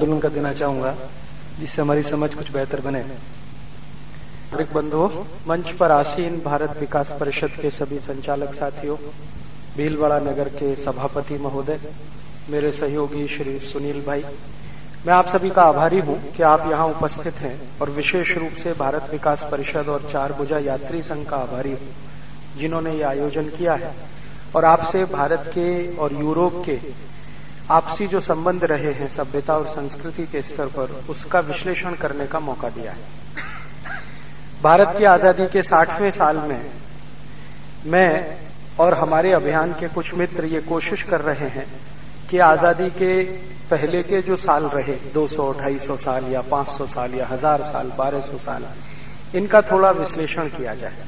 आंदोलन का देना चाहूँगा, जिससे हमारी समझ कुछ बेहतर बने। बंधुओं मंच पर आसीन भारत विकास परिषद के सभी संचालक साथियों, भीलवाड़ा नगर के सभापति महोदय, मेरे सहयोगी श्री सुनील भाई, मैं आप सभी का आभारी हूँ कि आप यहाँ उपस्थित हैं और विशेष रूप से भारत विकास परिषद और चार भुजा यात्री संघ का आभारी हूँ, जिन्होंने ये आयोजन किया है। और आपसे भारत के और यूरोप के आपसी जो संबंध रहे हैं सभ्यता और संस्कृति के स्तर पर उसका विश्लेषण करने का मौका दिया है। भारत की आज़ादी के साठवें साल में मैं और हमारे अभियान के कुछ मित्र ये कोशिश कर रहे हैं कि आज़ादी के पहले के जो साल रहे 200, 250 साल या 500 साल या हज़ार साल 1200 साल इनका थोड़ा विश्लेषण किया जाए।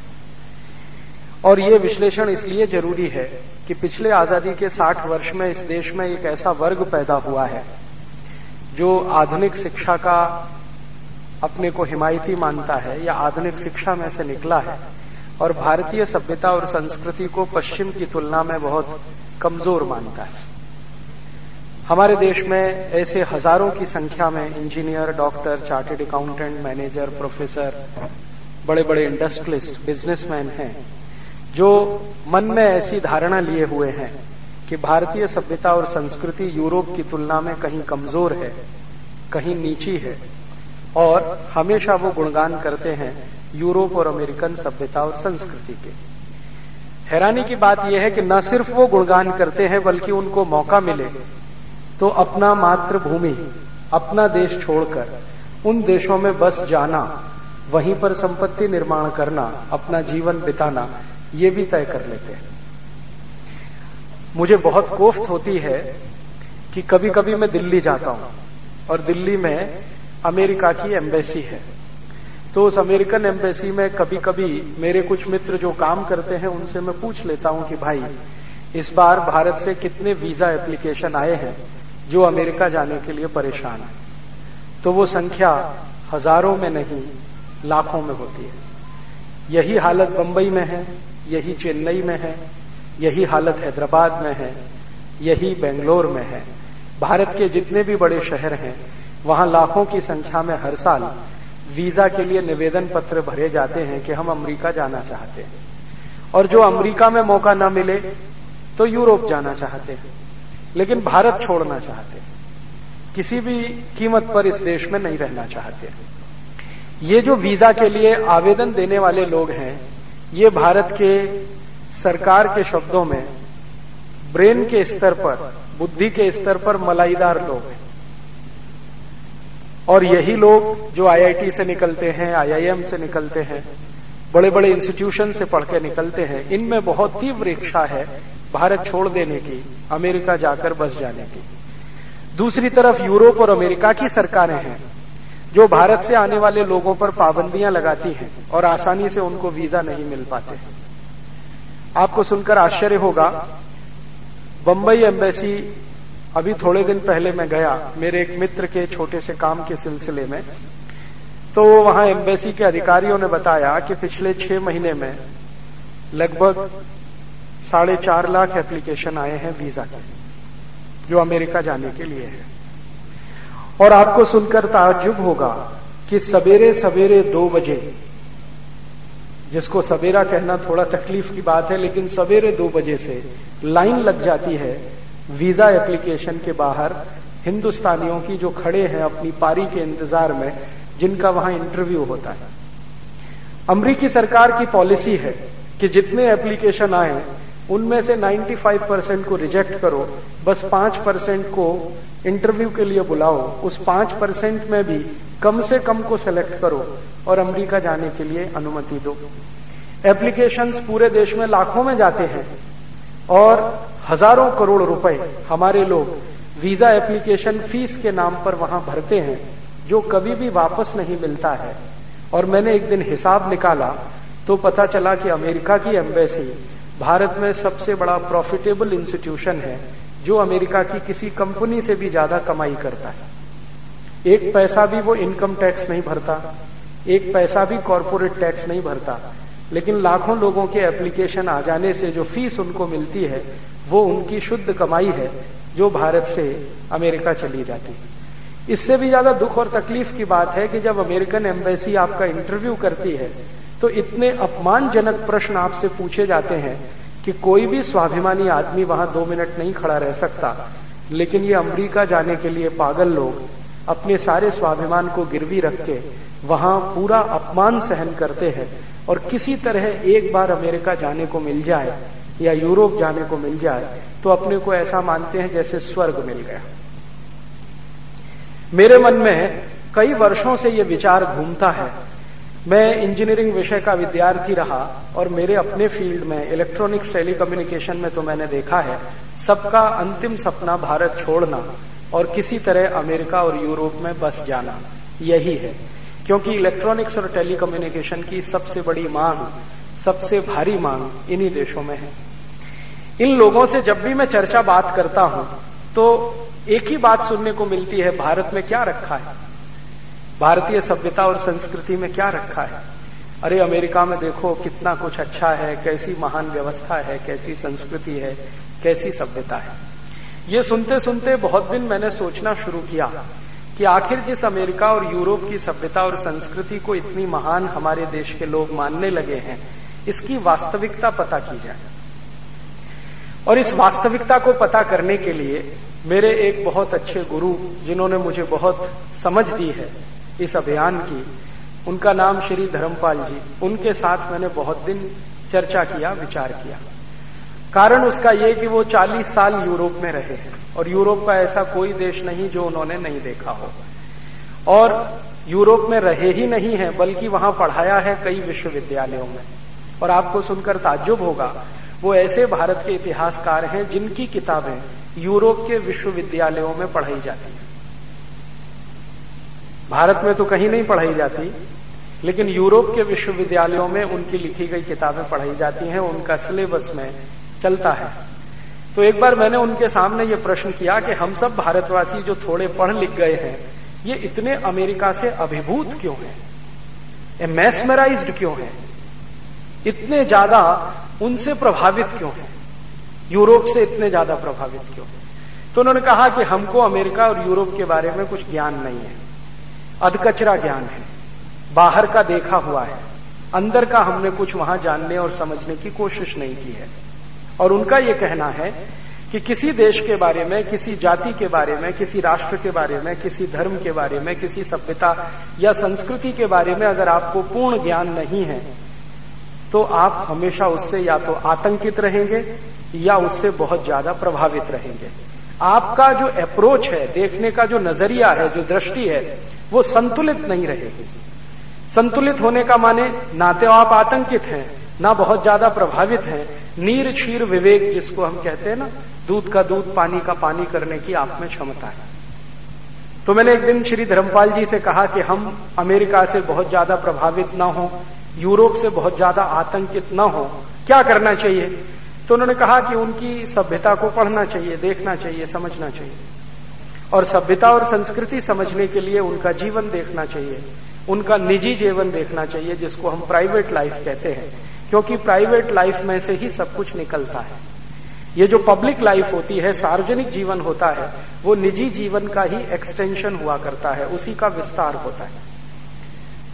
और ये विश्लेषण इसलिए ज़रूरी है कि पिछले आज़ादी के 60 वर्ष में इस देश में एक ऐसा वर्ग पैदा हुआ है, जो आधुनिक शिक्षा का अपने को हिमायती मानता है या आधुनिक शिक्षा में से निकला है और भारतीय सभ्यता और संस्कृति को पश्चिम की तुलना में बहुत कमज़ोर मानता है। हमारे देश में ऐसे हज़ारों की संख्या में engineer, doctor, chartered accountant, manager, professor बड़े बड़े इंडस्ट्रियलिस्ट, बिजनेसमैन हैं। जो मन में ऐसी धारणा लिए हुए हैं कि भारतीय सभ्यता और संस्कृति यूरोप की तुलना में कहीं कमज़ोर है, कहीं नीची है, और हमेशा वो गुणगान करते हैं यूरोप और अमेरिकन सभ्यता और संस्कृति के। हैरानी की बात यह है कि न सिर्फ़ वो गुणगान करते हैं, बल्कि उनको मौका मिले तो अपना मातृभूमि, अपना देश छोड़कर उन देशों में बस जाना, वहीं पर संपत्ति निर्माण करना, अपना जीवन बिताना ये भी तय कर लेते हैं। मुझे बहुत कोफ्त होती है कि कभी कभी मैं दिल्ली जाता हूँ, और दिल्ली में अमेरिका की एम्बेसी है। तो उस अमेरिकन एम्बेसी में कभी कभी मेरे कुछ मित्र जो काम करते हैं, उनसे मैं पूछ लेता हूँ कि भाई, इस बार भारत से कितने वीज़ा एप्लीकेशन आए हैं, जो अमेरिका जाने के लिए परेशान है। तो वो संख्या हज़ारों में नहीं, लाखों में होती है। यही हालत बंबई में है यही चेन्नई में है, यही हालत हैदराबाद में है, यही बेंगलोर में है। भारत के जितने भी बड़े शहर हैं, वहाँ लाखों की संख्या में हर साल वीज़ा के लिए निवेदन पत्र भरे जाते हैं कि हम अमेरिका जाना चाहते हैं। और जो अमेरिका में मौका न मिले तो यूरोप जाना चाहते हैं। लेकिन भारत छोड़ना चाहते हैं। किसी भी कीमत पर इस देश में नहीं रहना चाहते ये जो वीज़ा के लिए आवेदन देने वाले लोग हैं ये भारत के सरकार के शब्दों में, ब्रेन के स्तर पर, बुद्धि के स्तर पर मलाईदार लोग हैं। और यही लोग जो आईआईटी से निकलते हैं आईआईएम से निकलते हैं बड़े बड़े इंस्टीट्यूशन से पढ़ के निकलते हैं, इनमें बहुत तीव्र इच्छा है भारत छोड़ देने की, अमेरिका जाकर बस जाने की। दूसरी तरफ़ यूरोप और अमेरिका की सरकारें हैं। जो भारत से आने वाले लोगों पर पाबंदियाँ लगाती हैं और आसानी से उनको वीज़ा नहीं मिल पाते आपको सुनकर आश्चर्य होगा, बंबई एम्बेसी, अभी थोड़े दिन पहले मैं गया, मेरे एक मित्र के छोटे से काम के सिलसिले में। तो वहाँ एम्बेसी के अधिकारियों ने बताया कि पिछले छह महीने में लगभग साढ़े चार लाख एप्लीकेशन आए हैं वीज़ा के, जो अमेरिका जाने के लिए है। और आपको सुनकर ताजुब होगा कि सवेरे सवेरे दो बजे, जिसको सवेरा कहना थोड़ा तकलीफ़ की बात है, लेकिन सवेरे दो बजे से लाइन लग जाती है वीज़ा एप्लीकेशन के बाहर हिंदुस्तानियों की जो खड़े हैं अपनी पारी के इंतज़ार में, जिनका वहाँ इंटरव्यू होता है। अमरीकी सरकार की पॉलिसी है कि जितने एप्लीकेशन आए उनमें से 95 परसेंट को रिजेक्ट करो, बस 5 परसेंट को इंटरव्यू के लिए बुलाओ, उस 5 परसेंट में भी कम से कम को सिलेक्ट करो और अमेरिका जाने के लिए अनुमति दो। एप्लीकेशंस पूरे देश में लाखों में जाते हैं और हज़ारों करोड़ रुपए हमारे लोग वीज़ा एप्लीकेशन फ़ीस के नाम पर वहाँ भरते हैं, जो कभी भी वापस नहीं मिलता है। और मैंने एक दिन हिसाब निकाला तो पता चला कि अमेरिका की एम्बेसी भारत में सबसे बड़ा प्रॉफिटेबल इंस्टीट्यूशन है, जो अमेरिका की किसी कंपनी से भी ज़्यादा कमाई करता है। एक पैसा भी वो इनकम टैक्स नहीं भरता, एक पैसा भी कॉरपोरेट टैक्स नहीं भरता, लेकिन लाखों लोगों के एप्लीकेशन आ जाने से जो फ़ीस उनको मिलती है, वो उनकी शुद्ध कमाई है, जो भारत से अमेरिका चली जाती है। इससे भी ज़्यादा दुख और तकलीफ़ की बात है कि जब अमेरिकन एम्बेसी आपका इंटरव्यू करती है तो इतने अपमानजनक प्रश्न आपसे पूछे जाते हैं कि कोई भी स्वाभिमानी आदमी वहाँ दो मिनट नहीं खड़ा रह सकता। लेकिन ये अमेरिका जाने के लिए पागल लोग अपने सारे स्वाभिमान को गिरवी रख के वहाँ पूरा अपमान सहन करते हैं और किसी तरह एक बार अमेरिका जाने को मिल जाए या यूरोप जाने को मिल जाए तो अपने को ऐसा मानते हैं जैसे स्वर्ग मिल गया। मेरे मन में कई वर्षों से यह विचार घूमता है मैं इंजीनियरिंग विषय का विद्यार्थी रहा और मेरे अपने फ़ील्ड में इलेक्ट्रॉनिक्स टेलीकम्युनिकेशन में तो मैंने देखा है, सबका अंतिम सपना भारत छोड़ना और किसी तरह अमेरिका और यूरोप में बस जाना, यही है। क्योंकि इलेक्ट्रॉनिक्स और टेलीकम्युनिकेशन की सबसे बड़ी मांग, सबसे भारी मांग इन्हीं देशों में है। इन लोगों से जब भी मैं चर्चा बात करता हूँ तो एक ही बात सुनने को मिलती है, भारत में क्या रखा है? भारतीय सभ्यता और संस्कृति में क्या रखा है? अरे, अमेरिका में देखो, कितना कुछ अच्छा है, कैसी महान व्यवस्था है, कैसी संस्कृति है, कैसी सभ्यता है। ये सुनते सुनते बहुत दिन मैंने सोचना शुरू किया कि आखिर जिस अमेरिका और यूरोप की सभ्यता और संस्कृति को इतनी महान हमारे देश के लोग मानने लगे हैं, इसकी वास्तविकता पता की जाए। और इस वास्तविकता को पता करने के लिए मेरे एक बहुत अच्छे गुरु, जिन्होंने मुझे बहुत समझ दी है इस अभियान की। उनका नाम श्री धर्मपाल जी। उनके साथ मैंने बहुत दिन चर्चा किया, विचार किया। कारण उसका यह कि वो 40 साल यूरोप में रहे हैं और यूरोप का ऐसा कोई देश नहीं जो उन्होंने नहीं देखा हो। और यूरोप में रहे ही नहीं है, बल्कि वहाँ पढ़ाया है कई विश्वविद्यालयों में। और आपको सुनकर ताज्जुब होगा, वो ऐसे भारत के इतिहासकार हैं जिनकी किताबें यूरोप के विश्वविद्यालयों में पढ़ाई जाती है। भारत में तो कहीं नहीं पढ़ाई जाती, लेकिन यूरोप के विश्वविद्यालयों में उनकी लिखी गई किताबें पढ़ाई जाती हैं, उनका सिलेबस में चलता है। तो एक बार मैंने उनके सामने ये प्रश्न किया कि हम सब भारतवासी जो थोड़े पढ़ लिख गए हैं, ये इतने अमेरिका से अभिभूत क्यों हैं? मैसमराइज्ड क्यों हैं? इतने ज़्यादा उनसे प्रभावित क्यों हैं? यूरोप से इतने ज़्यादा प्रभावित क्यों तो उन्होंने कहा कि हमको अमेरिका और यूरोप के बारे में कुछ ज्ञान नहीं है। अधकचरा ज्ञान है। बाहर का देखा हुआ है। अंदर का हमने कुछ वहाँ जानने और समझने की कोशिश नहीं की है। और उनका यह कहना है कि किसी देश के बारे में, किसी जाति के बारे में, किसी राष्ट्र के बारे में, किसी धर्म के बारे में, किसी सभ्यता या संस्कृति के बारे में अगर आपको पूर्ण ज्ञान नहीं है तो आप हमेशा उससे या तो आतंकित रहेंगे या उससे बहुत ज़्यादा प्रभावित रहेंगे। आपका जो अप्रोच है, देखने का जो नज़रिया है, जो दृष्टि है वो संतुलित नहीं रहेगी संतुलित होने का माने ना तो आप आतंकित हैं, ना बहुत ज़्यादा प्रभावित हैं। नीर, क्षीर, विवेक जिसको हम कहते हैं ना, दूध का दूध, पानी का पानी करने की आप में क्षमता है। तो मैंने एक दिन श्री धर्मपाल जी से कहा कि हम अमेरिका से बहुत ज़्यादा प्रभावित ना हो, यूरोप से बहुत ज़्यादा आतंकित न हो। क्या करना चाहिए? तो उन्होंने कहा कि उनकी सभ्यता को पढ़ना चाहिए, देखना चाहिए, समझना चाहिए। और सभ्यता और संस्कृति समझने के लिए उनका जीवन देखना चाहिए। उनका निजी जीवन देखना चाहिए, जिसको हम प्राइवेट लाइफ कहते हैं। क्योंकि प्राइवेट लाइफ में से ही सब कुछ निकलता है। ये जो पब्लिक लाइफ होती है, सार्वजनिक जीवन होता है, वो निजी जीवन का ही एक्सटेंशन हुआ करता है। उसी का विस्तार होता है।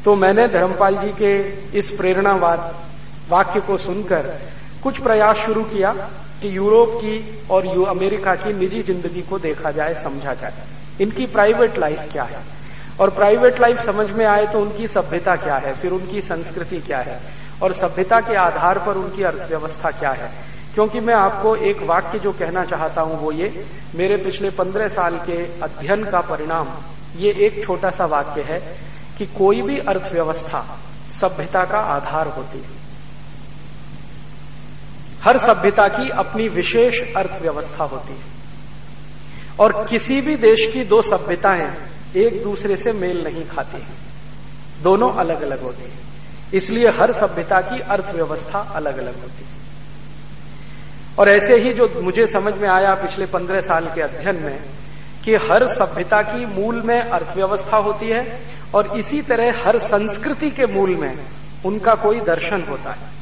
तो मैंने धर्मपाल जी के इस प्रेरणावाद वाक्य को सुनकर कुछ प्रयास शुरू किया। कि यूरोप की और यू, अमेरिका की निजी ज़िंदगी को देखा जाए, समझा जाए। इनकी प्राइवेट लाइफ क्या है? और प्राइवेट लाइफ समझ में आए तो उनकी सभ्यता क्या है? फिर उनकी संस्कृति क्या है? और सभ्यता के आधार पर उनकी अर्थव्यवस्था क्या है? क्योंकि मैं आपको एक वाक्य जो कहना चाहता हूँ वो ये, मेरे पिछले पंद्रह साल के अध्ययन का परिणाम, ये एक छोटा सा वाक्य है कि कोई भी अर्थव्यवस्था सभ्यता का आधार होती है। हर सभ्यता की अपनी विशेष अर्थव्यवस्था होती है। और किसी भी देश की दो सभ्यताएँ एक दूसरे से मेल नहीं खाती हैं। दोनों अलग अलग होती हैं। इसलिए हर सभ्यता की अर्थव्यवस्था अलग अलग होती है। और ऐसे ही जो मुझे समझ में आया पिछले पंद्रह साल के अध्ययन में कि हर सभ्यता की मूल में अर्थव्यवस्था होती है और इसी तरह हर संस्कृति के मूल में उनका कोई दर्शन होता है।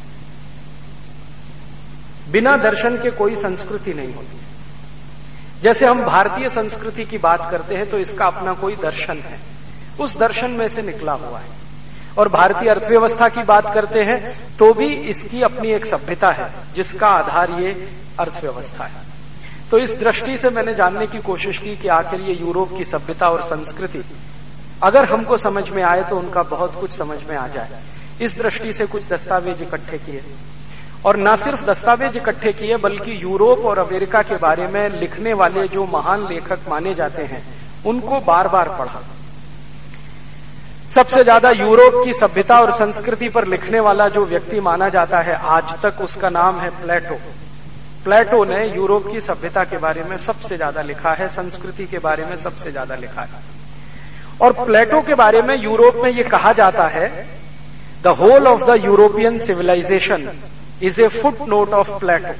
बिना दर्शन के कोई संस्कृति नहीं होती। जैसे हम भारतीय संस्कृति की बात करते हैं तो इसका अपना कोई दर्शन है। उस दर्शन में से निकला हुआ है। और भारतीय अर्थव्यवस्था की बात करते हैं तो भी इसकी अपनी एक सभ्यता है, जिसका आधार ये अर्थव्यवस्था है। तो इस दृष्टि से मैंने जानने की कोशिश की कि आखिर ये यूरोप की सभ्यता और संस्कृति, अगर हमको समझ में आए तो उनका बहुत कुछ समझ में आ जाए। इस दृष्टि से कुछ दस्तावेज़ इकट्ठे किए। और न सिर्फ़ दस्तावेज़ इकट्ठे किए, बल्कि यूरोप और अमेरिका के बारे में लिखने वाले जो महान लेखक माने जाते हैं, उनको बार बार पढ़ा। सबसे ज़्यादा यूरोप की सभ्यता और संस्कृति पर लिखने वाला जो व्यक्ति माना जाता है, आज तक उसका नाम है प्लेटो। प्लेटो ने यूरोप की सभ्यता के बारे में सबसे ज़्यादा लिखा है, संस्कृति के बारे में सबसे ज़्यादा लिखा है। और प्लेटो के बारे में यूरोप में यह कहा जाता है, the whole of the European civilisation footnote of Plato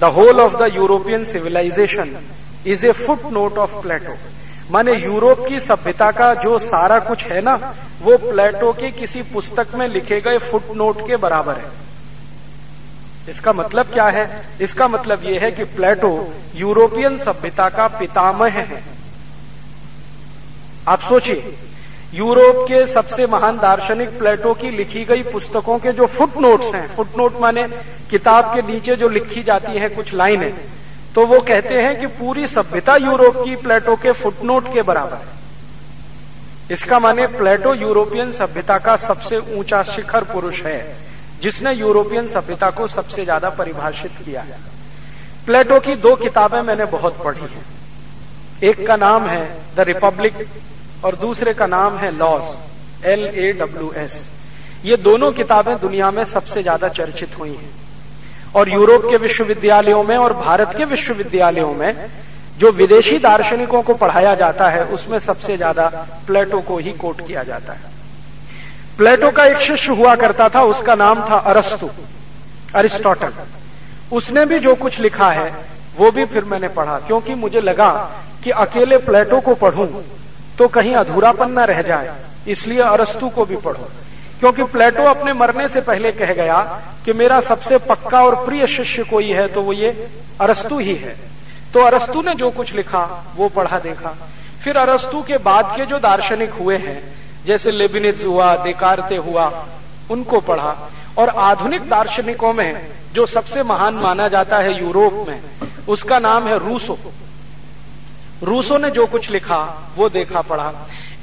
the whole of the European civilisation is a footnote of Plato माने यूरोप की सभ्यता का जो सारा कुछ है ना, वो प्लेटो की किसी पुस्तक में लिखे गए फुटनोट के बराबर है। इसका मतलब क्या है? इसका मतलब यह है कि प्लेटो यूरोपियन सभ्यता का पितामह है। आप सोचिए यूरोप के सबसे महान दार्शनिक प्लेटो की लिखी गई पुस्तकों के जो फुटनोट्स हैं, फुटनोट माने किताब के नीचे जो लिखी जाती है कुछ लाइनें तो वो कहते हैं कि पूरी सभ्यता यूरोप की प्लेटो के फुटनोट के बराबर है। इसका माने प्लेटो यूरोपियन सभ्यता का सबसे ऊँचा शिखर पुरुष है, जिसने यूरोपियन सभ्यता को सबसे ज़्यादा परिभाषित किया है। प्लेटो की दो किताबें मैंने बहुत पढ़ी हैं। एक का नाम है द रिपब्लिक और दूसरे का नाम है Laws L A W S ये दोनों किताबें दुनिया में सबसे ज़्यादा चर्चित हुई हैं। और यूरोप के विश्वविद्यालयों में और भारत के विश्वविद्यालयों में जो विदेशी दार्शनिकों को पढ़ाया जाता है, उसमें सबसे ज़्यादा प्लेटो को ही कोट किया जाता है। प्लेटो का एक शिष्य हुआ करता था, उसका नाम था अरस्तु, अरिस्टोटल। उसने भी जो कुछ लिखा है, वो भी फिर मैंने पढ़ा, क्योंकि मुझे लगा कि अकेले प्लेटो को पढ़ूं तो कहीं अधूरापन न रह जाए। इसलिए अरस्तु को भी पढ़ो। क्योंकि प्लेटो अपने मरने से पहले कह गया कि मेरा सबसे पक्का और प्रिय शिष्य कोई है तो वो ये अरस्तु ही है। तो अरस्तु ने जो कुछ लिखा, वो पढ़ा, देखा। फिर अरस्तु के बाद के जो दार्शनिक हुए हैं, जैसे लेबिनिज हुआ देकारते हुआ, उनको पढ़ा। और आधुनिक दार्शनिकों में, जो सबसे महान माना जाता है यूरोप में, उसका नाम है रूसो। रूसो ने जो कुछ लिखा, वो देखा पढ़ा।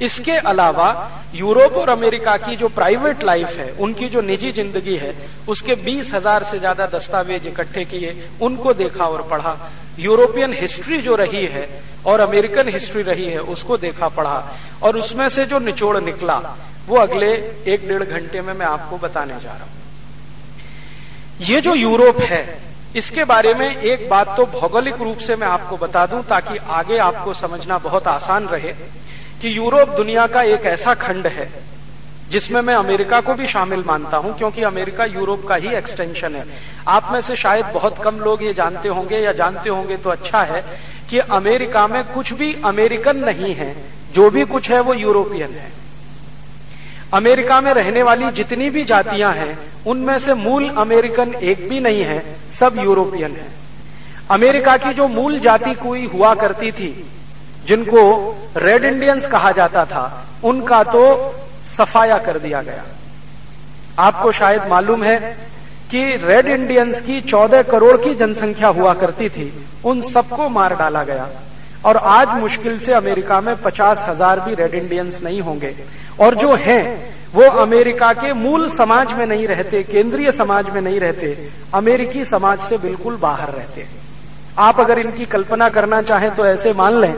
इसके अलावा यूरोप और अमेरिका की जो प्राइवेट लाइफ है, उनकी जो निजी ज़िंदगी है, उसके बीस हज़ार से ज़्यादा दस्तावेज़ इकट्ठे किए, उनको देखा और पढ़ा। यूरोपियन हिस्ट्री जो रही है और अमेरिकन हिस्ट्री रही है, उसको देखा पढ़ा। और उसमें से जो निचोड़ निकला, वो अगले एक डेढ़ घंटे में मैं आपको बताने जा रहा हूँ। ये जो यूरोप है इसके बारे में एक बात तो भौगोलिक रूप से मैं आपको बता दूँ ताकि आगे आपको समझना बहुत आसान रहे कि यूरोप दुनिया का एक ऐसा खंड है जिसमें मैं अमेरिका को भी शामिल मानता हूँ, क्योंकि अमेरिका यूरोप का ही एक्सटेंशन है। आप में से शायद बहुत कम लोग ये जानते होंगे या जानते होंगे तो अच्छा है कि अमेरिका में कुछ भी अमेरिकन नहीं है, जो भी कुछ है वो यूरोपियन है। अमेरिका में रहने वाली जितनी भी जातियाँ हैं, उनमें से मूल अमेरिकन एक भी नहीं है, सब यूरोपियन है। अमेरिका की जो मूल जाति कोई हुआ करती थी, जिनको रेड इंडियंस कहा जाता था, उनका तो सफाया कर दिया गया। आपको शायद मालूम है कि रेड इंडियंस की 14 करोड़ की जनसंख्या हुआ करती थी, उन सबको मार डाला गया। और आज मुश्किल से अमेरिका में पचास हज़ार भी रेड इंडियंस नहीं होंगे। और जो हैं, वो अमेरिका के मूल समाज में नहीं रहते, केंद्रीय समाज में नहीं रहते, अमेरिकी समाज से बिल्कुल बाहर रहते आप अगर इनकी कल्पना करना चाहें तो ऐसे मान लें,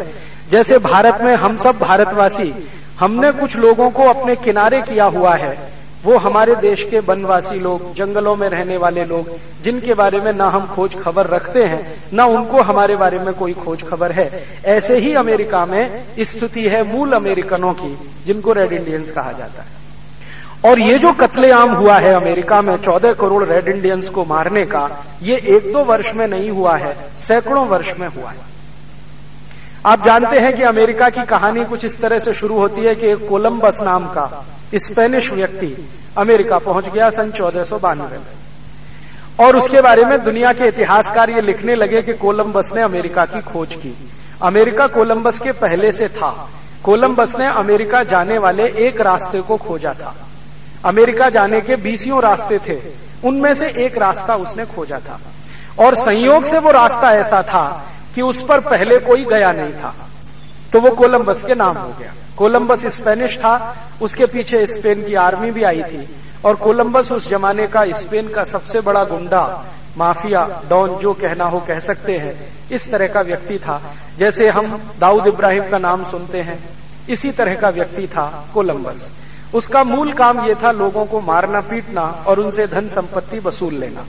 जैसे भारत में हम सब भारतवासी, हमने कुछ लोगों को अपने किनारे किया हुआ है वो हमारे देश के वनवासी लोग, जंगलों में रहने वाले लोग, जिनके बारे में ना हम खोज खबर रखते हैं, ना उनको हमारे बारे में कोई खोज खबर है। ऐसे ही अमेरिका में स्थिति है मूल अमेरिकनों की, जिनको रेड इंडियंस कहा जाता है। और ये जो कत्लेआम हुआ है अमेरिका में, चौदह करोड़ रेड इंडियंस को मारने का, ये एक दो वर्ष में नहीं हुआ है, सैकड़ों वर्ष में हुआ है। आप जानते हैं कि अमेरिका की कहानी कुछ इस तरह से शुरू होती है कि एक कोलंबस नाम का स्पेनिश व्यक्ति अमेरिका पहुँच गया सन चौदह में। और उसके बारे में दुनिया के इतिहासकार ये लिखने लगे कि कोलंबस ने अमेरिका की खोज की। अमेरिका कोलंबस के पहले से था। कोलंबस ने अमेरिका जाने वाले एक रास्ते को खोजा था। अमेरिका जाने के बीसियों रास्ते थे। उनमें से एक रास्ता उसने खोजा था। और संयोग से वो रास्ता ऐसा था कि उस पर पहले कोई गया नहीं था। तो वो कोलंबस के नाम हो गया। कोलंबस स्पेनिश था, उसके पीछे स्पेन की आर्मी भी आई थी। और कोलंबस उस जमाने का स्पेन का सबसे बड़ा गुंडा, माफिया, डॉन, जो कहना हो कह सकते हैं, इस तरह का व्यक्ति था। जैसे हम दाऊद इब्राहिम का नाम सुनते हैं, इसी तरह का व्यक्ति था कोलंबस। उसका मूल काम यह था लोगों को मारना, पीटना और उनसे धन संपत्ति वसूल लेना।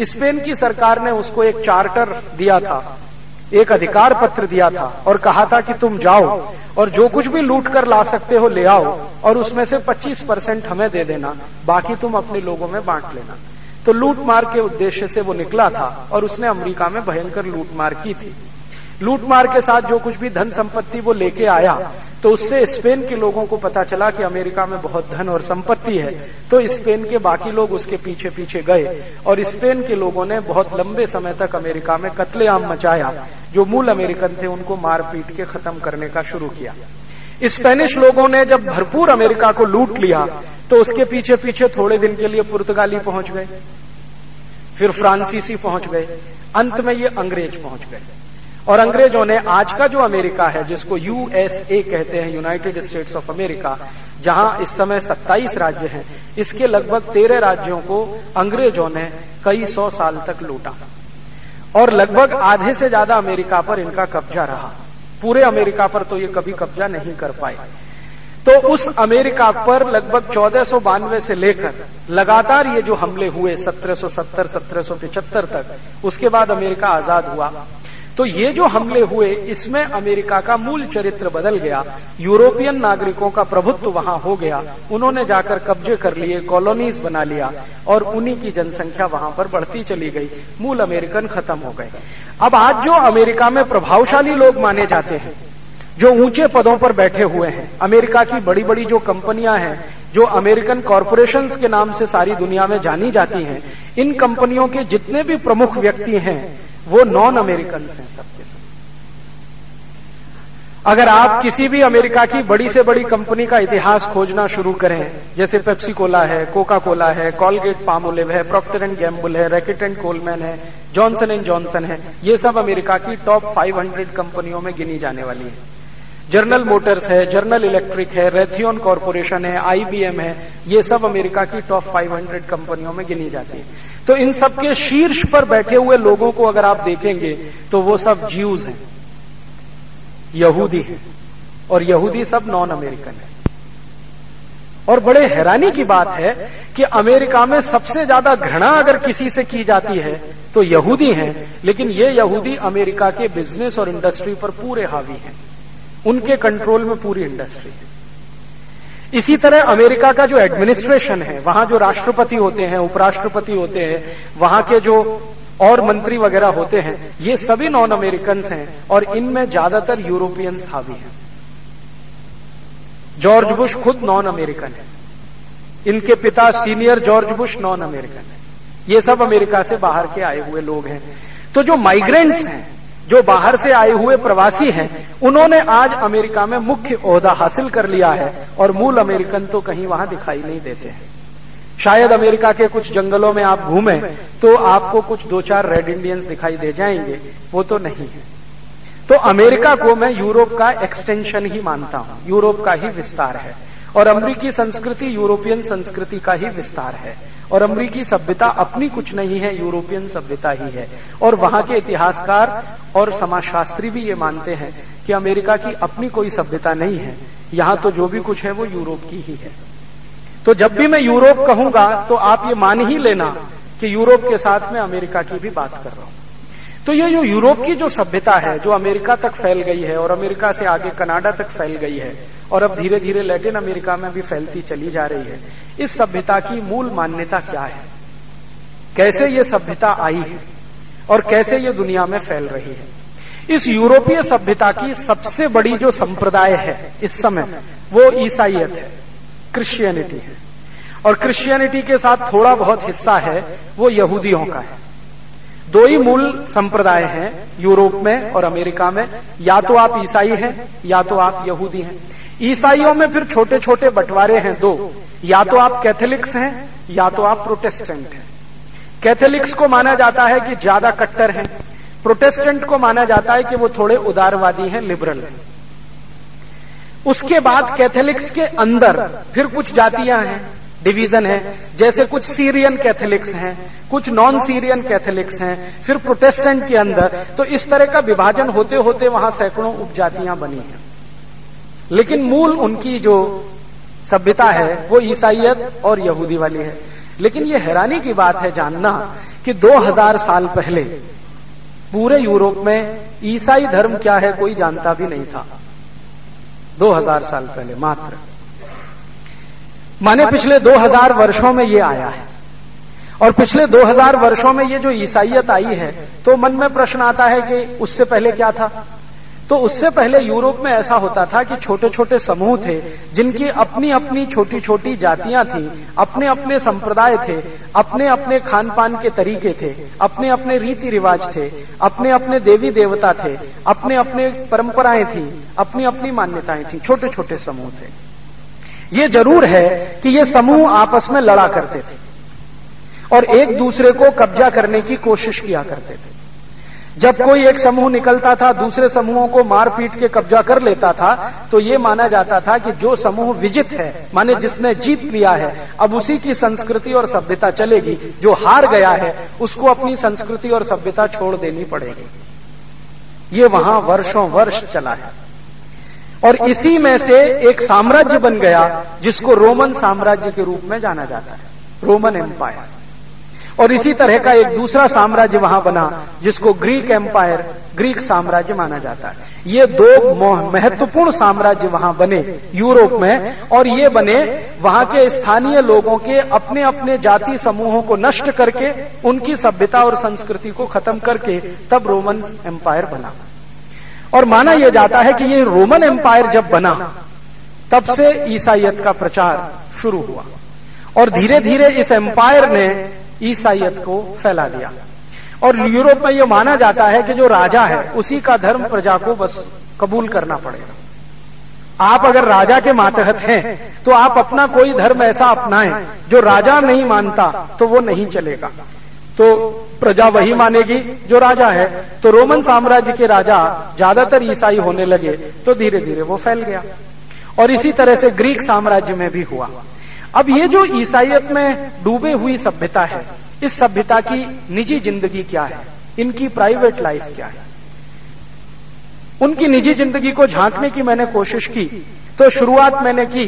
स्पेन की सरकार ने उसको एक चार्टर दिया था। एक अधिकार पत्र दिया था और कहा था कि तुम जाओ और जो कुछ भी लूट कर ला सकते हो ले आओ और उसमें से 25 परसेंट हमें दे देना, बाकी तुम अपने लोगों में बांट लेना। तो लूट मार के उद्देश्य से वो निकला था और उसने अमेरिका में भयंकर लूट मार की थी। लूट मार के साथ जो कुछ भी धन संपत्ति वो लेके आया तो उससे स्पेन के लोगों को पता चला कि अमेरिका में बहुत धन और संपत्ति है। तो स्पेन के बाकी लोग उसके पीछे पीछे गए और स्पेन के लोगों ने बहुत लंबे समय तक अमेरिका में कत्लेआम मचाया। जो मूल अमेरिकन थे, उनको मार पीट के खत्म करने का शुरू किया। स्पेनिश लोगों ने जब भरपूर अमेरिका को लूट लिया तो उसके पीछे पीछे थोड़े दिन के लिए पुर्तगाली पहुँच गए। फिर फ्रांसीसी पहुँच गए। अंत में ये अंग्रेज़ पहुँच गए। और अंग्रेज़ों ने आज का जो अमेरिका है, जिसको यूएसए कहते हैं यूनाइटेड स्टेट्स ऑफ़ अमेरिका जहाँ इस समय 27 राज्य हैं, इसके लगभग 13 राज्यों को अंग्रेज़ों ने कई सौ साल तक लूटा। और लगभग आधे से ज़्यादा अमेरिका पर इनका कब्जा रहा। पूरे अमेरिका पर तो ये कभी कब्जा नहीं कर पाए। तो उस अमेरिका पर लगभग चौदह से लेकर लगातार ये जो हमले हुए 1770 1775 तक, उसके बाद अमेरिका आज़ाद हुआ। तो ये जो हमले हुए, इसमें अमेरिका का मूल चरित्र बदल गया, यूरोपियन नागरिकों का प्रभुत्व वहाँ हो गया, उन्होंने जाकर कब्जे कर लिए कॉलोनीज बना लिया, और उन्हीं की जनसंख्या वहाँ पर बढ़ती चली गई, मूल अमेरिकन खत्म हो गए। अब आज जो अमेरिका में प्रभावशाली लोग माने जाते हैं, जो ऊँचे पदों पर बैठे हुए हैं, अमेरिका की बड़ी बड़ी जो कंपनियाँ हैं, जो अमेरिकन कॉरपोरेशंस के नाम से सारी दुनिया में जानी जाती हैं, इन कंपनियों के जितने भी प्रमुख व्यक्ति हैं वो नॉन अमेरिकन हैं सबके सब। अगर आप किसी भी अमेरिका की बड़ी से बड़ी कंपनी का इतिहास खोजना शुरू करें, जैसे पेप्सी कोला है कोका कोला है, कॉलगेट पामोलिव है, प्रॉक्टर एंड गैम्बुल है, रैकेट एंड कोलमैन है, जॉनसन एंड जॉनसन है, ये सब अमेरिका की टॉप 500 कंपनियों में गिनी जाने वाली है। जर्नल मोटर्स है जर्नल इलेक्ट्रिक है रेथियोन कॉरपोरेशन है आईबीएम है, ये सब अमेरिका की टॉप 500 कंपनियों में गिनी जाती है। तो इन सब के शीर्ष पर बैठे हुए लोगों को अगर आप देखेंगे तो वो सब ज्यूज हैं, यहूदी हैं, और यहूदी सब नॉन अमेरिकन है। और बड़े हैरानी की बात है कि अमेरिका में सबसे ज़्यादा घृणा अगर किसी से की जाती है तो यहूदी हैं, लेकिन ये यहूदी अमेरिका के बिज़नेस और इंडस्ट्री पर पूरे हावी हैं। उनके कंट्रोल में पूरी इंडस्ट्री है। इसी तरह अमेरिका का जो एडमिनिस्ट्रेशन है, वहाँ जो राष्ट्रपति होते हैं, उपराष्ट्रपति होते हैं, वहाँ के जो और मंत्री वगैरह होते हैं, ये सभी नॉन अमेरिकन हैं और इनमें ज़्यादातर यूरोपियंस हावी हैं। जॉर्ज बुश खुद नॉन अमेरिकन है। इनके पिता senior George Bush non American है। ये सब अमेरिका से बाहर के आए हुए लोग हैं। तो जो माइग्रेंट्स हैं जो बाहर से आए हुए प्रवासी हैं, उन्होंने आज अमेरिका में मुख्य ओहदा हासिल कर लिया है और मूल अमेरिकन तो कहीं वहाँ दिखाई नहीं देते हैं। शायद अमेरिका के कुछ जंगलों में आप घूमें तो आपको कुछ दो चार रेड इंडियंस दिखाई दे जाएँगे, वो तो नहीं है। तो अमेरिका को मैं यूरोप का एक्सटेंशन ही मानता हूँ, यूरोप का ही विस्तार है, और अमरीकी संस्कृति यूरोपियन संस्कृति का ही विस्तार है। और अमरीकी सभ्यता अपनी कुछ नहीं है, यूरोपियन सभ्यता ही है। और वहाँ के इतिहासकार और समाजशास्त्री भी ये मानते हैं कि अमेरिका की अपनी कोई सभ्यता नहीं है। यहाँ तो जो भी कुछ है वो यूरोप की ही है। तो जब भी मैं यूरोप कहूँगा तो आप ये मान ही लेना कि यूरोप के साथ में अमेरिका की भी बात कर रहा हूँ। तो ये जो यूरोप की जो सभ्यता है, जो अमेरिका तक फैल गई है और अमेरिका से आगे कनाडा तक फैल गई है, और अब धीरे धीरे लैटिन अमेरिका में भी फैलती चली जा रही है इस सभ्यता की मूल मान्यता क्या है? कैसे ये सभ्यता आई है? और कैसे ये दुनिया में फैल रही है? इस यूरोपीय सभ्यता की सबसे बड़ी जो संप्रदाय है इस समय, वो ईसाइत है, क्रिश्चियनिटी है। और क्रिश्चियनिटी के साथ थोड़ा बहुत हिस्सा है, वो यहूदियों का है। दो ही मूल संप्रदाय हैं, यूरोप में और अमेरिका में। या तो आप ईसाई हैं, या तो आप यहूदी हैं। ईसाइयों में फिर छोटे छोटे बंटवारे हैं दो। या तो आप कैथोलिक्स हैं, या तो आप प्रोटेस्टेंट हैं। कैथोलिक्स को माना जाता है कि ज़्यादा कट्टर हैं। प्रोटेस्टेंट को माना जाता है कि वो थोड़े उदारवादी हैं, लिबरल हैं। उसके बाद कैथोलिक्स के अंदर फिर कुछ जातियाँ हैं, डिवीज़न है। जैसे कुछ सीरियन कैथोलिक्स हैं, कुछ नॉन सीरियन कैथोलिक्स हैं, फिर प्रोटेस्टेंट के अंदर। तो इस तरह का विभाजन होते होते वहाँ सैकड़ों उपजातियाँ बनी हैं। लेकिन मूल उनकी जो सभ्यता है, वो ईसाइयत और यहूदी वाली है। लेकिन ये हैरानी की बात है जानना कि 2000 साल पहले पूरे यूरोप में ईसाई धर्म क्या है कोई जानता भी नहीं था। 2000 साल पहले मात्र। माने पिछले 2000 वर्षों में ये आया है। और पिछले 2000 वर्षों में ये जो ईसाइयत आई है तो मन में प्रश्न आता है कि उससे पहले क्या था? तो उससे पहले यूरोप में ऐसा होता था कि छोटे छोटे समूह थे, जिनकी अपनी अपनी छोटी छोटी जातियाँ थी अपने अपने संप्रदाय थे अपने अपने खान पान के तरीके थे अपने अपने रीति रिवाज थे अपने अपने देवी देवता थे अपने अपने परंपराएँ थी अपनी अपनी मान्यताएँ थी छोटे छोटे समूह थे। ये ज़रूर है कि ये समूह आपस में लड़ा करते थे और एक दूसरे को कब्जा करने की कोशिश किया करते थे। जब कोई एक समूह निकलता था, दूसरे समूहों को मार पीट के कब्जा कर लेता था तो ये माना जाता था कि जो समूह विजित है, माने जिसने जीत लिया है, अब उसी की संस्कृति और सभ्यता चलेगी। जो हार गया है, उसको अपनी संस्कृति और सभ्यता छोड़ देनी पड़ेगी। ये वहाँ वर्षों वर्ष चला है। और इसी में से एक साम्राज्य बन गया, जिसको रोमन साम्राज्य के रूप में जाना जाता है, रोमन एम्पायर। और इसी तरह का एक दूसरा साम्राज्य वहाँ बना, जिसको ग्रीक एम्पायर ग्रीक साम्राज्य माना जाता है। ये दो महत्वपूर्ण साम्राज्य वहाँ बने यूरोप में, और ये बने वहाँ के स्थानीय लोगों के अपने अपने जाति समूहों को नष्ट करके, उनकी सभ्यता और संस्कृति को खत्म करके तब रोमन एम्पायर बना। और माना यह जाता है कि ये रोमन एम्पायर जब बना, तब से ईसाइत का प्रचार शुरू हुआ। और धीरे धीरे इस एम्पायर ने ईसाइयत को फैला दिया। और यूरोप में यह माना जाता है कि जो राजा है, उसी का धर्म प्रजा को बस कबूल करना पड़ेगा। आप अगर राजा के मातहत हैं तो आप अपना कोई धर्म ऐसा अपनाएँ, जो राजा नहीं मानता तो वो नहीं चलेगा। तो प्रजा वही मानेगी जो राजा है। तो रोमन साम्राज्य के राजा ज़्यादातर ईसाई होने लगे तो धीरे धीरे वो फैल गया। और इसी तरह से ग्रीक साम्राज्य में भी हुआ। अब ये जो ईसाइत में डूबे हुई सभ्यता है, इस सभ्यता की निजी ज़िंदगी क्या है? इनकी प्राइवेट लाइफ क्या है? उनकी निजी ज़िंदगी को झांकने की मैंने कोशिश की तो शुरुआत मैंने की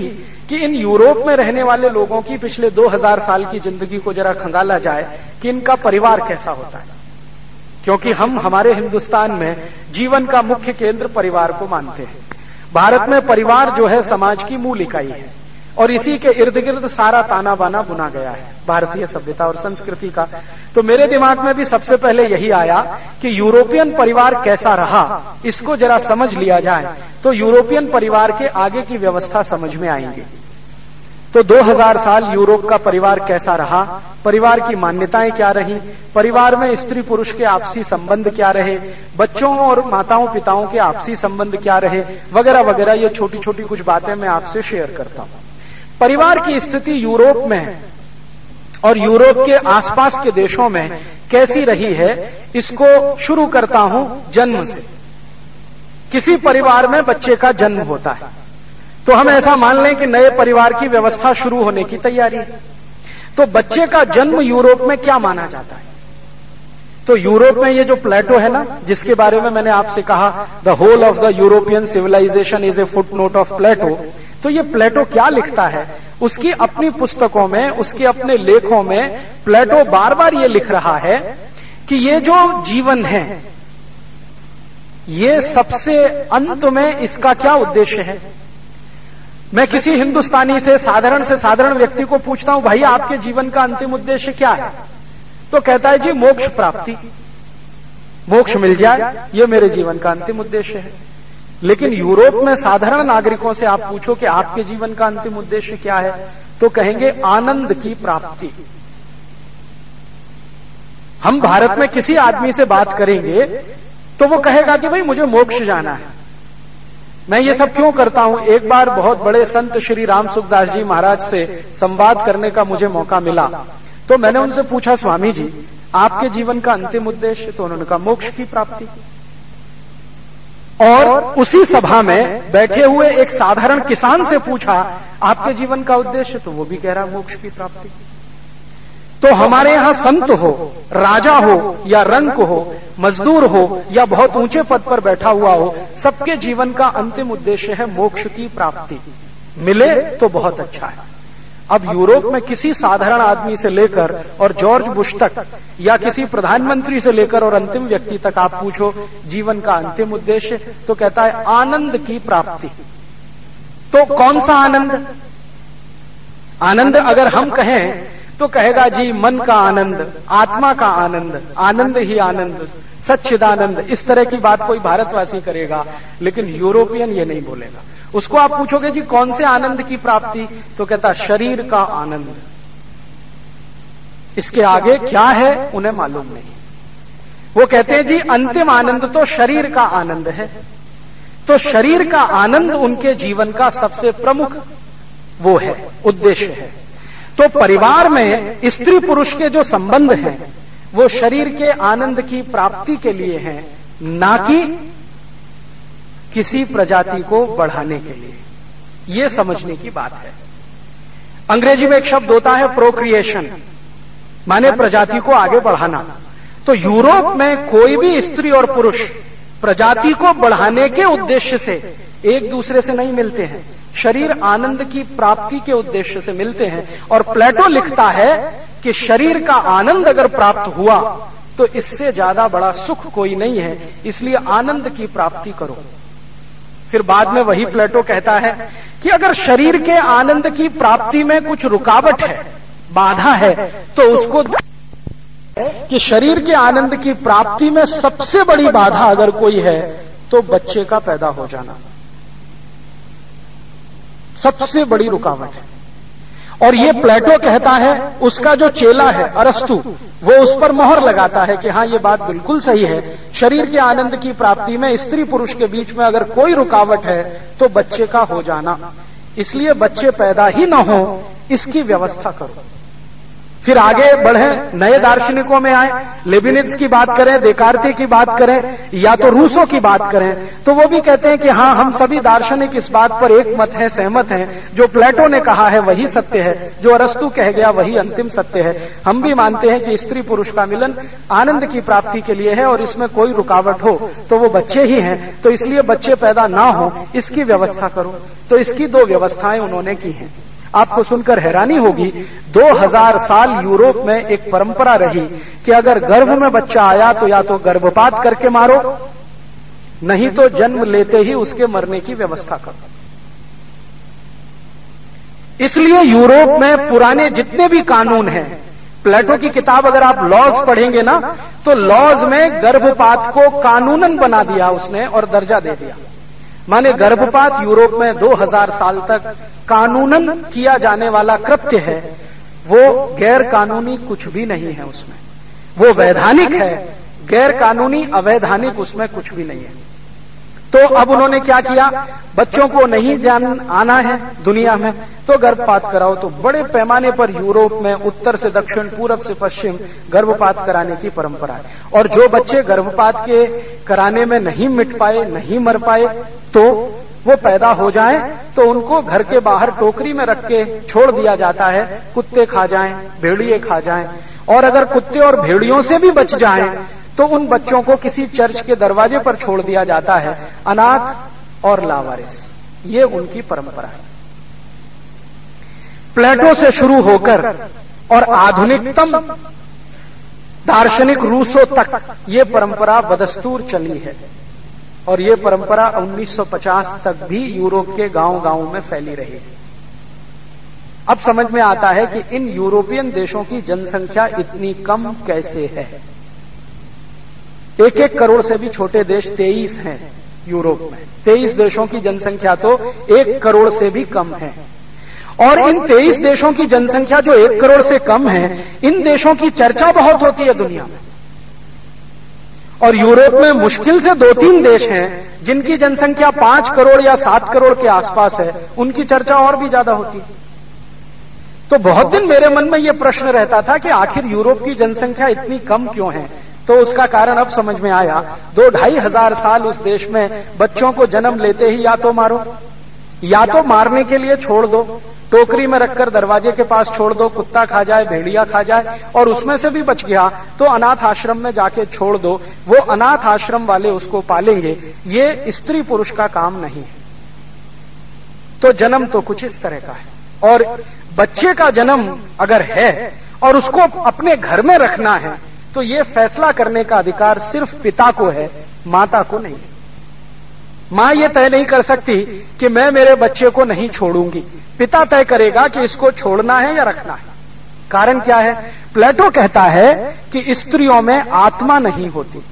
कि इन यूरोप में रहने वाले लोगों की पिछले 2000 साल की ज़िंदगी को जरा खंगाला जाए कि इनका परिवार कैसा होता है। क्योंकि हम हमारे हिंदुस्तान में जीवन का मुख्य केंद्र परिवार को मानते हैं। भारत में परिवार जो है समाज की मूल इकाई है। और इसी के इर्द गिर्द सारा ताना बाना बुना गया है, भारतीय सभ्यता और संस्कृति का। तो मेरे दिमाग में भी सबसे पहले यही आया कि यूरोपियन परिवार कैसा रहा, इसको जरा समझ लिया जाए तो यूरोपियन परिवार के आगे की व्यवस्था समझ में आएँगी। तो 2000 साल यूरोप का परिवार कैसा रहा, परिवार की मान्यताएँ क्या रही, परिवार में स्त्री पुरुष के आपसी संबंध क्या रहे, बच्चों और माताओं पिताओं के आपसी संबंध क्या रहे, वगैरह वगैरह, ये छोटी छोटी कुछ बातें मैं आपसे शेयर करता हूँ। परिवार की स्थिति यूरोप में और यूरोप के आसपास के देशों में कैसी रही है, इसको शुरू करता हूँ जन्म से। किसी परिवार में बच्चे का जन्म होता है। तो हम ऐसा मान लें कि नए परिवार की व्यवस्था शुरू होने की तैयारी है। तो बच्चे का जन्म यूरोप में क्या माना जाता है? तो यूरोप में ये जो प्लेटो है ना, जिसके बारे में मैंने आपसे कहा, the whole of the European civilisation is a footnote of Plato तो ये प्लेटो क्या लिखता है? उसकी अपनी पुस्तकों में, उसके अपने लेखों में प्लेटो बार बार ये लिख रहा है कि ये जो जीवन है, ये सबसे अंत में इसका क्या उद्देश्य है? मैं किसी हिंदुस्तानी से, साधारण से साधारण व्यक्ति को पूछता हूँ, भाई, आपके जीवन का अंतिम उद्देश्य क्या है? तो कहता है, जी, मोक्ष प्राप्ति। मोक्ष मिल जाए, ये मेरे जीवन का अंतिम उद्देश्य है। लेकिन यूरोप में साधारण नागरिकों से आप पूछो कि आपके जीवन का अंतिम उद्देश्य क्या है तो कहेंगे आनंद की प्राप्ति। हम भारत में किसी आदमी से बात करेंगे तो वो कहेगा कि भाई मुझे मोक्ष जाना है। मैं ये सब क्यों करता हूँ? एक बार बहुत बड़े संत श्री राम सुखदास जी महाराज से संवाद करने का मुझे मौका मिला। तो मैंने उनसे पूछा स्वामी जी आपके जीवन का अंतिम उद्देश्य? तो उन्होंने कहा मोक्ष की प्राप्ति। और उसी सभा में बैठे हुए एक साधारण किसान से पूछा, आपके जीवन का उद्देश्य? तो वो भी कह रहा, मोक्ष की प्राप्ति। तो हमारे यहाँ संत हो, राजा हो, या रंक हो, मजदूर हो, या बहुत ऊँचे पद पर बैठा हुआ हो, सबके जीवन का अंतिम उद्देश्य है मोक्ष की प्राप्ति। मिले तो बहुत अच्छा है। अब यूरोप में किसी साधारण आदमी से लेकर और जॉर्ज बुश तक, या किसी प्रधानमंत्री से लेकर और अंतिम व्यक्ति तक आप पूछो, जीवन का अंतिम उद्देश्य तो कहता है आनंद की प्राप्ति। तो कौन सा आनंद? आनंद अगर हम कहें तो कहेगा जी मन का आनंद, आत्मा का आनंद आनंद ही आनंद, सच्चिदानंद। इस तरह की बात कोई भारतवासी करेगा, लेकिन यूरोपियन ये नहीं बोलेगा। उसको आप पूछोगे, जी, कौन से आनंद की प्राप्ति? तो कहता, शरीर का आनंद। इसके आगे क्या है, उन्हें मालूम नहीं। वो कहते हैं, जी, अंतिम आनंद तो शरीर का आनंद है। तो शरीर का आनंद उनके जीवन का सबसे प्रमुख वो है, उद्देश्य है। तो परिवार में स्त्री पुरुष के जो संबंध हैं, वो शरीर के आनंद की प्राप्ति के लिए हैं, ना कि किसी प्रजाति को बढ़ाने के लिए। यह समझने की बात है। अंग्रेज़ी में एक शब्द होता है प्रोक्रिएशन माने प्रजाति को आगे बढ़ाना। तो यूरोप में कोई भी स्त्री और पुरुष प्रजाति को बढ़ाने के उद्देश्य से एक दूसरे से नहीं मिलते हैं। शरीर आनंद की प्राप्ति के उद्देश्य से मिलते हैं। और प्लेटो लिखता है कि शरीर का आनंद अगर प्राप्त हुआ तो इससे ज़्यादा बड़ा सुख कोई नहीं है। इसलिए आनंद की प्राप्ति करो। फिर बाद में वही प्लेटो कहता है कि अगर शरीर के आनंद की प्राप्ति में कुछ रुकावट है, बाधा है तो उसको कि शरीर के आनंद की प्राप्ति में सबसे बड़ी बाधा अगर कोई है तो बच्चे का पैदा हो जाना। सबसे बड़ी रुकावट है। और ये प्लेटो कहता है, उसका जो चेला है, अरस्तु, वो उस पर मोहर लगाता है कि हाँ ये बात बिल्कुल सही है। शरीर के आनंद की प्राप्ति में स्त्री पुरुष के बीच में अगर कोई रुकावट है तो बच्चे का हो जाना। इसलिए बच्चे पैदा ही ना हो, इसकी व्यवस्था करो। फिर आगे बढ़े, नए दार्शनिकों में आए लेबिनिज की बात करें देकार्ती की बात करें, या तो रूसों की बात करें तो वो भी कहते हैं कि हाँ हम सभी दार्शनिक इस बात पर एक मत है, सहमत हैं, जो प्लेटो ने कहा है, वही सत्य है, जो अरस्तु कह गया, वही अंतिम सत्य है। हम भी मानते हैं कि स्त्री पुरुष का मिलन आनंद की प्राप्ति के लिए है, और इसमें कोई रुकावट हो तो वो बच्चे ही हैं तो इसलिए बच्चे पैदा ना हो, इसकी व्यवस्था करो। तो इसकी दो व्यवस्थाएँ उन्होंने की हैं। आपको सुनकर हैरानी होगी 2000 साल यूरोप में एक परंपरा रही कि अगर गर्भ में बच्चा आया तो या तो गर्भपात करके मारो, नहीं तो जन्म लेते ही उसके मरने की व्यवस्था करो। इसलिए यूरोप में पुराने जितने भी कानून हैं, प्लेटो की किताब अगर आप लॉज पढ़ेंगे ना तो लॉज में गर्भपात को कानूनन बना दिया उसने और दर्जा दे दिया। माने गर्भपात यूरोप में 2000 साल तक कानूनन किया जाने वाला कृत्य है, वो गैर कानूनी कुछ भी नहीं है उसमें। वो वैधानिक है गैर कानूनी अवैधानिक उसमें कुछ भी नहीं है। तो अब उन्होंने क्या किया? बच्चों को नहीं जान आना है दुनिया में तो गर्भपात कराओ। तो बड़े पैमाने पर यूरोप में उत्तर से दक्षिण, पूरब से पश्चिम गर्भपात कराने की परंपरा है। और जो बच्चे गर्भपात के कराने में नहीं मिट पाए, नहीं मर पाए तो वो पैदा हो जाए तो उनको घर के बाहर टोकरी में रख के छोड़ दिया जाता है। कुत्ते खा जाएँ, भेड़िए खा जाएँ। और अगर कुत्ते और भेड़ियों से भी बच जाएँ तो उन बच्चों को किसी चर्च के दरवाजे पर छोड़ दिया जाता है। अनाथ और लावारिस, ये उनकी परंपरा है। प्लेटो से शुरू होकर और आधुनिकतम दार्शनिक रूसों तक ये परंपरा बदस्तूर चली है। और ये परंपरा 1950 तक भी यूरोप के गाँव गाँव में फैली रही। अब समझ में आता है कि इन यूरोपियन देशों की जनसंख्या इतनी कम कैसे है। एक एक करोड़ से भी छोटे देश तेईस हैं यूरोप में। तेईस देशों की जनसंख्या तो एक करोड़ से भी कम है। और इन तेईस देशों की जनसंख्या जो एक करोड़ से कम है, इन देशों की चर्चा बहुत होती है दुनिया में। और यूरोप में मुश्किल से दो तीन देश हैं, जिनकी जनसंख्या पाँच करोड़ या सात करोड़ के आसपास है, उनकी चर्चा और भी ज़्यादा होती। है तो बहुत दिन मेरे मन में यह प्रश्न रहता था कि आखिर यूरोप की जनसंख्या इतनी कम क्यों है? तो उसका कारण अब समझ में आया, दो ढाई हज़ार साल उस देश में बच्चों को जन्म लेते ही या तो मारो, या तो मारने के लिए छोड़ दो टोकरी में रखकर दरवाजे के पास छोड़ दो, कुत्ता खा जाए, भेड़िया खा जाए, और उसमें से भी बच गया तो अनाथ आश्रम में जाके छोड़ दो। वो अनाथ आश्रम वाले उसको पालेंगे। ये स्त्री पुरुष का काम नहीं है। तो जन्म तो कुछ इस तरह का है। और बच्चे का जन्म अगर है, और उसको अपने घर में रखना है तो ये फैसला करने का अधिकार सिर्फ़ पिता को है, माता को नहीं माँ ये तय नहीं कर सकती कि मैं मेरे बच्चे को नहीं छोड़ूँगी। पिता तय करेगा कि इसको छोड़ना है या रखना है। कारण क्या है? प्लेटो कहता है कि स्त्रियों में आत्मा नहीं होती।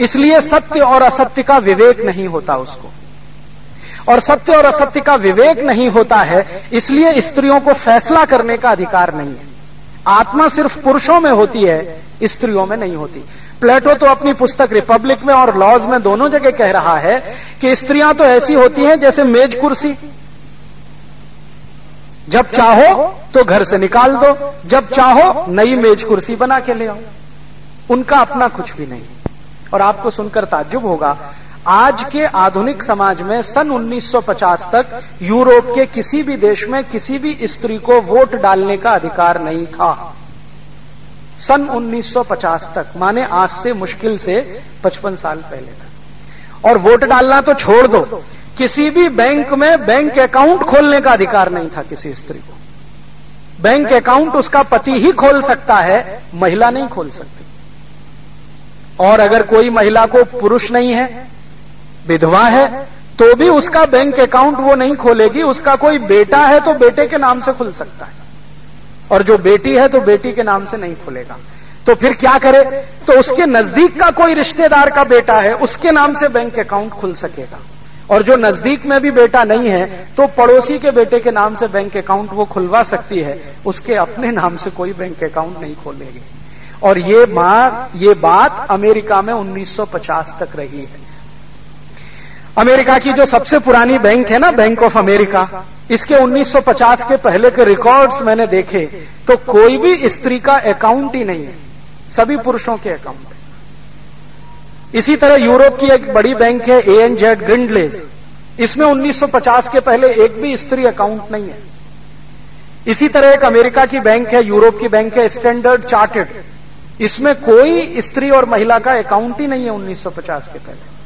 इसलिए सत्य और असत्य का विवेक नहीं होता उसको। और सत्य और असत्य का विवेक नहीं होता है, इसलिए स्त्रियों को फैसला करने का अधिकार नहीं है। आत्मा सिर्फ़ पुरुषों में होती है, स्त्रियों में नहीं होती। प्लेटो तो अपनी पुस्तक रिपब्लिक में और लॉज में दोनों जगह कह रहा है कि स्त्रियाँ तो ऐसी होती हैं जैसे मेज कुर्सी। जब चाहो तो घर से निकाल दो, जब चाहो नई मेज कुर्सी बना के ले आओ। उनका अपना कुछ भी नहीं। और आपको सुनकर ताज्जुब होगा, आज के आधुनिक समाज में सन 1950 तक यूरोप के किसी भी देश में किसी भी स्त्री को वोट डालने का अधिकार नहीं था। सन 1950 तक, माने आज से मुश्किल से 55 साल पहले तक। और वोट डालना तो छोड़ दो। किसी भी बैंक में बैंक अकाउंट खोलने का अधिकार नहीं था किसी स्त्री को। बैंक अकाउंट उसका पति ही खोल सकता है, महिला नहीं खोल सकती। और अगर कोई महिला को पुरुष नहीं है, विधवा है तो भी उसका बैंक अकाउंट वो नहीं खोलेगी। उसका कोई बेटा है तो बेटे के नाम से खुल सकता है। और जो बेटी है तो बेटी के नाम से नहीं खुलेगा। तो फिर क्या करे? तो उसके नज़दीक का कोई रिश्तेदार का बेटा है, उसके नाम से बैंक अकाउंट खुल सकेगा। और जो नज़दीक में भी बेटा नहीं है तो पड़ोसी के बेटे के नाम से बैंक अकाउंट वो खुलवा सकती है, उसके अपने नाम से कोई बैंक अकाउंट नहीं खोलेगी। और ये माँ ये बात अमेरिका में 1950 तक रही है। अमेरिका की जो सबसे पुरानी बैंक है ना, बैंक ऑफ़ अमेरिका इसके 1950 के पहले के रिकॉर्ड्स मैंने देखे तो कोई भी स्त्री का अकाउंट ही नहीं है। सभी पुरुषों के अकाउंट इसी तरह यूरोप की एक बड़ी बैंक है ए एन जेड ग्रिंडलेज इसमें 1950 के पहले एक भी स्त्री अकाउंट नहीं है। इसी तरह एक अमेरिका की बैंक है, यूरोप की बैंक है स्टैंडर्ड चार्टेड इसमें कोई स्त्री और महिला का अकाउंट ही नहीं है 1950 के पहले।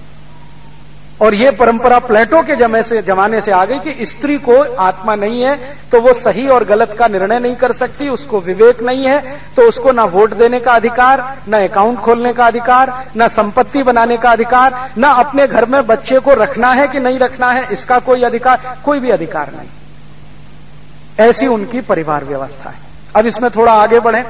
और ये परंपरा प्लेटो के जमे से, जमाने से आ गई कि स्त्री को आत्मा नहीं है तो वो सही और गलत का निर्णय नहीं कर सकती, उसको विवेक नहीं है तो उसको ना वोट देने का अधिकार, न अकाउंट खोलने का अधिकार, न संपत्ति बनाने का अधिकार, न अपने घर में बच्चे को रखना है कि नहीं रखना है, इसका कोई अधिकार, कोई भी अधिकार नहीं। ऐसी उनकी परिवार व्यवस्था है। अब इसमें थोड़ा आगे बढ़े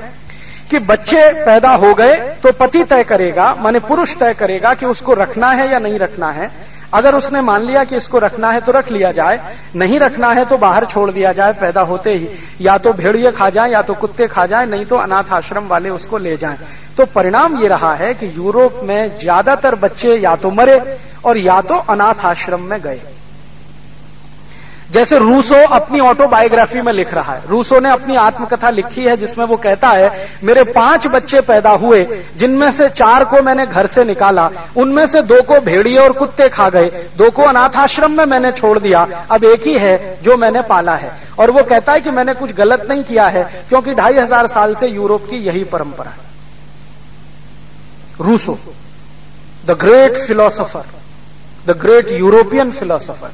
कि बच्चे पैदा हो गए तो पति तय करेगा, माने पुरुष तय करेगा कि उसको रखना है या नहीं रखना है। अगर उसने मान लिया कि इसको रखना है तो रख लिया जाए, नहीं रखना है तो बाहर छोड़ दिया जाए, पैदा होते ही। या तो भेड़िए खा जाए, या तो कुत्ते खा जाए, नहीं तो अनाथ आश्रम वाले उसको ले जाए। तो परिणाम ये रहा है कि यूरोप में ज़्यादातर बच्चे या तो मरे और या तो अनाथ आश्रम में गए। जैसे रूसो अपनी ऑटोबायोग्राफी में लिख रहा है। रूसो ने अपनी आत्मकथा लिखी है जिसमें वो कहता है, मेरे पाँच बच्चे पैदा हुए, जिनमें से चार को मैंने घर से निकाला, उनमें से दो को भेड़िए और कुत्ते खा गए, दो को अनाथ आश्रम में मैंने छोड़ दिया, अब एक ही है जो मैंने पाला है। और वो कहता है कि मैंने कुछ गलत नहीं किया है, क्योंकि ढाई हज़ार साल से यूरोप की यही परंपरा है। Rousseau the great philosopher the great European philosopher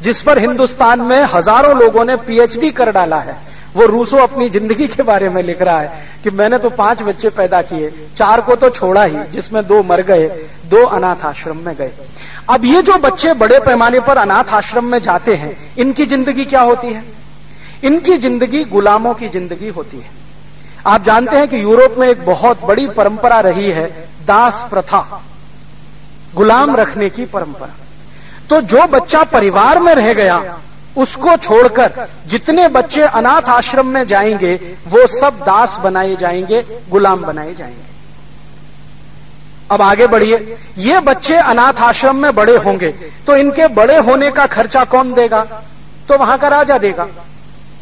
जिस पर हिंदुस्तान में हज़ारों लोगों ने पीएचडी कर डाला है, वो रूसो अपनी ज़िंदगी के बारे में लिख रहा है कि मैंने तो पाँच बच्चे पैदा किए, चार को तो छोड़ा ही, जिसमें दो मर गए, दो अनाथ आश्रम में गए। अब ये जो बच्चे बड़े पैमाने पर अनाथ आश्रम में जाते हैं, इनकी ज़िंदगी क्या होती है? इनकी ज़िंदगी गुलामों की ज़िंदगी होती है। आप जानते हैं कि यूरोप में एक बहुत बड़ी परंपरा रही है, दास प्रथा, गुलाम रखने की परंपरा। तो जो बच्चा परिवार में रह गया, उसको छोड़कर जितने बच्चे अनाथ आश्रम में जाएँगे, वो सब दास बनाए जाएँगे, गुलाम बनाए जाएँगे। अब आगे बढ़िए। ये बच्चे अनाथ आश्रम में बड़े होंगे तो इनके बड़े होने का खर्चा कौन देगा? तो वहाँ का राजा देगा,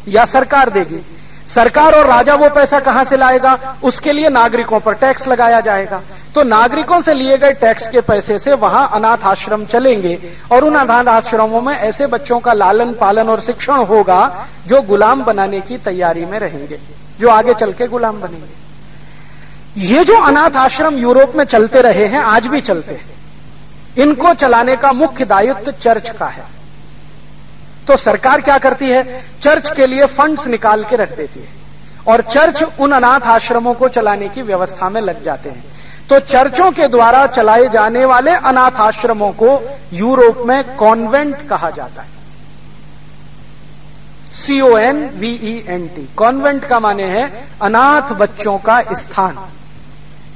या सरकार देगी। सरकार और राजा वो पैसा कहाँ से लाएगा? उसके लिए नागरिकों पर टैक्स लगाया जाएगा। तो नागरिकों से लिए गए टैक्स के पैसे से वहाँ अनाथ आश्रम चलेंगे और उन अनाथ आश्रमों में ऐसे बच्चों का लालन पालन और शिक्षण होगा जो गुलाम बनाने की तैयारी में रहेंगे, जो आगे चल के गुलाम बनेंगे। ये जो अनाथ आश्रम यूरोप में चलते रहे हैं, आज भी चलते हैं। इनको चलाने का मुख्य दायित्व चर्च का है। तो सरकार क्या करती है? चर्च के लिए फंड्स निकाल के रख देती है। और चर्च उन अनाथ आश्रमों को चलाने की व्यवस्था में लग जाते हैं। तो चर्चों के द्वारा चलाए जाने वाले अनाथ आश्रमों को यूरोप में कॉन्वेंट कहा जाता है। C O N V E N T convent का माने है अनाथ बच्चों का स्थान।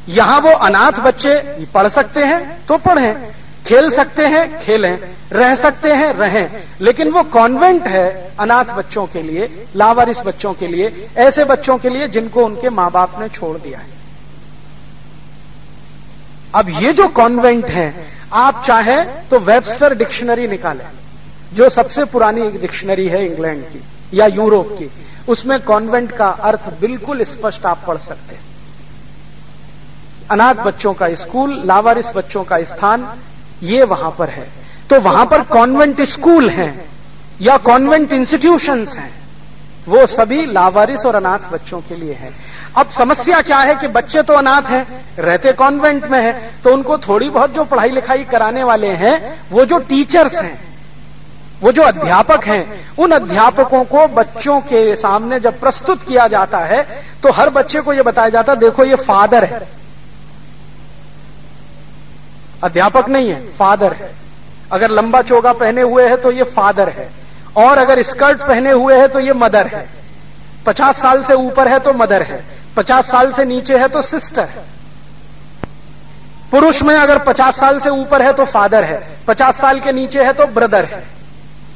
यहाँ वो अनाथ बच्चे पढ़ सकते हैं तो पढ़ें। खेल सकते हैं, खेलें, रह सकते हैं, रहें। लेकिन वो कॉन्वेंट है अनाथ बच्चों के लिए, लावारिस बच्चों के लिए, ऐसे बच्चों के लिए जिनको उनके माँ बाप ने छोड़ दिया है। अब ये जो कॉन्वेंट है, आप चाहें तो वेबस्टर डिक्शनरी निकालें, जो सबसे पुरानी डिक्शनरी है इंग्लैंड की, या यूरोप की। उसमें कॉन्वेंट का अर्थ बिल्कुल स्पष्ट आप पढ़ सकते हैं। अनाथ बच्चों का स्कूल, लावारिस बच्चों का स्थान ये वहाँ पर है। तो वहाँ पर कॉन्वेंट स्कूल हैं, या कॉन्वेंट इंस्टीट्यूशंस हैं, वो सभी लावारिस और अनाथ बच्चों के लिए है। अब समस्या क्या है कि बच्चे तो अनाथ हैं, रहते कॉन्वेंट में हैं तो उनको थोड़ी बहुत जो पढ़ाई लिखाई कराने वाले हैं, वो जो टीचर्स हैं, वो जो अध्यापक हैं, उन अध्यापकों को बच्चों के सामने जब प्रस्तुत किया जाता है तो हर बच्चे को यह बताया जाता है, देखो ये फादर है। अध्यापक नहीं है, फादर है। अगर लंबा चोगा पहने हुए है तो ये फादर है। और अगर स्कर्ट पहने हुए है तो ये मदर है। पचास साल से ऊपर है तो मदर है। पचास साल से नीचे है तो सिस्टर है। पुरुष में अगर पचास साल से ऊपर है तो फादर है। पचास साल के नीचे है तो ब्रदर है।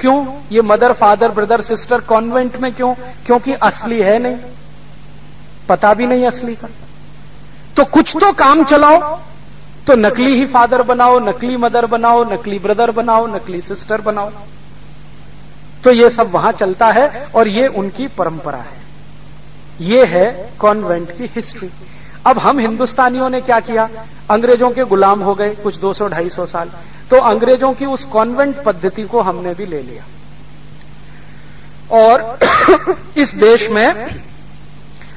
क्यों? ये mother, father, brother, sister convent में क्यों? क्योंकि असली है नहीं। पता भी नहीं असली का। तो कुछ तो काम चलाओ। तो नकली ही फादर बनाओ, नकली मदर बनाओ, नकली ब्रदर बनाओ, नकली सिस्टर बनाओ। तो ये सब वहाँ चलता है और ये उनकी परंपरा है। ये है कॉन्वेंट की हिस्ट्री। अब हम हिंदुस्तानियों ने क्या किया? अंग्रेज़ों के गुलाम हो गए कुछ 200-250 साल। तो अंग्रेज़ों की उस कॉन्वेंट पद्धति को हमने भी ले लिया। और इस देश में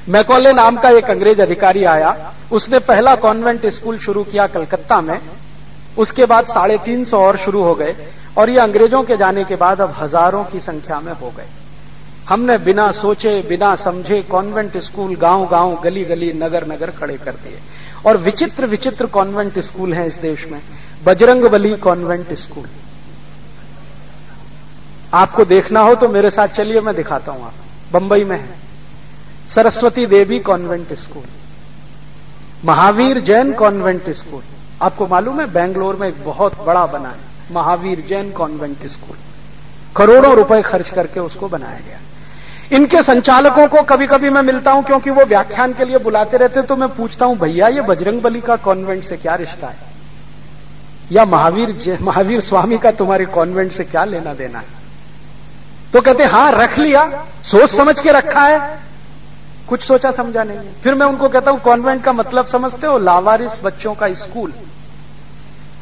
मैकॉले नाम का एक अंग्रेज़ अधिकारी आया। उसने पहला कॉन्वेंट स्कूल शुरू किया कलकत्ता में। उसके बाद साढ़े तीन सौ और शुरू हो गए और ये अंग्रेज़ों के जाने के बाद अब हज़ारों की संख्या में हो गए। हमने बिना सोचे, बिना समझे कॉन्वेंट स्कूल गाँव गाँव गली गली नगर नगर खड़े कर दिए। और विचित्र विचित्र कॉन्वेंट स्कूल हैं इस देश में। Bajrang Bali convent school. आपको देखना हो तो मेरे साथ चलिए, मैं दिखाता हूँ आप बंबई में है। Saraswati Devi convent school, Mahavir Jain convent school. आपको मालूम है, बेंगलोर में एक बहुत बड़ा बना है, महावीर जैन कॉन्वेंट स्कूल। करोड़ों रुपए खर्च करके उसको बनाया गया। इनके संचालकों को कभी कभी मैं मिलता हूँ, क्योंकि वो व्याख्यान के लिए बुलाते रहते तो मैं पूछता हूँ, भैया, ये बजरंग बली का कॉन्वेंट से क्या रिश्ता है? या महावीर महावीर स्वामी का तुम्हारे कॉन्वेंट से क्या लेना देना है? तो कहते हाँ रख लिया सोच समझ के रखा है कुछ सोचा समझा नहीं है। फिर मैं उनको कहता हूँ, कॉन्वेंट का मतलब समझते हो, लावारिस बच्चों का स्कूल।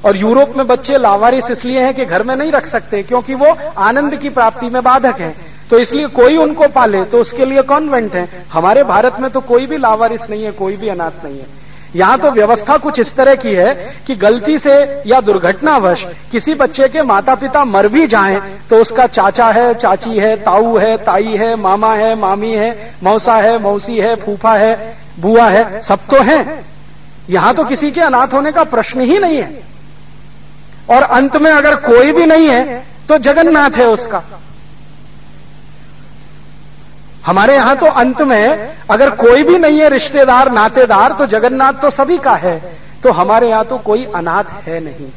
और यूरोप में बच्चे लावारिस इसलिए हैं कि घर में नहीं रख सकते, क्योंकि वो आनंद की प्राप्ति में बाधक हैं। तो इसलिए कोई उनको पाले तो उसके लिए कॉन्वेंट है। हमारे भारत में तो कोई भी लावारिस नहीं है, कोई भी अनाथ नहीं है। यहाँ तो व्यवस्था कुछ इस तरह की है कि गलती से या दुर्घटनावश किसी बच्चे के माता पिता मर भी जाएँ तो उसका चाचा है, चाची है, ताऊ है, ताई है, मामा है, मामी है, मौसा है, मौसी है, फूफा है, बुआ है, सब तो है। यहाँ तो किसी के अनाथ होने का प्रश्न ही नहीं है। और अंत में अगर कोई भी नहीं है तो जगन्नाथ है उसका। हमारे यहाँ तो अंत में अगर कोई भी नहीं है रिश्तेदार, नातेदार तो जगन्नाथ तो सभी का है। तो हमारे यहाँ तो कोई अनाथ है नहीं।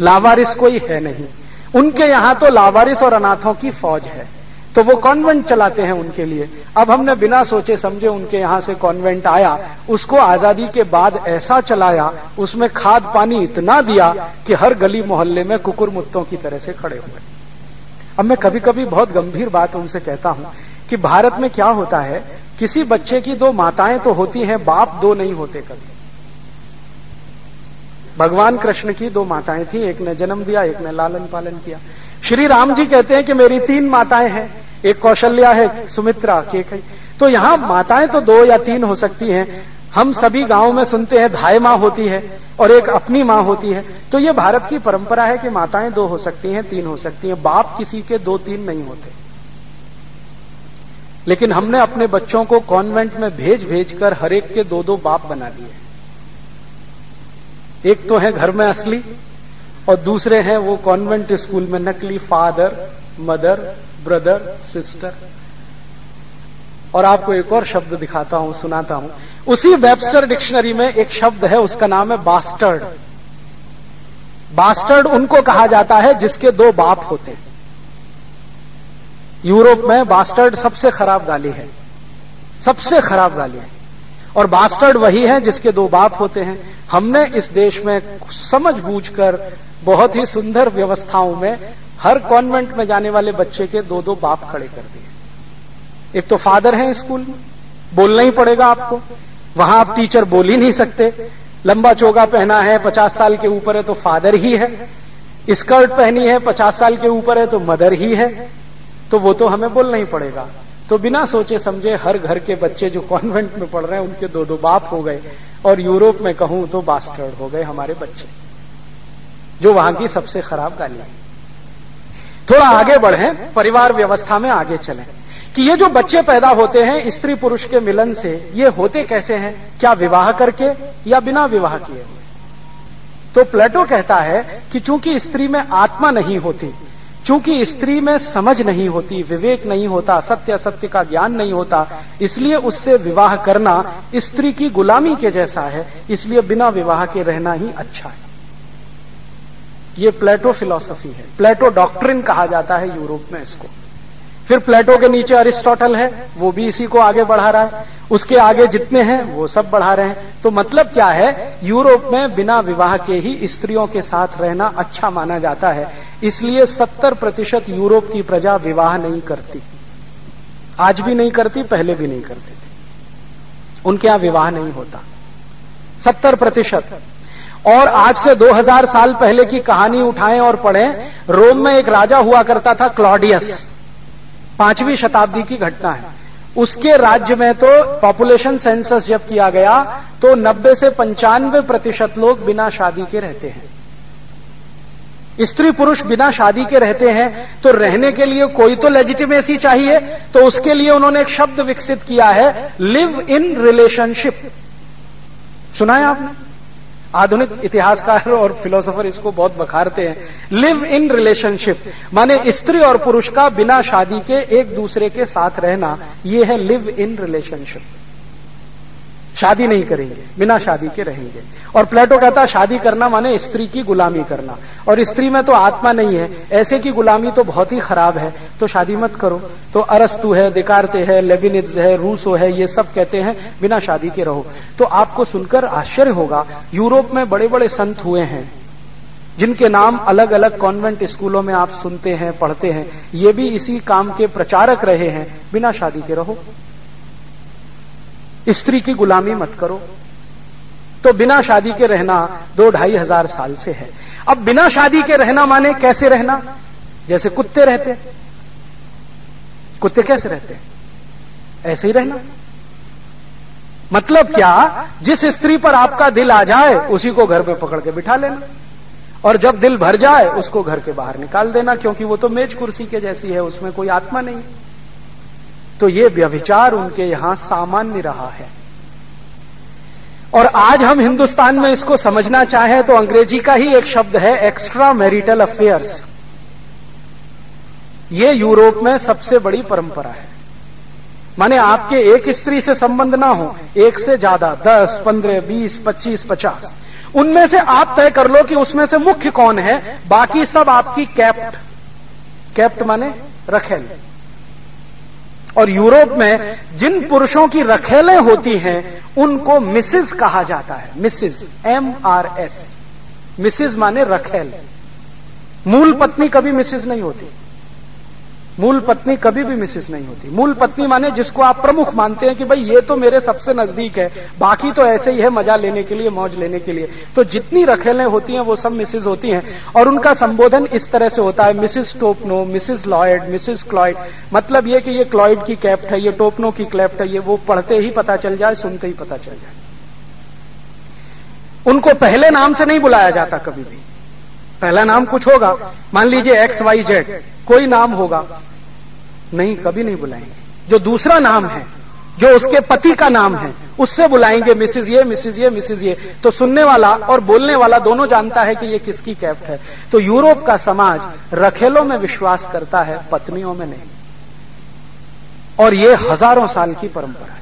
लावारिस कोई है नहीं। उनके यहाँ तो लावारिस और अनाथों की फौज है। तो वो कॉन्वेंट चलाते हैं उनके लिए। अब हमने बिना सोचे समझे उनके यहाँ से कॉन्वेंट आया। उसको आज़ादी के बाद ऐसा चलाया, उसमें खाद पानी इतना दिया कि हर गली मोहल्ले में कुकुर मुत्तों की तरह से खड़े हुए। अब मैं कभी कभी बहुत गंभीर बात उनसे कहता हूँ कि भारत में क्या होता है? किसी बच्चे की दो माताएँ तो होती हैं, बाप दो नहीं होते कभी। भगवान कृष्ण की दो माताएँ थी, एक ने जन्म दिया, एक ने लालन पालन किया। श्री राम जी कहते हैं कि मेरी तीन माताएँ हैं, एक कौशल्या है सुमित्रा के है। तो यहाँ माताएँ तो दो या तीन हो सकती हैं। हम सभी गाँवों में सुनते हैं, धाय माँ होती है और एक अपनी माँ होती है। तो ये भारत की परंपरा है कि माताएँ दो हो सकती हैं, तीन हो सकती हैं। बाप किसी के दो तीन नहीं होते। लेकिन हमने अपने बच्चों को कॉन्वेंट में भेज भेज कर हरेक के दो दो बाप बना दिए। एक तो है घर में असली, और दूसरे हैं वो कॉन्वेंट स्कूल में नकली फादर मदर ब्रदर सिस्टर और आपको एक और शब्द दिखाता हूँ, सुनाता हूँ। उसी वेबस्टर डिक्शनरी में एक शब्द है, उसका नाम है बास्टर्ड बास्टर्ड उनको कहा जाता है जिसके दो बाप होते हैं। यूरोप में बास्टर्ड सबसे खराब गाली है। सबसे खराब गाली है। और बास्टर्ड वही है जिसके दो बाप होते हैं। हमने इस देश में समझ बूझकर बहुत ही सुंदर व्यवस्थाओं में हर कॉन्वेंट में जाने वाले बच्चे के दो दो बाप खड़े कर दिए। एक तो फादर है स्कूल में। बोलना ही पड़ेगा आपको। वहाँ आप टीचर बोल ही नहीं सकते। लंबा चोगा पहना है, पचास साल के ऊपर है तो फादर ही है। स्कर्ट पहनी है, पचास साल के ऊपर है तो मदर ही है। तो वो तो हमें बोलना ही पड़ेगा। तो बिना सोचे समझे हर घर के बच्चे जो कॉन्वेंट में पढ़ रहे हैं, उनके दो दो बाप हो गए और यूरोप में कहूँ तो बास्टर्ड हो गए हमारे बच्चे, जो वहाँ की सबसे खराब गाली है थोड़ा आगे बढ़े, परिवार व्यवस्था में आगे चले। कि ये जो बच्चे पैदा होते हैं, स्त्री पुरुष के मिलन से, ये होते कैसे हैं? क्या विवाह करके या बिना विवाह किए? तो प्लेटो कहता है कि चूँकि स्त्री में आत्मा नहीं होती चूँकि स्त्री में समझ नहीं होती, विवेक नहीं होता, सत्य असत्य का ज्ञान नहीं होता, इसलिए उससे विवाह करना स्त्री की गुलामी के जैसा है, इसलिए बिना विवाह के रहना ही अच्छा है। ये प्लेटो फिलॉसफी है, प्लेटो डॉक्ट्रिन कहा जाता है यूरोप में इसको। फिर प्लेटो के नीचे अरिस्टोटल है, वो भी इसी को आगे बढ़ा रहा है। उसके आगे जितने हैं, वो सब बढ़ा रहे हैं। तो मतलब क्या है? यूरोप में बिना विवाह के ही स्त्रियों के साथ रहना अच्छा माना जाता है। इसलिए 70 प्रतिशत यूरोप की प्रजा विवाह नहीं करती। आज भी नहीं करती, पहले भी नहीं करती थी। उनके यहाँ विवाह नहीं होता। 70 प्रतिशत। और आज से 2000 साल पहले की कहानी उठाएँ और पढ़ें, रोम में एक राजा हुआ करता था क्लॉडियस। पांचवी शताब्दी की घटना है। उसके राज्य में तो पॉपुलेशन सेंसस जब किया गया तो 90 से पंचानवे प्रतिशत लोग बिना शादी के रहते हैं। स्त्री पुरुष बिना शादी के रहते हैं तो रहने के लिए कोई तो लेजिटिमेसी चाहिए तो उसके लिए उन्होंने एक शब्द विकसित किया है लिव इन रिलेशनशिप सुना है आपने? आधुनिक इतिहासकार और फिलोसोफर इसको बहुत बखारते हैं। लिव इन रिलेशनशिप माने स्त्री और पुरुष का बिना शादी के एक दूसरे के साथ रहना, ये है लिव इन रिलेशनशिप शादी नहीं करेंगे, बिना शादी के रहेंगे। और प्लेटो कहता, शादी करना माने स्त्री की गुलामी करना। और स्त्री में तो आत्मा नहीं है, ऐसे की गुलामी तो बहुत ही खराब है। तो शादी मत करो। तो अरस्तु है, दिकारते है लेबिनिज है, रूसो है, ये सब कहते हैं, बिना शादी के रहो। तो आपको सुनकर आश्चर्य होगा, यूरोप में बड़े बड़े संत हुए हैं, जिनके नाम अलग अलग कॉन्वेंट स्कूलों में आप सुनते हैं, पढ़ते हैं। ये भी इसी काम के प्रचारक रहे हैं, बिना शादी के रहो। स्त्री की गुलामी मत करो। तो बिना शादी के रहना दो ढाई हज़ार साल से है। अब बिना शादी के रहना माने कैसे रहना? जैसे कुत्ते रहते। कुत्ते कैसे रहते? ऐसे ही रहना। मतलब क्या? जिस स्त्री पर आपका दिल आ जाए, उसी को घर पे पकड़ के बिठा लेना। और जब दिल भर जाए, उसको घर के बाहर निकाल देना, क्योंकि वो तो मेज कुर्सी के जैसी है, उसमें कोई आत्मा नहीं। तो ये व्यभिचार उनके यहाँ सामान्य रहा है। और आज हम हिंदुस्तान में इसको समझना चाहें तो अंग्रेज़ी का ही एक शब्द है एक्स्ट्रा मैरिटल अफेयर्स ये यूरोप में सबसे बड़ी परंपरा है। माने आपके एक स्त्री से संबंध ना हो, एक से ज़्यादा, दस, पंद्रह, बीस, पच्चीस, पचास। उनमें से आप तय कर लो कि उसमें से मुख्य कौन है, बाकी सब आपकी कैप्ट। कैप्ट माने रखेल और यूरोप में जिन पुरुषों की रखेलें होती हैं, उनको मिसिस कहा जाता है। Mrs M R S Mrs माने रखेल। मूल पत्नी कभी मिसिस नहीं होती। मूल पत्नी कभी भी मिसिस नहीं होती। मूल पत्नी माने जिसको आप प्रमुख मानते हैं कि भाई, ये तो मेरे सबसे नज़दीक है। बाकी तो ऐसे ही है, मज़ा लेने के लिए, मौज लेने के लिए। तो जितनी रखेलें होती हैं, वो सब मिसिस होती हैं। और उनका संबोधन इस तरह से होता है Mrs Topno Mrs Lloyd Mrs Cloyd मतलब ये कि ये क्लॉयड की कैप्ट है, ये टोपनो की क्लैप्ट है, ये वो पढ़ते ही पता चल जाए, सुनते ही पता चल जाए। उनको पहले नाम से नहीं बुलाया जाता कभी भी। पहला नाम कुछ होगा। मान लीजिए एक्स वाई जेड कोई नाम होगा। नहीं, कभी नहीं बुलाएँगे। जो दूसरा नाम है, जो उसके पति का नाम है, उससे बुलाएँगे मिसिज ये मिसिज ये मिसिज ये। तो सुनने वाला और बोलने वाला दोनों जानता है कि ये किसकी कैप्ट है। तो यूरोप का समाज रखेलों में विश्वास करता है, पत्नियों में नहीं। और ये हज़ारों साल की परंपरा है।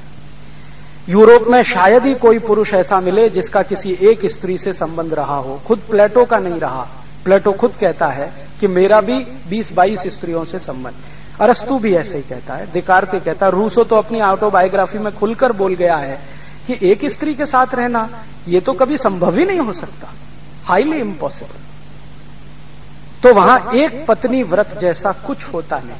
यूरोप में शायद ही कोई पुरुष ऐसा मिले जिसका किसी एक स्त्री से संबंध रहा हो। खुद प्लेटो का नहीं रहा। प्लेटो खुद कहता है कि मेरा भी 20-22 स्त्रियों से संबंध। अरस्तु भी ऐसे ही कहता है, दिकारते कहता है, रूसो तो अपनी ऑटोबायोग्राफी में खुलकर बोल गया है कि एक स्त्री के साथ रहना, ये तो कभी संभव ही नहीं हो सकता। हाईली इम्पॉसिबल तो वहाँ एक पत्नी व्रत जैसा कुछ होता नहीं।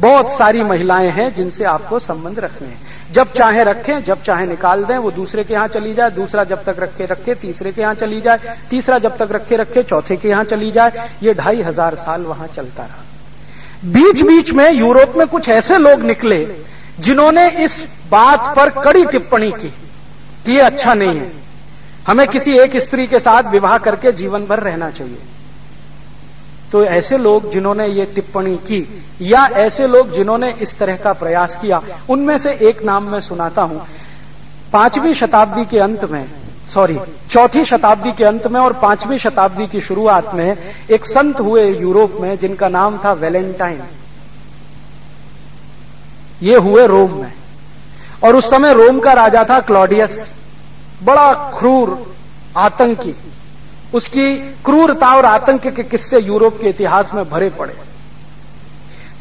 बहुत सारी महिलाएँ हैं जिनसे आपको संबंध रखने हैं। जब चाहे रखें, जब चाहे निकाल दें, वो दूसरे के यहाँ चली जाए, दूसरा जब तक रखे रखे, तीसरे के यहाँ चली जाए, तीसरा जब तक रखे रखे, चौथे के यहाँ चली जाए, ये ढाई हज़ार साल वहाँ चलता रहा। बीच बीच में यूरोप में कुछ ऐसे लोग निकले जिन्होंने इस बात पर कड़ी टिप्पणी की कि ये अच्छा नहीं है। हमें किसी एक स्त्री के साथ विवाह करके जीवन भर रहना चाहिए। तो ऐसे लोग जिन्होंने ये टिप्पणी की, या ऐसे लोग जिन्होंने इस तरह का प्रयास किया, उनमें से एक नाम मैं सुनाता हूँ। पांचवी शताब्दी के अंत में सॉरी चौथी शताब्दी के अंत में और पांचवी शताब्दी की शुरुआत में एक संत हुए यूरोप में जिनका नाम था वेलेंटाइन। ये हुए रोम में। और उस समय रोम का राजा था क्लॉडियस। बड़ा क्रूर, आतंकी। उसकी क्रूरता और आतंक के किस्से यूरोप के इतिहास में भरे पड़े।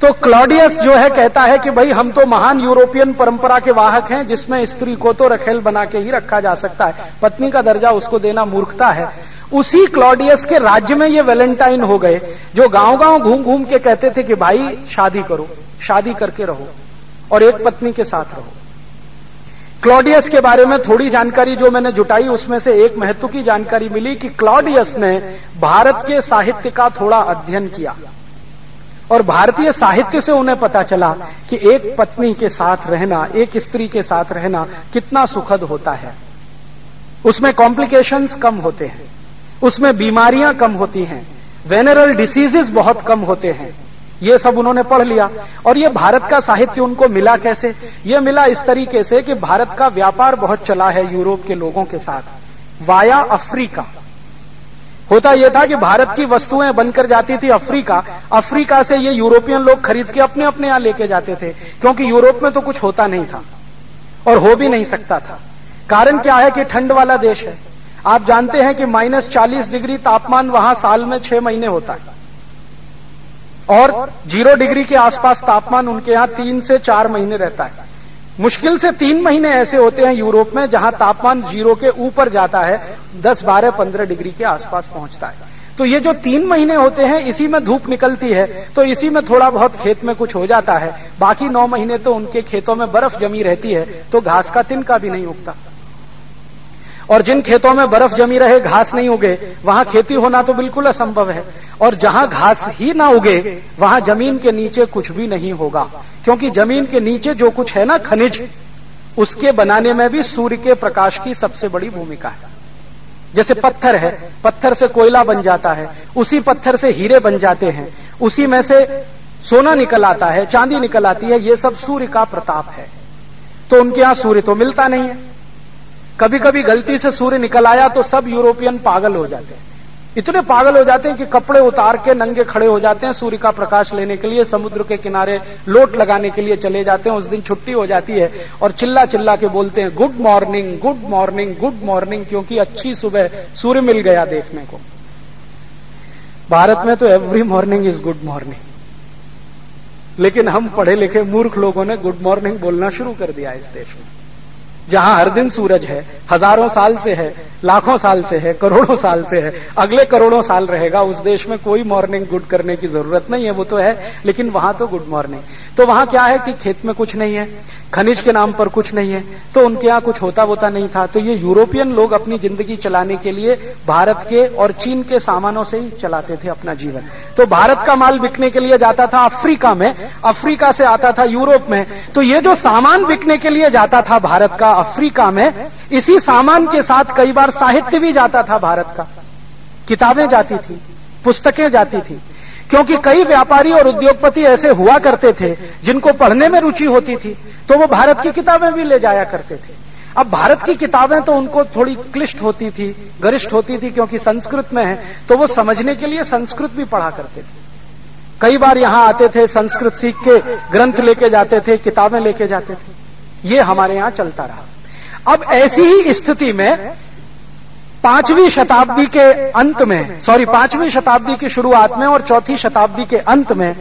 तो क्लॉडियस जो है कहता है कि भाई, हम तो महान यूरोपियन परंपरा के वाहक हैं, जिसमें स्त्री को तो रखेल बना के ही रखा जा सकता है। पत्नी का दर्जा उसको देना मूर्खता है। उसी क्लॉडियस के राज्य में ये वैलेंटाइन हो गए, जो गाँव गाँव घूम घूम के कहते थे कि भाई, शादी करो, शादी करके रहो और एक पत्नी के साथ रहो। क्लॉडियस के बारे में थोड़ी जानकारी जो मैंने जुटाई, उसमें से एक महत्व की जानकारी मिली कि क्लॉडियस ने भारत के साहित्य का थोड़ा अध्ययन किया। और भारतीय साहित्य से उन्हें पता चला कि एक पत्नी के साथ रहना, एक स्त्री के साथ रहना कितना सुखद होता है। उसमें कॉम्प्लिकेशंस कम होते हैं, उसमें बीमारियाँ कम होती हैं वेनरल डिसीजेस बहुत कम होते हैं। ये सब उन्होंने पढ़ लिया। और ये भारत का साहित्य उनको मिला कैसे? ये मिला इस तरीके से कि भारत का व्यापार बहुत चला है यूरोप के लोगों के साथ, वाया अफ्रीका। होता यह था कि भारत की वस्तुएँ बनकर जाती थी अफ्रीका। अफ्रीका से ये यूरोपियन लोग खरीद के अपने अपने यहाँ लेके जाते थे, क्योंकि यूरोप में तो कुछ होता नहीं था और हो भी नहीं सकता था। कारण क्या है कि ठंड वाला देश है। आप जानते हैं कि माइनस चालीस डिग्री तापमान वहाँ साल में छह महीने होता है। और ज़ीरो डिग्री के आसपास तापमान उनके यहाँ तीन से चार महीने रहता है। मुश्किल से तीन महीने ऐसे होते हैं यूरोप में जहाँ तापमान ज़ीरो के ऊपर जाता है, दस, बारह, पंद्रह डिग्री के आसपास पहुँचता है। तो ये जो तीन महीने होते हैं, इसी में धूप निकलती है तो इसी में थोड़ा बहुत खेत में कुछ हो जाता है। बाकी नौ महीने तो उनके खेतों में बर्फ़ जमी रहती है तो घास का तिनका भी नहीं उगता। और जिन खेतों में बर्फ़ जमी रहे, घास नहीं उगे, वहाँ खेती होना तो बिल्कुल असंभव है। और जहाँ घास ही ना उगे, वहाँ ज़मीन के नीचे कुछ भी नहीं होगा। क्योंकि ज़मीन के नीचे जो कुछ है ना खनिज, उसके बनाने में भी सूर्य के प्रकाश की सबसे बड़ी भूमिका है। जैसे पत्थर है, पत्थर से कोयला बन जाता है, उसी पत्थर से हीरे बन जाते हैं, उसी में से सोना निकल आता है, चांदी निकल आती है, ये सब सूर्य का प्रताप है। तो उनके यहाँ सूर्य तो मिलता नहीं है। कभी कभी गलती से सूर्य निकल आया तो सब यूरोपियन पागल हो जाते हैं। इतने पागल हो जाते हैं कि कपड़े उतार के नंगे खड़े हो जाते हैं सूर्य का प्रकाश लेने के लिए, समुद्र के किनारे लोट लगाने के लिए चले जाते हैं, उस दिन छुट्टी हो जाती है और चिल्ला चिल्ला के बोलते हैं, good morning good morning good morning, क्योंकि अच्छी सुबह सूर्य मिल गया देखने को। भारत में तो every morning is good morning लेकिन हम पढ़े लिखे मूर्ख लोगों ने गुड मॉर्निंग बोलना शुरू कर दिया इस देश में। जहाँ हर दिन सूरज है, हज़ारों साल से है, लाखों साल से है, करोड़ों साल से है, अगले करोड़ों साल रहेगा, उस देश में कोई मॉर्निंग गुड करने की ज़रूरत नहीं है, वो तो है, लेकिन वहाँ तो गुड मॉर्निंग तो वहाँ क्या है कि खेत में कुछ नहीं है, खनिज के नाम पर कुछ नहीं है तो उनके यहाँ कुछ होता वोता नहीं था तो ये यूरोपियन लोग अपनी ज़िंदगी चलाने के लिए भारत के और चीन के सामानों से ही चलाते थे अपना जीवन. तो भारत का माल बिकने के लिए जाता था अफ्रीका में, अफ्रीका से आता था यूरोप में तो ये जो सामान बिकने के लिए जाता था भारत का अफ्रीका में, इसी सामान के साथ कई बार साहित्य भी जाता था भारत का। किताबें जाती थी, पुस्तकें जाती थी, क्योंकि कई व्यापारी और उद्योगपति ऐसे हुआ करते थे, जिनको पढ़ने में रुचि होती थी तो वो भारत की किताबें भी ले जाया करते थे। अब भारत की किताबें तो उनको थोड़ी क्लिष्ट होती थी, गरिष्ठ होती थी, क्योंकि संस्कृत में है तो वो समझने के लिए संस्कृत भी पढ़ा करते थे। कई बार यहाँ आते थे, संस्कृत सीख के ग्रंथ लेके जाते थे, किताबें लेके जाते थे। ये हमारे यहाँ चलता रहा। अब ऐसी ही स्थिति में पांचवी शताब्दी के अंत में सॉरी पांचवी शताब्दी की शुरुआत में और चौथी शताब्दी के अंत में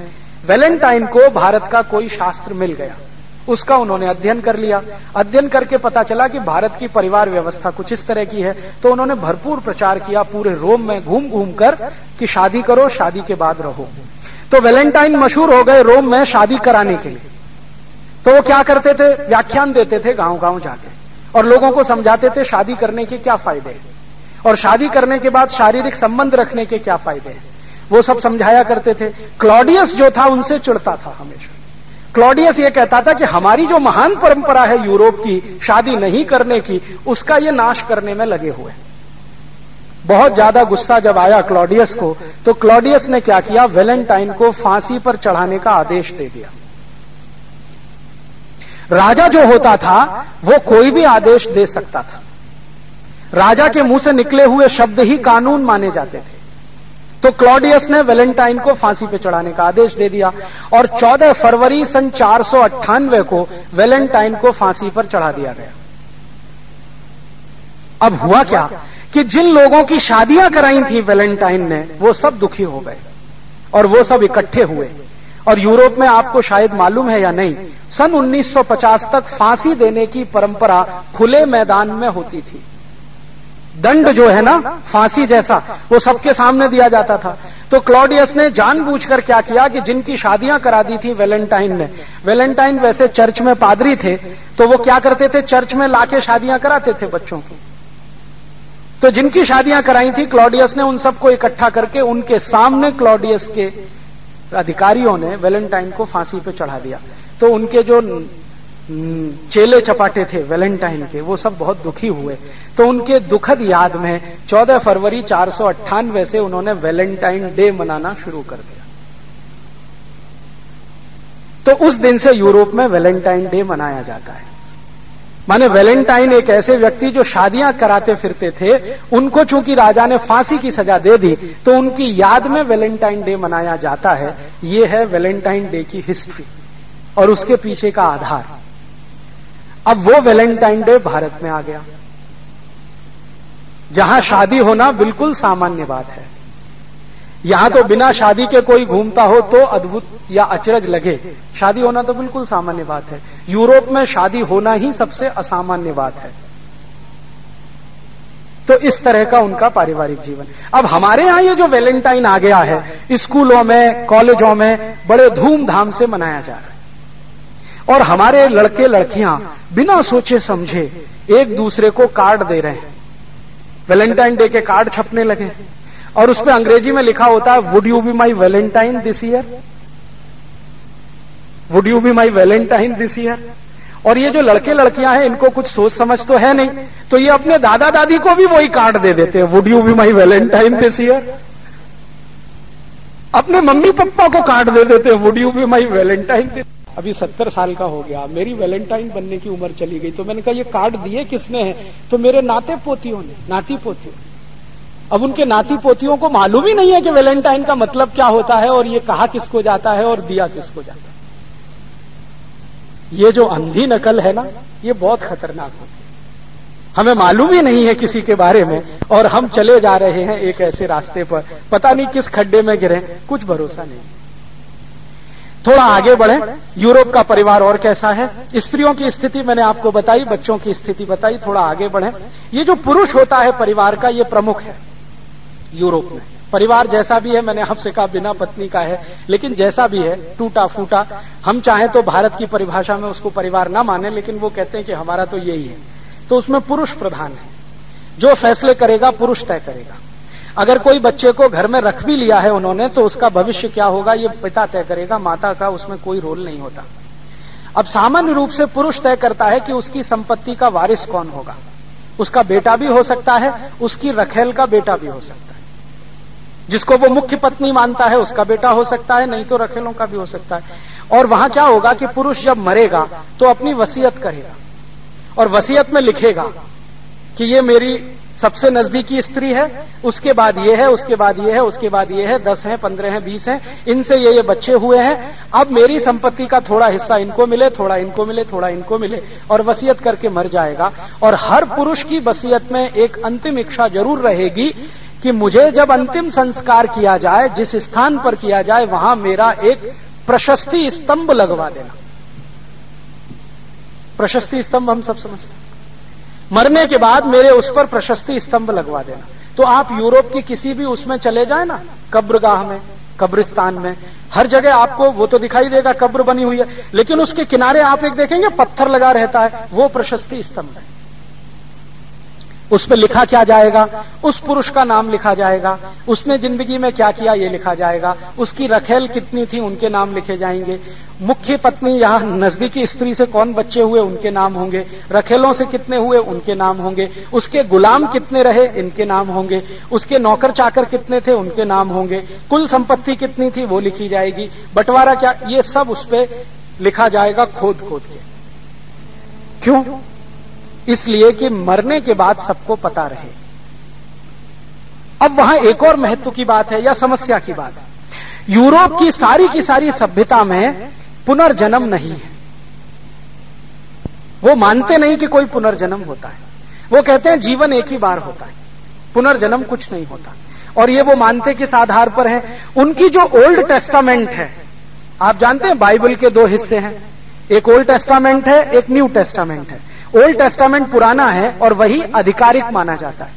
वैलेंटाइन को भारत का कोई शास्त्र मिल गया। उसका उन्होंने अध्ययन कर लिया। अध्ययन करके पता चला कि भारत की परिवार व्यवस्था कुछ इस तरह की है। तो उन्होंने भरपूर प्रचार किया पूरे रोम में घूम घूम कर कि शादी करो शादी के बाद रहो। तो वैलेंटाइन मशहूर हो गए रोम में शादी कराने के लिए। तो वो क्या करते थे? व्याख्यान देते थे गाँव गाँव जाके। और लोगों को समझाते थे शादी करने के क्या फ़ायदे हैं? और शादी करने के बाद शारीरिक संबंध रखने के क्या फ़ायदे हैं? वो सब समझाया करते थे। क्लॉडियस जो था, उनसे चिड़ता था हमेशा। क्लॉडियस ये कहता था कि हमारी जो महान परंपरा है यूरोप की, शादी नहीं करने की, उसका ये नाश करने में लगे हुए बहुत ज़्यादा गुस्सा जब आया क्लॉडियस को तो क्लॉडियस ने क्या किया? वेलेंटाइन को फांसी पर चढ़ाने का आदेश दे दिया। राजा जो होता था, वो कोई भी आदेश दे सकता था। राजा के मुँह से निकले हुए शब्द ही कानून माने जाते थे। तो क्लॉडियस ने वेलेंटाइन को फांसी पे चढ़ाने का आदेश दे दिया और 14 फरवरी सन चार सौ अट्ठानवे को वेलेंटाइन को फांसी पर चढ़ा दिया गया। अब हुआ क्या कि जिन लोगों की शादियाँ कराई थी वेलेंटाइन ने, वो सब दुखी हो गए और वो सब इकट्ठे हुए। और यूरोप में आपको शायद मालूम है या नहीं, सन 1950 तक फांसी देने की परंपरा खुले मैदान में होती थी। दंड जो है ना, फांसी जैसा, वो सबके सामने दिया जाता था। तो क्लॉडियस ने जानबूझकर क्या किया कि जिनकी शादियाँ करा दी थी वेलेंटाइन ने वेलेंटाइन वैसे चर्च में पादरी थे तो वो क्या करते थे? चर्च में लाके शादियाँ कराते थे बच्चों की। तो जिनकी शादियाँ कराई थी, क्लॉडियस ने उन सबको इकट्ठा करके उनके सामने क्लॉडियस के अधिकारियों ने वेलेंटाइन को फांसी पे चढ़ा दिया। तो उनके जो चेले चपाटे थे वेलेंटाइन के, वो सब बहुत दुखी हुए। तो उनके दुखद याद में 14 फरवरी चार सौ अट्ठानवे से उन्होंने वेलेंटाइन डे मनाना शुरू कर दिया। तो उस दिन से यूरोप में वेलेंटाइन डे मनाया जाता है। माने वेलेंटाइन एक ऐसे व्यक्ति जो शादियाँ कराते फिरते थे, उनको चूँकि राजा ने फांसी की सजा दे दी तो उनकी याद में वैलेंटाइन डे मनाया जाता है। ये है वैलेंटाइन डे की हिस्ट्री और उसके पीछे का आधार। अब वो वैलेंटाइन डे भारत में आ गया। जहाँ शादी होना बिल्कुल सामान्य बात है। यहाँ तो बिना शादी के कोई घूमता हो तो अद्भुत या अचरज लगे। शादी होना तो बिल्कुल सामान्य बात है। यूरोप में शादी होना ही सबसे असामान्य बात है। तो इस तरह का उनका पारिवारिक जीवन। अब हमारे यहाँ ये जो वैलेंटाइन आ गया है, स्कूलों में, कॉलेजों में, बड़े धूमधाम से मनाया जा रहा है। और हमारे लड़के लड़कियाँ बिना सोचे समझे एक दूसरे को कार्ड दे रहे हैं। वैलेंटाइन डे के कार्ड छपने लगे। और उसमें अंग्रेज़ी में लिखा होता है would you be my valentine this year would you be my valentine this year और ये जो लड़के लड़कियाँ हैं, इनको कुछ सोच समझ तो है नहीं। तो ये अपने दादा दादी को भी वही कार्ड दे देते हैं would you be my valentine this year अपने मम्मी पप्पा को कार्ड दे देते हैं would you be my valentine अभी सत्तर साल का हो गया, मेरी वैलेंटाइन बनने की उम्र चली गई। तो मैंने कहा, ये कार्ड दिए किसने हैं? तो मेरे नाते पोतियों ने नाती पोतियों अब उनके नाती पोतियों को मालूम ही नहीं है कि वैलेंटाइन का मतलब क्या होता है और ये कहा किसको जाता है और दिया किसको जाता है। ये जो अंधी नकल है ना, ये बहुत खतरनाक होती है। हमें मालूम ही नहीं है किसी के बारे में और हम चले जा रहे हैं एक ऐसे रास्ते पर। पता नहीं किस खड्डे में गिरे, कुछ भरोसा नहीं। थोड़ा आगे बढ़े। यूरोप का परिवार और कैसा है? स्त्रियों की स्थिति मैंने आपको बताई, बच्चों की स्थिति बताई, थोड़ा आगे बढ़े। ये जो पुरुष होता है परिवार का, ये प्रमुख है। यूरोप में। परिवार जैसा भी है, मैंने आपसे कहा, बिना पत्नी का है, लेकिन जैसा भी है, टूटा फूटा। हम चाहें तो भारत की परिभाषा में उसको परिवार ना माने, लेकिन वो कहते हैं कि हमारा तो यही है। तो उसमें पुरुष प्रधान है। जो फैसले करेगा, पुरुष तय करेगा। अगर कोई बच्चे को घर में रख भी लिया है उन्होंने तो उसका भविष्य क्या होगा? ये पिता तय करेगा, माता का उसमें कोई रोल नहीं होता। अब सामान्य रूप से पुरुष तय करता है कि उसकी संपत्ति का वारिस कौन होगा। उसका बेटा भी हो सकता है, उसकी रखेल का बेटा भी हो सकता है। जिसको वो मुख्य पत्नी मानता है, उसका बेटा हो सकता है, नहीं तो रखेलों का भी हो सकता है। और वहाँ क्या होगा कि पुरुष जब मरेगा तो अपनी वसीयत करेगा। और वसीयत में लिखेगा कि ये मेरी सबसे नजदीकी स्त्री है, उसके बाद ये है, उसके बाद ये है, उसके बाद ये है, दस है, पंद्रह है, बीस है, इनसे ये ये बच्चे हुए हैं। अब मेरी संपत्ति का थोड़ा हिस्सा इनको मिले, थोड़ा इनको मिले, थोड़ा इनको मिले, और वसीयत करके मर जाएगा। और हर पुरुष की वसीयत में एक अंतिम इच्छा ज़रूर रहेगी कि मुझे जब अंतिम संस्कार किया जाए, जिस स्थान पर किया जाए, वहाँ मेरा एक प्रशस्ति स्तंभ लगवा देना। प्रशस्ति स्तंभ हम सब समझते मरने के बाद मेरे उस पर प्रशस्ति स्तंभ लगवा देना। तो आप यूरोप की किसी भी उसमें चले जाए ना, कब्रगाह में, कब्रिस्तान में, हर जगह आपको वो तो दिखाई देगा, कब्र बनी हुई है। लेकिन उसके किनारे आप एक देखेंगे, पत्थर लगा रहता है, वो प्रशस्ति स्तंभ है। उस पर लिखा क्या जाएगा? उस पुरुष का नाम लिखा जाएगा। उसने ज़िंदगी में क्या किया ये लिखा जाएगा। उसकी रखेल कितनी थी उनके नाम लिखे जाएँगे। मुख्य पत्नी यहाँ नजदीकी स्त्री से कौन बच्चे हुए उनके नाम होंगे? रखेलों से कितने हुए उनके नाम होंगे? उसके गुलाम कितने रहे? इनके नाम होंगे। उसके नौकर चाकर कितने थे? उनके नाम होंगे। कुल संपत्ति कितनी थी? वो लिखी जाएगी। बंटवारा क्या? ये सब उस पर लिखा जाएगा खोद खोद के। क्यों? इसलिए कि मरने के बाद सबको पता रहे। अब वहाँ एक और महत्व की बात है या समस्या की बात है। यूरोप की सारी की सारी सभ्यता में पुनर्जन्म नहीं है। वो मानते नहीं कि कोई पुनर्जन्म होता है। वो कहते हैं जीवन एक ही बार होता है। पुनर्जन्म कुछ नहीं होता। और ये वो मानते किस आधार पर है? उनकी जो ओल्ड टेस्टामेंट है, आप जानते हैं बाइबल के दो हिस्से हैं। एक ओल्ड टेस्टामेंट है, एक न्यू टेस्टामेंट है। ओल्ड टेस्टामेंट पुराना है और वही आधिकारिक माना जाता है।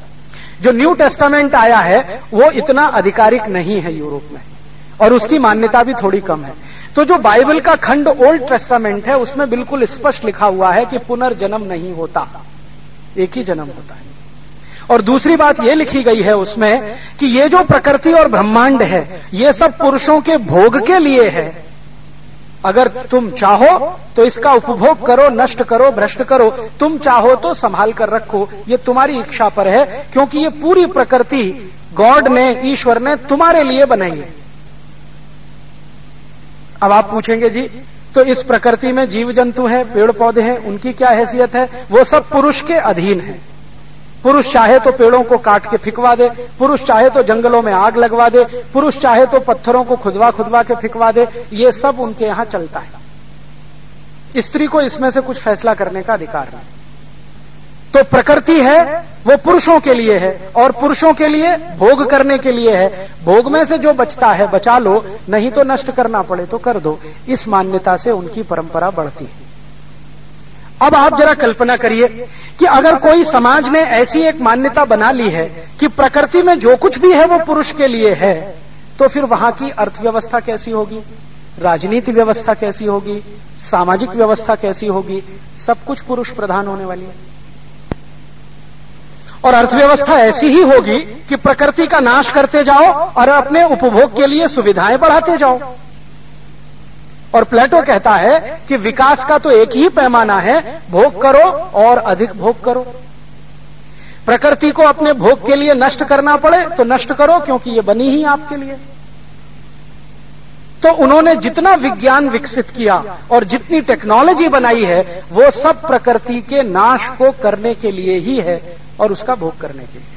जो न्यू टेस्टामेंट आया है, वो इतना आधिकारिक नहीं है यूरोप में। और उसकी मान्यता भी थोड़ी कम है। तो जो बाइबल का खंड ओल्ड टेस्टामेंट है, उसमें बिल्कुल स्पष्ट लिखा हुआ है कि पुनर्जन्म नहीं होता। एक ही जन्म होता है। और दूसरी बात यह लिखी गई है उसमें कि ये जो प्रकृति और ब्रह्मांड है, ये सब पुरुषों के भोग के लिए है। अगर तुम चाहो तो इसका उपभोग करो, नष्ट करो, भ्रष्ट करो। तुम चाहो तो संभाल कर रखो। ये तुम्हारी इच्छा पर है, क्योंकि ये पूरी प्रकृति गॉड ने, ईश्वर ने तुम्हारे लिए बनाई है। अब आप पूछेंगे, जी तो इस प्रकृति में जीव जंतु हैं पेड़ पौधे हैं, उनकी क्या हैसियत है? वो सब पुरुष के अधीन है। पुरुष चाहे तो पेड़ों को काट के फिकवा दे, पुरुष चाहे तो जंगलों में आग लगवा दे, पुरुष चाहे तो पत्थरों को खुदवा खुदवा के फिकवा दे, ये सब उनके यहाँ चलता है। स्त्री को इसमें से कुछ फैसला करने का अधिकार नहीं। तो प्रकृति है, वो पुरुषों के लिए है, और पुरुषों के लिए भोग करने के लिए है। भोग में से जो बचता है, बचा लो, नहीं तो नष्ट करना पड़े तो कर दो। इस मान्यता से उनकी परंपरा बढ़ती है। अब आप जरा कल्पना करिए कि अगर कोई समाज ने ऐसी एक मान्यता बना ली है कि प्रकृति में जो कुछ भी है वो पुरुष के लिए है तो फिर वहाँ की अर्थव्यवस्था कैसी होगी? राजनीति व्यवस्था कैसी होगी? सामाजिक व्यवस्था कैसी होगी? सब कुछ पुरुष प्रधान होने वाली है। और अर्थव्यवस्था ऐसी ही होगी कि प्रकृति का नाश करते जाओ और अपने उपभोग के लिए सुविधाएँ बढ़ाते जाओ। और प्लेटो कहता है कि विकास का तो एक ही पैमाना है, भोग करो और अधिक भोग करो। प्रकृति को अपने भोग के लिए नष्ट करना पड़े तो नष्ट करो, क्योंकि ये बनी ही आपके लिए। तो उन्होंने जितना विज्ञान विकसित किया और जितनी टेक्नोलॉजी बनाई है, वो सब प्रकृति के नाश को करने के लिए ही है और उसका भोग करने के लिए।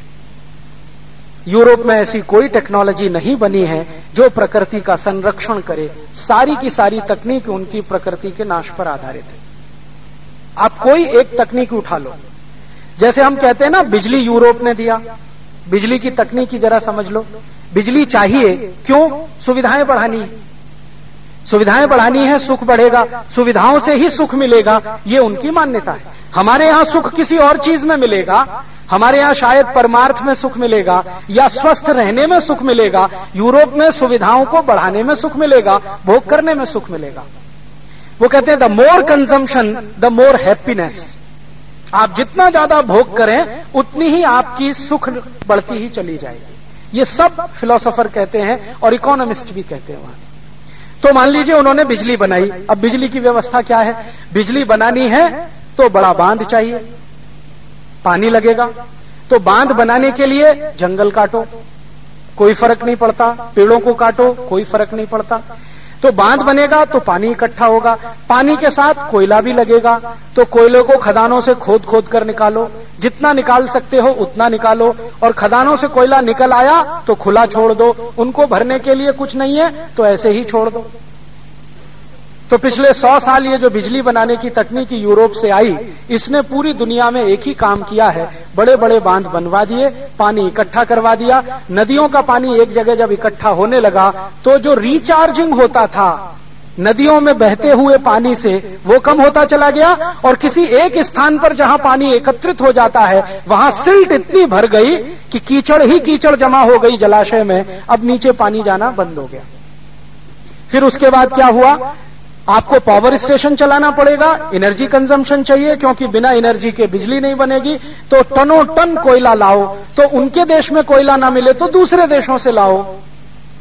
यूरोप में ऐसी कोई टेक्नोलॉजी नहीं बनी है जो प्रकृति का संरक्षण करे। सारी की सारी तकनीक उनकी प्रकृति के नाश पर आधारित है। आप कोई एक तकनीक उठा लो। जैसे हम कहते हैं ना, बिजली यूरोप ने दिया। बिजली की तकनीकी जरा समझ लो। बिजली चाहिए, क्यों? सुविधाएँ बढ़ानी है। सुविधाएँ बढ़ानी है, सुख बढ़ेगा। सुविधाओं से ही सुख मिलेगा। ये उनकी मान्यता है। हमारे यहाँ सुख किसी और चीज़ में मिलेगा हमारे यहाँ शायद परमार्थ में सुख मिलेगा, या स्वस्थ रहने में सुख मिलेगा, यूरोप में सुविधाओं को बढ़ाने में सुख मिलेगा, भोग करने में सुख मिलेगा। वो कहते हैं the more consumption the more happiness आप जितना ज़्यादा भोग करें, उतनी ही आपकी सुख बढ़ती ही चली जाएगी। ये सब फिलोसोफर कहते हैं और इकोनॉमिस्ट भी कहते हैं वहाँ। तो मान लीजिए उन्होंने बिजली बनाई। अब बिजली की व्यवस्था क्या है? बिजली बनानी है तो बड़ा बाँध चाहिए। पानी लगेगा। तो बाँध बनाने के लिए जंगल काटो। कोई फ़र्क नहीं पड़ता। पेड़ों को काटो, कोई फ़र्क नहीं पड़ता। तो बाँध बनेगा तो पानी इकट्ठा होगा। पानी के साथ कोयला भी लगेगा। तो कोयले को खदानों से खोद खोद कर निकालो। जितना निकाल सकते हो, उतना निकालो। और खदानों से कोयला निकल आया तो खुला छोड़ दो। उनको भरने के लिए कुछ नहीं है तो ऐसे ही छोड़ दो। तो पिछले सौ साल ये जो बिजली बनाने की तकनीक यूरोप से आई, इसने पूरी दुनिया में एक ही काम किया है। बड़े बड़े बाँध बनवा दिए, पानी इकट्ठा करवा दिया, नदियों का पानी एक जगह जब इकट्ठा होने लगा तो जो रिचार्जिंग होता था, नदियों में बहते हुए पानी से, वो कम होता चला गया और किसी एक स्थान पर जहाँ पानी एकत्रित हो जाता है, वहाँ सिल्ट इतनी भर गई कि कीचड़ ही कीचड़ जमा हो गई जलाशय में। अब नीचे पानी जाना बंद हो गया। फिर उसके बाद क्या हुआ? आपको पावर स्टेशन चलाना पड़ेगा एनर्जी कंजम्पशन चाहिए, क्योंकि बिना एनर्जी के बिजली नहीं बनेगी तो टनों टन कोयला लाओ तो उनके देश में कोयला ना मिले तो दूसरे देशों से लाओ।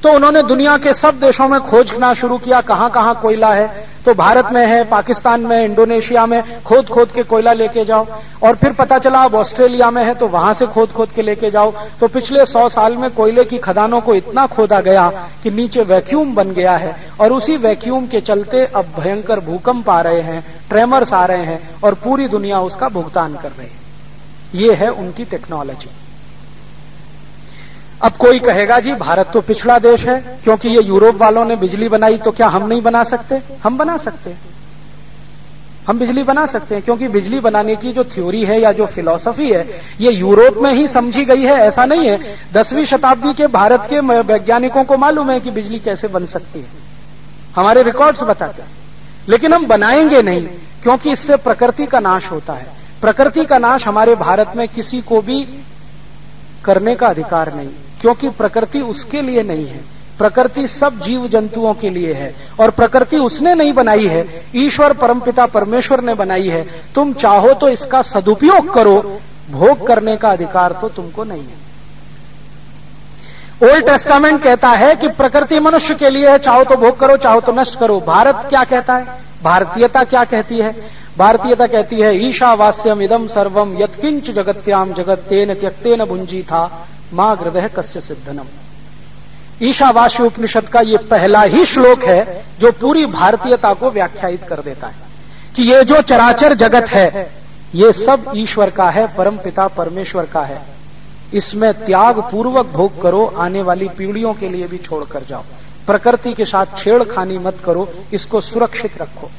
तो उन्होंने दुनिया के सब देशों में खोजना शुरू किया। कहाँ कहाँ कोयला है? तो भारत में है, पाकिस्तान में, इंडोनेशिया में। खोद खोद के कोयला लेके जाओ। और फिर पता चला, अब ऑस्ट्रेलिया में है तो वहाँ से खोद खोद के लेके जाओ। तो पिछले सौ साल में कोयले की खदानों को इतना खोदा गया कि नीचे वैक्यूम बन गया है। और उसी वैक्यूम के चलते अब भयंकर भूकंप आ रहे हैं, ट्रेमर्स आ रहे हैं, और पूरी दुनिया उसका भुगतान कर रही है। ये है उनकी टेक्नोलॉजी। अब कोई कहेगा, जी, भारत तो पिछड़ा देश है, क्योंकि ये यूरोप वालों ने बिजली बनाई तो क्या हम नहीं बना सकते? हम बना सकते हम बिजली बना सकते हैं, क्योंकि बिजली बनाने की जो थ्योरी है या जो फिलॉसफी है, ये यूरोप में ही समझी गई है, ऐसा नहीं है। दसवीं शताब्दी के भारत के वैज्ञानिकों को मालूम है कि बिजली कैसे बन सकती है। हमारे रिकॉर्ड्स बताते हैं। लेकिन हम बनाएँगे नहीं, क्योंकि इससे प्रकृति का नाश होता है। प्रकृति का नाश हमारे भारत में किसी को भी करने का अधिकार नहीं। क्योंकि प्रकृति उसके लिए नहीं है। प्रकृति सब जीव जंतुओं के लिए है। और प्रकृति उसने नहीं बनाई है, ईश्वर परमपिता परमेश्वर ने बनाई है। तुम चाहो तो इसका सदुपयोग करो, भोग करने का अधिकार तो तुमको नहीं है। ओल्ड टेस्टामेंट कहता है कि प्रकृति मनुष्य के लिए है, चाहो तो भोग करो, चाहो तो नष्ट करो। भारत क्या कहता है? भारतीयता क्या कहती है? भारतीयता कहती है ईशावास्यम इदम सर्वम यत्किंच जगत्याम जगत तेन त्यक्तेन भुंजी था माँ हृदय कस्य सिद्धनम। ईशावासी उपनिषद का ये पहला ही श्लोक है जो पूरी भारतीयता को व्याख्यायित कर देता है कि ये जो चराचर जगत है, ये सब ईश्वर का है, परम पिता परमेश्वर का है। इसमें त्याग पूर्वक भोग करो, आने वाली पीढ़ियों के लिए भी छोड़कर जाओ। प्रकृति के साथ छेड़खानी मत करो, इसको सुरक्षित रखो।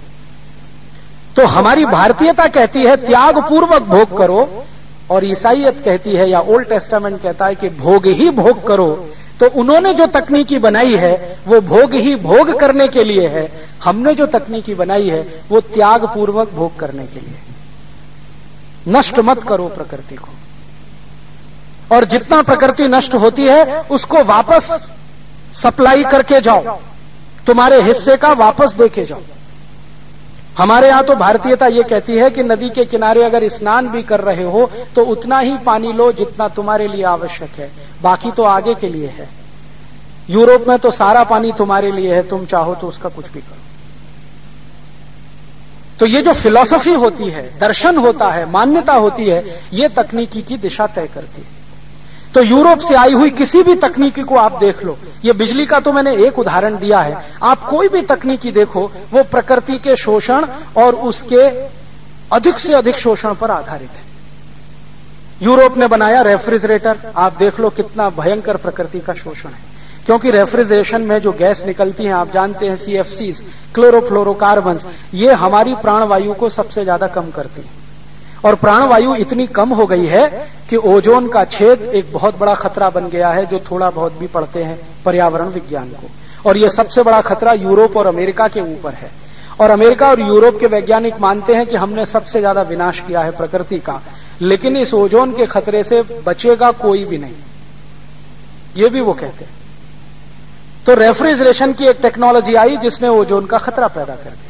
तो हमारी भारतीयता कहती है त्याग पूर्वक भोग करो और ईसाइत कहती है या ओल्ड टेस्टामेंट कहता है कि भोग ही भोग करो। तो उन्होंने जो तकनीकी बनाई है, वो भोग ही भोग करने के लिए है। हमने जो तकनीकी बनाई है, वो त्याग पूर्वक भोग करने के लिए। नष्ट मत करो प्रकृति को। और जितना प्रकृति नष्ट होती है, उसको वापस सप्लाई करके जाओ। तुम्हारे हिस्से का वापस देके जाओ। हमारे यहाँ तो भारतीयता ये कहती है कि नदी के किनारे अगर स्नान भी कर रहे हो तो उतना ही पानी लो जितना तुम्हारे लिए आवश्यक है। बाकी तो आगे के लिए है। यूरोप में तो सारा पानी तुम्हारे लिए है, तुम चाहो तो उसका कुछ भी करो। तो ये जो फिलॉसफी होती है, दर्शन होता है, मान्यता होती है, ये तकनीकी की दिशा तय करती है। तो यूरोप से आई हुई किसी भी तकनीकी को आप देख लो। ये बिजली का तो मैंने एक उदाहरण दिया है। आप कोई भी तकनीकी देखो, वो प्रकृति के शोषण और उसके अधिक से अधिक शोषण पर आधारित है। यूरोप ने बनाया रेफ्रिजरेटर। आप देख लो कितना भयंकर प्रकृति का शोषण है। क्योंकि रेफ्रिजरेशन में जो गैस निकलती है, आप जानते हैं सीएफसी क्लोरोफ्लोरोकार्बन ये हमारी प्राणवायु को सबसे ज़्यादा कम करती है। और प्राणवायु इतनी कम हो गई है कि ओजोन का छेद एक बहुत बड़ा खतरा बन गया है, जो थोड़ा बहुत भी पढ़ते हैं पर्यावरण विज्ञान को। और यह सबसे बड़ा खतरा यूरोप और अमेरिका के ऊपर है। और अमेरिका और यूरोप के वैज्ञानिक मानते हैं कि हमने सबसे ज़्यादा विनाश किया है प्रकृति का। लेकिन इस ओजोन के खतरे से बचेगा कोई भी नहीं। ये भी वो कहते हैं। तो रेफ्रिजरेशन की एक टेक्नोलॉजी आई जिसने ओजोन का खतरा पैदा कर दिया।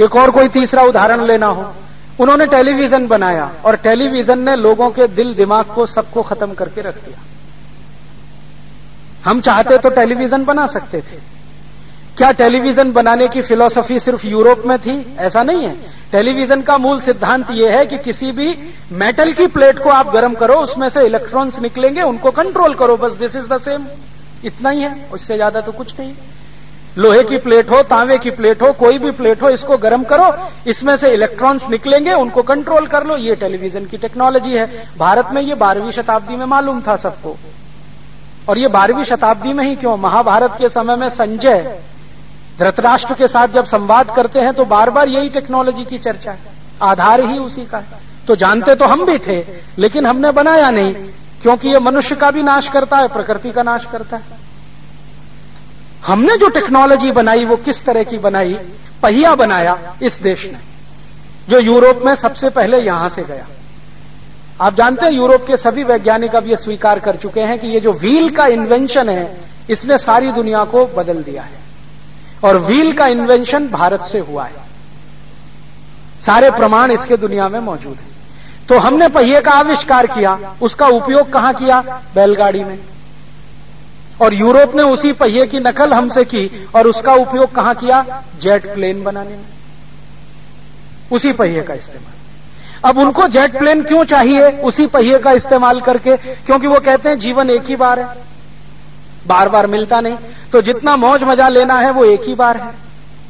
एक और कोई तीसरा उदाहरण लेना हो। उन्होंने टेलीविज़न बनाया और टेलीविज़न ने लोगों के दिल दिमाग को सबको खत्म करके रख दिया। हम चाहते तो टेलीविज़न बना सकते थे। क्या टेलीविज़न बनाने की फिलॉसफी सिर्फ़ यूरोप में थी? ऐसा नहीं है। टेलीविज़न का मूल सिद्धांत यह है कि किसी भी मेटल की प्लेट को आप गर्म करो, उसमें से इलेक्ट्रॉन्स निकलेंगे, उनको कंट्रोल करो, बस दिस इज़ द सेम इतना ही है। उससे ज़्यादा तो कुछ नहीं। लोहे की प्लेट हो, तांबे की प्लेट हो, कोई भी प्लेट हो, इसको गर्म करो, इसमें से इलेक्ट्रॉन्स निकलेंगे, उनको कंट्रोल कर लो। ये टेलीविज़न की टेक्नोलॉजी है। भारत में ये बारहवीं शताब्दी में मालूम था सबको। और ये बारहवीं शताब्दी में ही क्यों? महाभारत के समय में संजय धृतराष्ट्र के साथ जब संवाद करते हैं तो बार बार यही टेक्नोलॉजी की चर्चा है। आधार ही उसी का है। तो जानते तो हम भी थे, लेकिन हमने बनाया नहीं, क्योंकि ये मनुष्य का भी नाश करता है, प्रकृति का नाश करता है। हमने जो टेक्नोलॉजी बनाई, वो किस तरह की बनाई? पहिया बनाया इस देश ने, जो यूरोप में सबसे पहले यहाँ से गया। आप जानते हैं, यूरोप के सभी वैज्ञानिक अब ये स्वीकार कर चुके हैं कि ये जो व्हील का इन्वेंशन है, इसने सारी दुनिया को बदल दिया है। और व्हील का इन्वेंशन भारत से हुआ है। सारे प्रमाण इसके दुनिया में मौजूद है। तो हमने पहिए का आविष्कार किया, उसका उपयोग कहाँ किया? बैलगाड़ी में। और यूरोप ने उसी पहिए की नकल हमसे की और उसका उपयोग कहाँ किया? जेट प्लेन बनाने में। उसी पहिए का इस्तेमाल। अब उनको जेट प्लेन क्यों चाहिए? उसी पहिए का इस्तेमाल करके, क्योंकि वो कहते हैं जीवन एक ही बार है। बार बार मिलता नहीं। तो जितना मौज मज़ा लेना है, वो एक ही बार है।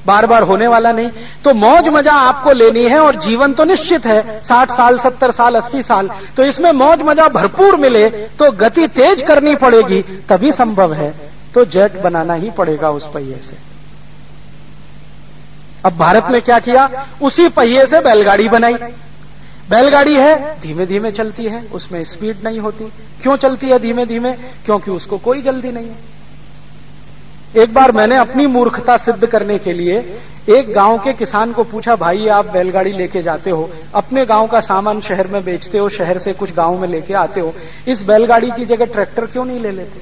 बार बार होने वाला नहीं। तो मौज मज़ा आपको लेनी है और जीवन तो निश्चित है। साठ साल, सत्तर साल, अस्सी साल। तो इसमें मौज मज़ा भरपूर मिले तो गति तेज करनी पड़ेगी, तभी संभव है। तो जेट बनाना ही पड़ेगा उस पहिए से। अब भारत ने क्या किया? उसी पहिए से बैलगाड़ी बनाई। बैलगाड़ी है धीमे धीमे चलती है, उसमें स्पीड नहीं होती। क्यों चलती है धीमे धीमे क्योंकि उसको कोई जल्दी नहीं है। एक बार मैंने अपनी मूर्खता सिद्ध करने के लिए एक गाँव के किसान को पूछा, भाई, आप बैलगाड़ी लेके जाते हो? अपने गाँव का सामान शहर में बेचते हो, शहर से कुछ गाँव में लेके आते हो? इस बैलगाड़ी की जगह ट्रैक्टर क्यों नहीं ले लेते?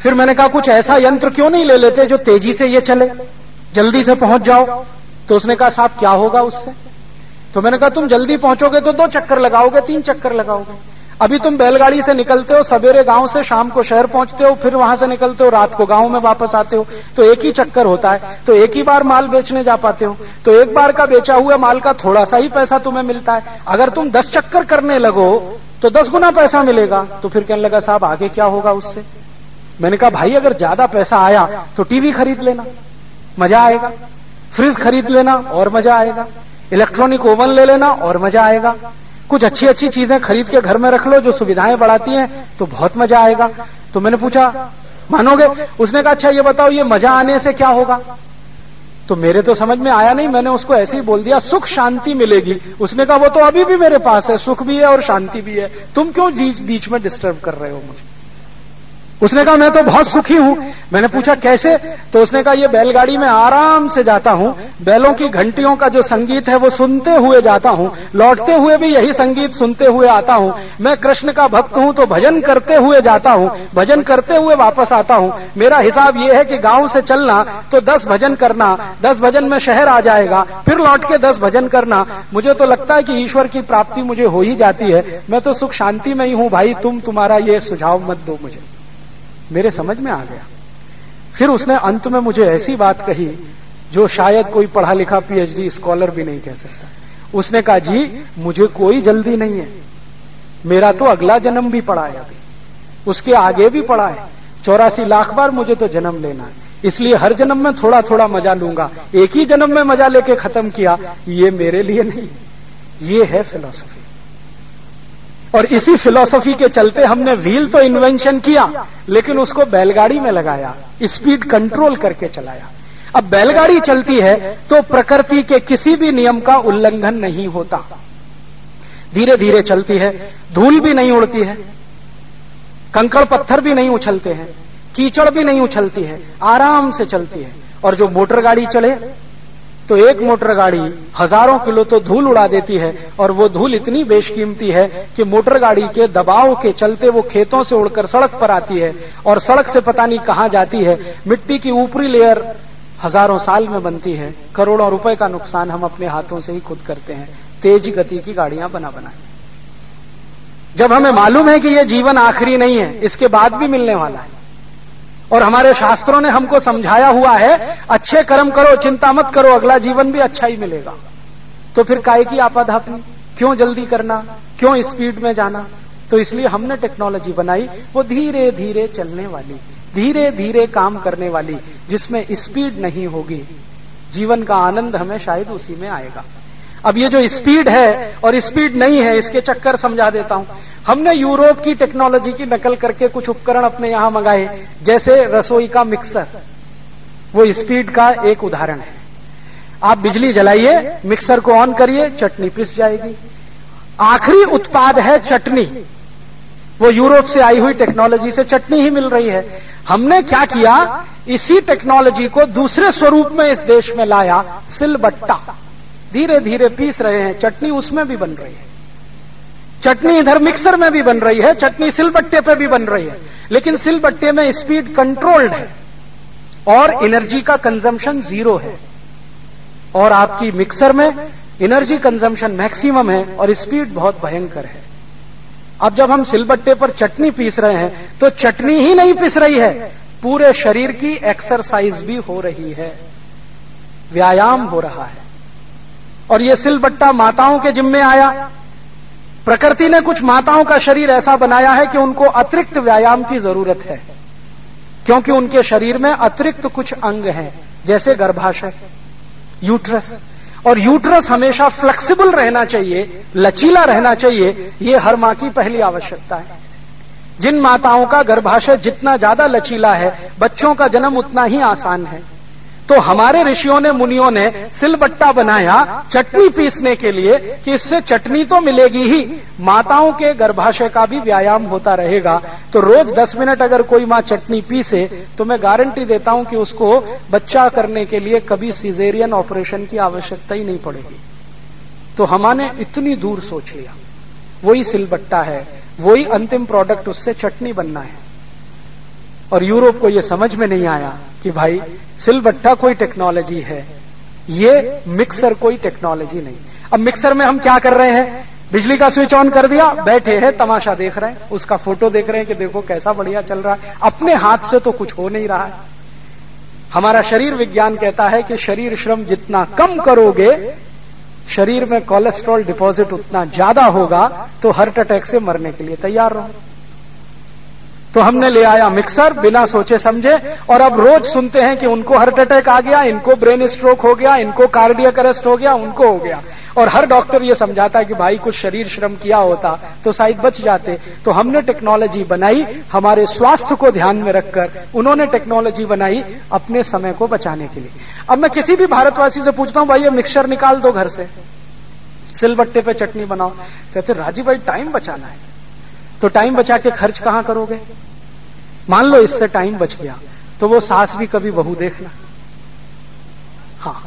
फिर मैंने कहा, कुछ ऐसा यंत्र क्यों नहीं ले लेते जो तेज़ी से ये चले? जल्दी से पहुँच जाओ। तो उसने कहा, साहब, क्या होगा उससे? तो मैंने कहा, तुम जल्दी पहुंचोगे तो दो चक्कर लगाओगे, तीन चक्कर लगाओगे। अभी तुम बैलगाड़ी से निकलते हो, सवेरे गाँव से शाम को शहर पहुँचते हो, फिर वहाँ से निकलते हो, रात को गाँव में वापस आते हो तो एक ही चक्कर होता है तो एक ही बार माल बेचने जा पाते हो तो एक बार का बेचा हुआ माल का थोड़ा सा ही पैसा तुम्हें मिलता है। अगर तुम दस चक्कर करने लगो तो दस गुना पैसा मिलेगा तो फिर कहने लगा, साहब, आगे क्या होगा उससे? मैंने कहा, भाई, अगर ज़्यादा पैसा आया तो टीवी खरीद लेना, मज़ा आएगा। फ्रिज खरीद लेना, और मज़ा आएगा। इलेक्ट्रॉनिक ओवन ले लेना, और मज़ा आएगा। कुछ अच्छी अच्छी चीज़ें खरीद के घर में रख लो, जो सुविधाएँ बढ़ाती हैं तो बहुत मज़ा आएगा। तो मैंने पूछा, मानोगे? उसने कहा अच्छा ये बताओ, ये मज़ा आने से क्या होगा? तो मेरे तो समझ में आया नहीं, मैंने उसको ऐसे ही बोल दिया, सुख शांति मिलेगी। उसने कहा, वो तो अभी भी मेरे पास है, सुख भी है और शांति भी है। तुम क्यों बीच में डिस्टर्ब कर रहे हो मुझे? उसने कहा, मैं तो बहुत सुखी हूँ। मैंने पूछा, कैसे? तो उसने कहा, ये बैलगाड़ी में आराम से जाता हूँ। बैलों की घंटियों का जो संगीत है, वो सुनते हुए जाता हूँ। लौटते हुए भी यही संगीत सुनते हुए आता हूँ। मैं कृष्ण का भक्त हूँ तो भजन करते हुए जाता हूँ। भजन करते हुए वापस आता हूँ। मेरा हिसाब ये है कि गाँव से चलना तो दस भजन करना। दस भजन में शहर आ जाएगा, फिर लौट के दस भजन करना। मुझे तो लगता है कि ईश्वर की प्राप्ति मुझे हो ही जाती है। मैं तो सुख शांति में ही हूँ। भाई, तुम तुम्हारा ये सुझाव मत दो मुझे। मेरे समझ में आ गया। फिर उसने अंत में मुझे ऐसी बात कही, जो शायद कोई पढ़ा लिखा पीएचडी स्कॉलर भी नहीं कह सकता। उसने कहा, जी, मुझे कोई जल्दी नहीं है। मेरा तो अगला जन्म भी पड़ा है अभी। उसके आगे भी पड़ा है। चौरासी लाख बार मुझे तो जन्म लेना है। इसलिए हर जन्म में थोड़ा थोड़ा मज़ा लूँगा। एक ही जन्म में मज़ा लेके खत्म किया, ये मेरे लिए नहीं। ये है फिलॉसफी और इसी फिलॉसफी के चलते हमने व्हील तो इन्वेंशन किया, लेकिन उसको बैलगाड़ी में लगाया स्पीड कंट्रोल करके चलाया। अब बैलगाड़ी चलती है तो प्रकृति के किसी भी नियम का उल्लंघन नहीं होता। धीरे धीरे चलती है, धूल भी नहीं उड़ती है, कंकड़ पत्थर भी नहीं उछलते हैं, कीचड़ भी नहीं उछलती है, आराम से चलती है, और जो मोटर गाड़ी चले तो एक मोटर गाड़ी हज़ारों किलो तो धूल उड़ा देती है और वो धूल इतनी बेशकीमती है कि मोटर गाड़ी के दबाव के चलते वो खेतों से उड़कर सड़क पर आती है और सड़क से पता नहीं कहाँ जाती है। मिट्टी की ऊपरी लेयर हज़ारों साल में बनती है। करोड़ों रुपए का नुकसान हम अपने हाथों से ही खुद करते हैं। तेज गति की गाड़ियाँ बना बना जब हमें मालूम है कि यह जीवन आखिरी नहीं है, इसके बाद भी मिलने वाला है। और हमारे शास्त्रों ने हमको समझाया हुआ है, अच्छे कर्म करो, चिंता मत करो, अगला जीवन भी अच्छा ही मिलेगा। तो फिर काय की आपाधापी क्यों जल्दी करना? क्यों स्पीड में जाना? तो इसलिए हमने टेक्नोलॉजी बनाई, वो धीरे धीरे चलने वाली धीरे धीरे काम करने वाली, जिसमें स्पीड नहीं होगी। जीवन का आनंद हमें शायद उसी में आएगा। अब ये जो स्पीड है, और स्पीड नहीं है, इसके चक्कर समझा देता हूँ। हमने यूरोप की टेक्नोलॉजी की नकल करके कुछ उपकरण अपने यहाँ मंगाए, जैसे रसोई का मिक्सर। वो स्पीड का एक उदाहरण है। आप बिजली जलाइए, मिक्सर को ऑन करिए, चटनी पिस जाएगी। आखिरी उत्पाद है चटनी। वो यूरोप से आई हुई टेक्नोलॉजी से चटनी ही मिल रही है। हमने क्या किया? इसी टेक्नोलॉजी को दूसरे स्वरूप में इस देश में लाया, सिलबट्टा। धीरे धीरे पीस रहे हैं, चटनी उसमें भी बन रही है। चटनी इधर मिक्सर में भी बन रही है, चटनी सिलबट्टे पे भी बन रही है, लेकिन सिलबट्टे में स्पीड कंट्रोल्ड है और एनर्जी का कंजम्पशन ज़ीरो है। और आपकी मिक्सर में एनर्जी कंजम्पशन मैक्सिमम है और स्पीड बहुत भयंकर है। अब जब हम सिलबट्टे पर चटनी पीस रहे हैं तो चटनी ही नहीं पीस रही है, पूरे शरीर की एक्सरसाइज भी हो रही है। व्यायाम हो रहा है। और यह सिलबट्टा माताओं के जिम्मे आया प्रकृति ने कुछ माताओं का शरीर ऐसा बनाया है कि उनको अतिरिक्त व्यायाम की ज़रूरत है, क्योंकि उनके शरीर में अतिरिक्त कुछ अंग हैं, जैसे गर्भाशय, यूट्रस। और यूट्रस हमेशा फ्लेक्सिबल रहना चाहिए, लचीला रहना चाहिए यह हर माँ की पहली आवश्यकता है। जिन माताओं का गर्भाशय जितना ज़्यादा लचीला है, बच्चों का जन्म उतना ही आसान है। तो हमारे ऋषियों ने, मुनियों ने सिलबट्टा बनाया, चटनी पीसने के लिए कि इससे चटनी तो मिलेगी ही। माताओं के गर्भाशय का भी व्यायाम होता रहेगा। तो रोज दस मिनट अगर कोई माँ चटनी पीसे तो मैं गारंटी देता हूँ कि उसको बच्चा करने के लिए कभी सीजेरियन ऑपरेशन की आवश्यकता ही नहीं पड़ेगी। तो हमारे इतनी दूर सोच लिया। वही सिलबट्टा है, वही अंतिम प्रोडक्ट उससे चटनी बनना है। और यूरोप को यह समझ में नहीं आया कि भाई, सिलबट्टा कोई टेक्नोलॉजी है, ये मिक्सर कोई टेक्नोलॉजी नहीं। अब मिक्सर में हम क्या कर रहे हैं? बिजली का स्विच ऑन कर दिया, बैठे हैं, तमाशा देख रहे हैं, उसका फ़ोटो देख रहे हैं कि देखो कैसा बढ़िया चल रहा है। अपने हाथ से तो कुछ हो नहीं रहा है। हमारा शरीर विज्ञान कहता है कि शरीर श्रम जितना कम करोगे, शरीर में कोलेस्ट्रॉल डिपॉजिट उतना ज़्यादा होगा तो हार्ट अटैक से मरने के लिए तैयार रहो। तो हमने ले आया मिक्सर बिना सोचे समझे, और अब रोज सुनते हैं कि उनको हार्ट अटैक आ गया, इनको ब्रेन स्ट्रोक हो गया, इनको कार्डियक अरेस्ट हो गया, उनको हो गया। और हर डॉक्टर ये समझाता है कि भाई, कुछ शरीर श्रम किया होता तो शायद बच जाते। तो हमने टेक्नोलॉजी बनाई, हमारे स्वास्थ्य को ध्यान में रखकर उन्होंने टेक्नोलॉजी बनाई अपने समय को बचाने के लिए। अब मैं किसी भी भारतवासी से पूछता हूँ, भाई, ये मिक्सर निकाल दो घर से। सिलबट्टे पे चटनी बनाओ। कहते, राजीव भाई टाइम बचाना है। तो टाइम बचा के खर्च कहाँ करोगे? मान लो इससे टाइम बच गया तो वो सास भी कभी बहू देखना। हाँ।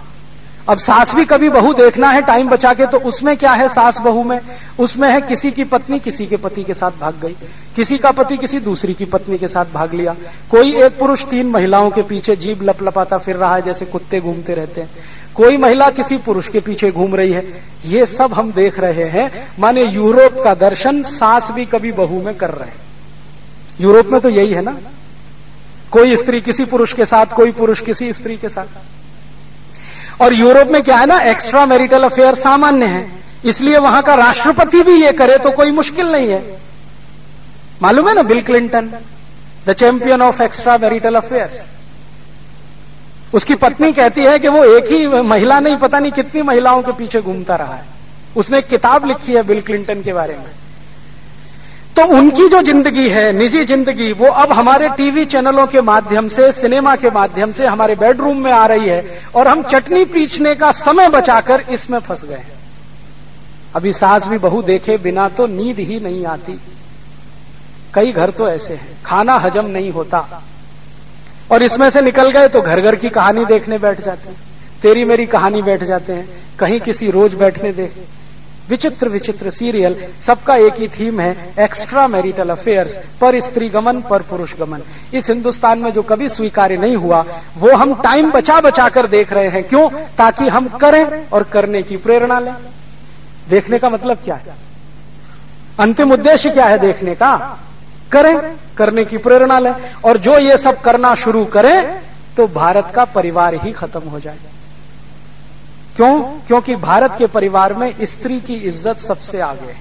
अब सास भी कभी बहू देखना है टाइम बचा के तो उसमें क्या है सास बहू में? उसमें है किसी की पत्नी, किसी के पति के साथ भाग गई। किसी का पति किसी दूसरी की पत्नी के साथ भाग लिया। कोई एक पुरुष तीन महिलाओं के पीछे जीभ लपलपाता फिर रहा है, जैसे कुत्ते घूमते रहते हैं। कोई महिला किसी पुरुष के पीछे घूम रही है। ये सब हम देख रहे हैं। माने यूरोप का दर्शन सास भी कभी बहू में कर रहे हैं। यूरोप में तो यही है ना। कोई स्त्री किसी पुरुष के साथ, कोई पुरुष किसी स्त्री के साथ। और यूरोप में क्या है ना एक्स्ट्रा मैरिटल अफेयर सामान्य है। इसलिए वहाँ का राष्ट्रपति भी ये करे तो कोई मुश्किल नहीं है। मालूम है ना, Bill Clinton the champion of extra marital affairs उसकी पत्नी कहती है कि वो एक ही महिला नहीं, पता नहीं कितनी महिलाओं के पीछे घूमता रहा है। उसने एक किताब लिखी है बिल क्लिंटन के बारे में। तो उनकी जो ज़िंदगी है, निजी ज़िंदगी, वो अब हमारे टीवी चैनलों के माध्यम से, सिनेमा के माध्यम से हमारे बेडरूम में आ रही है और हम चटनी पीछने का समय बचाकर इसमें फंस गए हैं। अभी सास भी बहु देखे, बिना तो नींद ही नहीं आती। कई घर तो ऐसे हैं, खाना हजम नहीं होता। और इसमें से निकल गए तो घर घर की कहानी देखने बैठ जाते हैं। तेरी मेरी कहानी बैठ जाते हैं। कहीं किसी रोज बैठने दे विचित्र विचित्र सीरियल, सबका एक ही थीम है एक्स्ट्रा मैरिटल अफेयर्स पर स्त्री गमन, पर पुरुष गमन। इस हिंदुस्तान में जो कभी स्वीकार्य नहीं हुआ, वो हम टाइम बचा बचा कर देख रहे हैं। क्यों? ताकि हम करें और करने की प्रेरणा लें। देखने का मतलब क्या है? अंतिम उद्देश्य क्या है देखने का? करें करने की प्रेरणा लें और जो ये सब करना शुरू करें तो भारत का परिवार ही खत्म हो जाए। क्यों? क्योंकि भारत के परिवार में स्त्री की इज़्ज़त सबसे आगे है।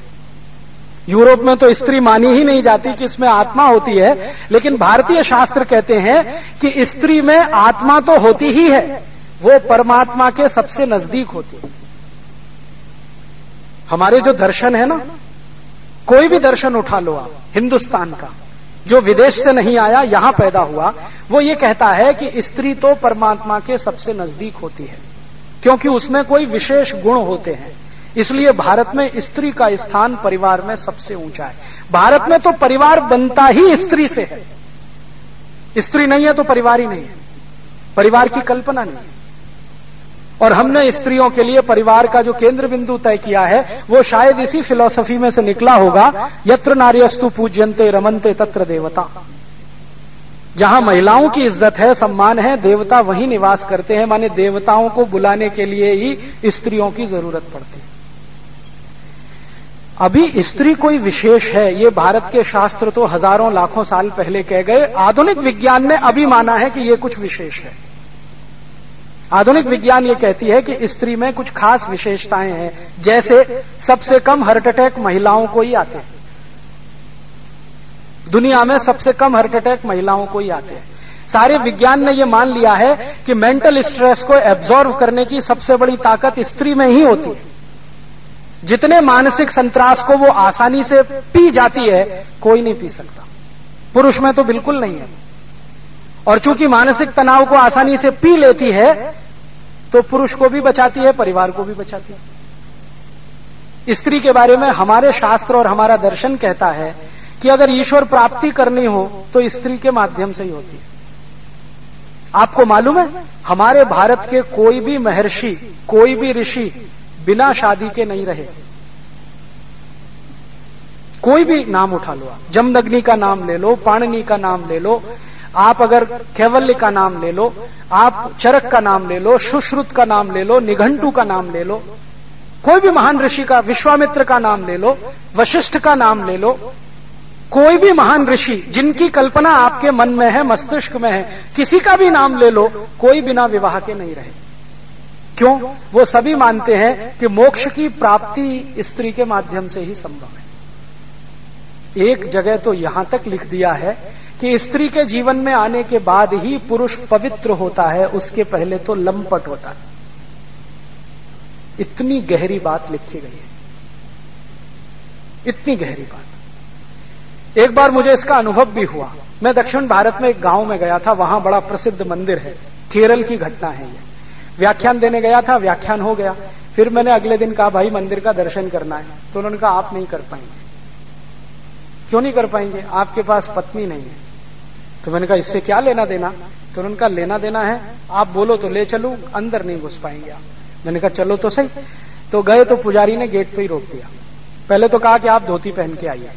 यूरोप में तो स्त्री मानी ही नहीं जाती कि इसमें आत्मा होती है, लेकिन भारतीय शास्त्र कहते हैं कि स्त्री में आत्मा तो होती ही है, वो परमात्मा के सबसे नज़दीक होती है। हमारे जो दर्शन है ना, कोई भी दर्शन उठा लो आप, हिंदुस्तान का। जो विदेश से नहीं आया, यहाँ पैदा हुआ, वो ये कहता है कि स्त्री तो परमात्मा के सबसे नज़दीक होती है, क्योंकि उसमें कोई विशेष गुण होते हैं। इसलिए भारत में स्त्री का स्थान परिवार में सबसे ऊँचा है। भारत में तो परिवार बनता ही स्त्री से है। स्त्री नहीं है तो परिवार ही नहीं है। परिवार की कल्पना नहीं है। और हमने स्त्रियों के लिए परिवार का जो केंद्र बिंदु तय किया है, वो शायद इसी फिलोसफी में से निकला होगा, यत्र नार्यस्तु पूज्यंते रमनते तत्र देवता। जहाँ महिलाओं की इज़्ज़त है, सम्मान है, देवता वहीं निवास करते हैं, माने देवताओं को बुलाने के लिए ही स्त्रियों की ज़रूरत पड़ती है। अभी स्त्री कोई विशेष है, ये भारत के शास्त्र तो हज़ारों लाखों साल पहले कह गए, आधुनिक विज्ञान ने अभी माना है कि ये कुछ विशेष है। आधुनिक विज्ञान ये कहती है कि स्त्री में कुछ खास विशेषताएँ हैं। जैसे सबसे कम हार्ट अटैक महिलाओं को ही आते हैं। दुनिया में सबसे कम हार्ट अटैक महिलाओं को ही आते हैं। सारे विज्ञान ने यह मान लिया है कि मेंटल स्ट्रेस को एब्जॉर्व करने की सबसे बड़ी ताकत स्त्री में ही होती है। जितने मानसिक संतरास को वो आसानी से पी जाती है, कोई नहीं पी सकता। पुरुष में तो बिल्कुल नहीं है। और चूँकि मानसिक तनाव को आसानी से पी लेती है तो पुरुष को भी बचाती है, परिवार को भी बचाती है। स्त्री के बारे में हमारे शास्त्र और हमारा दर्शन कहता है कि अगर ईश्वर प्राप्ति करनी हो तो स्त्री के माध्यम से ही होती है। आपको मालूम है, हमारे भारत के कोई भी महर्षि, कोई भी ऋषि बिना शादी के नहीं रहे। कोई भी नाम उठा लो जमदग्नि का नाम ले लो, पाणनी का नाम ले लो आप अगर कैवल्य का नाम ले लो, आप चरक का नाम ले लो, सुश्रुत का नाम ले लो, निघंटू का नाम ले लो, कोई भी महान ऋषि का, विश्वामित्र का नाम ले लो, वशिष्ठ का नाम ले लो, कोई भी महान ऋषि जिनकी कल्पना आपके मन में है, मस्तिष्क में है, किसी का भी नाम ले लो, कोई बिना विवाह के नहीं रहे। क्यों? वो सभी मानते हैं कि मोक्ष की प्राप्ति स्त्री के माध्यम से ही संभव है। एक जगह तो यहाँ तक लिख दिया है कि स्त्री के जीवन में आने के बाद ही पुरुष पवित्र होता है, उसके पहले तो लंपट होता है। इतनी गहरी बात लिखी गई है। इतनी गहरी बात। एक बार मुझे इसका अनुभव भी हुआ। मैं दक्षिण भारत में एक गाँव में गया था, वहाँ बड़ा प्रसिद्ध मंदिर है। केरल की घटना है ये। व्याख्यान देने गया था, व्याख्यान हो गया। फिर मैंने अगले दिन कहा, भाई, मंदिर का दर्शन करना है। तो उन्होंने कहा, आप नहीं कर पाएँगे। क्यों नहीं कर पाएँगे? आपके पास पत्नी नहीं है। तो मैंने कहा, इससे क्या लेना देना? तो उन्होंने कहा, लेना देना है। आप बोलो तो ले चलू, अंदर नहीं घुस पाएँगे आप। मैंने कहा, चलो तो सही। तो गए तो पुजारी ने गेट पे ही रोक दिया। पहले तो कहा कि आप धोती पहन के आइए।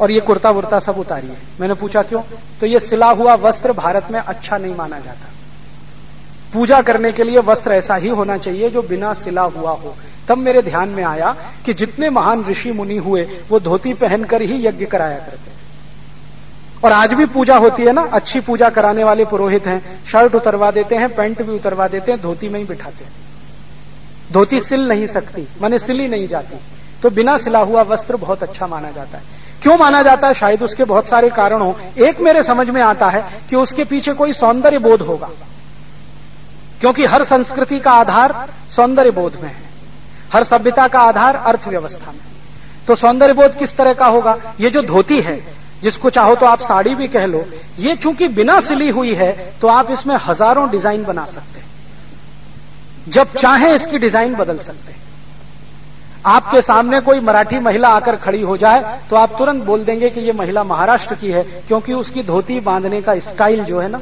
और ये कुर्ता वुर्ता सब उतारिए। मैंने पूछा, क्यों? तो ये सिला हुआ वस्त्र भारत में अच्छा नहीं माना जाता। पूजा करने के लिए वस्त्र ऐसा ही होना चाहिए जो बिना सिला हुआ हो। तब मेरे ध्यान में आया कि जितने महान ऋषि मुनि हुए, वो धोती पहनकर ही यज्ञ कराया करते और आज भी पूजा होती है ना, अच्छी पूजा कराने वाले पुरोहित हैं, शर्ट उतरवा देते हैं, पैंट भी उतरवा देते हैं, धोती में ही बिठाते हैं। धोती सिल नहीं सकती, माने सिली नहीं जाती। तो बिना सिला हुआ वस्त्र बहुत अच्छा माना जाता है। क्यों माना जाता है? शायद उसके बहुत सारे कारण हो। एक मेरे समझ में आता है कि उसके पीछे कोई सौंदर्य बोध होगा। क्योंकि हर संस्कृति का आधार सौंदर्य बोध में है। हर सभ्यता का आधार अर्थव्यवस्था में। तो सौंदर्य बोध किस तरह का होगा? ये जो धोती है जिसको चाहो तो आप साड़ी भी कह लो। ये चूँकि बिना सिली हुई है तो आप इसमें हज़ारों डिज़ाइन बना सकते हैं। जब चाहे इसकी डिज़ाइन बदल सकते हैं। आपके सामने कोई मराठी महिला आकर खड़ी हो जाए तो आप तुरंत बोल देंगे कि ये महिला महाराष्ट्र की है, क्योंकि उसकी धोती बांधने का स्टाइल जो है ना,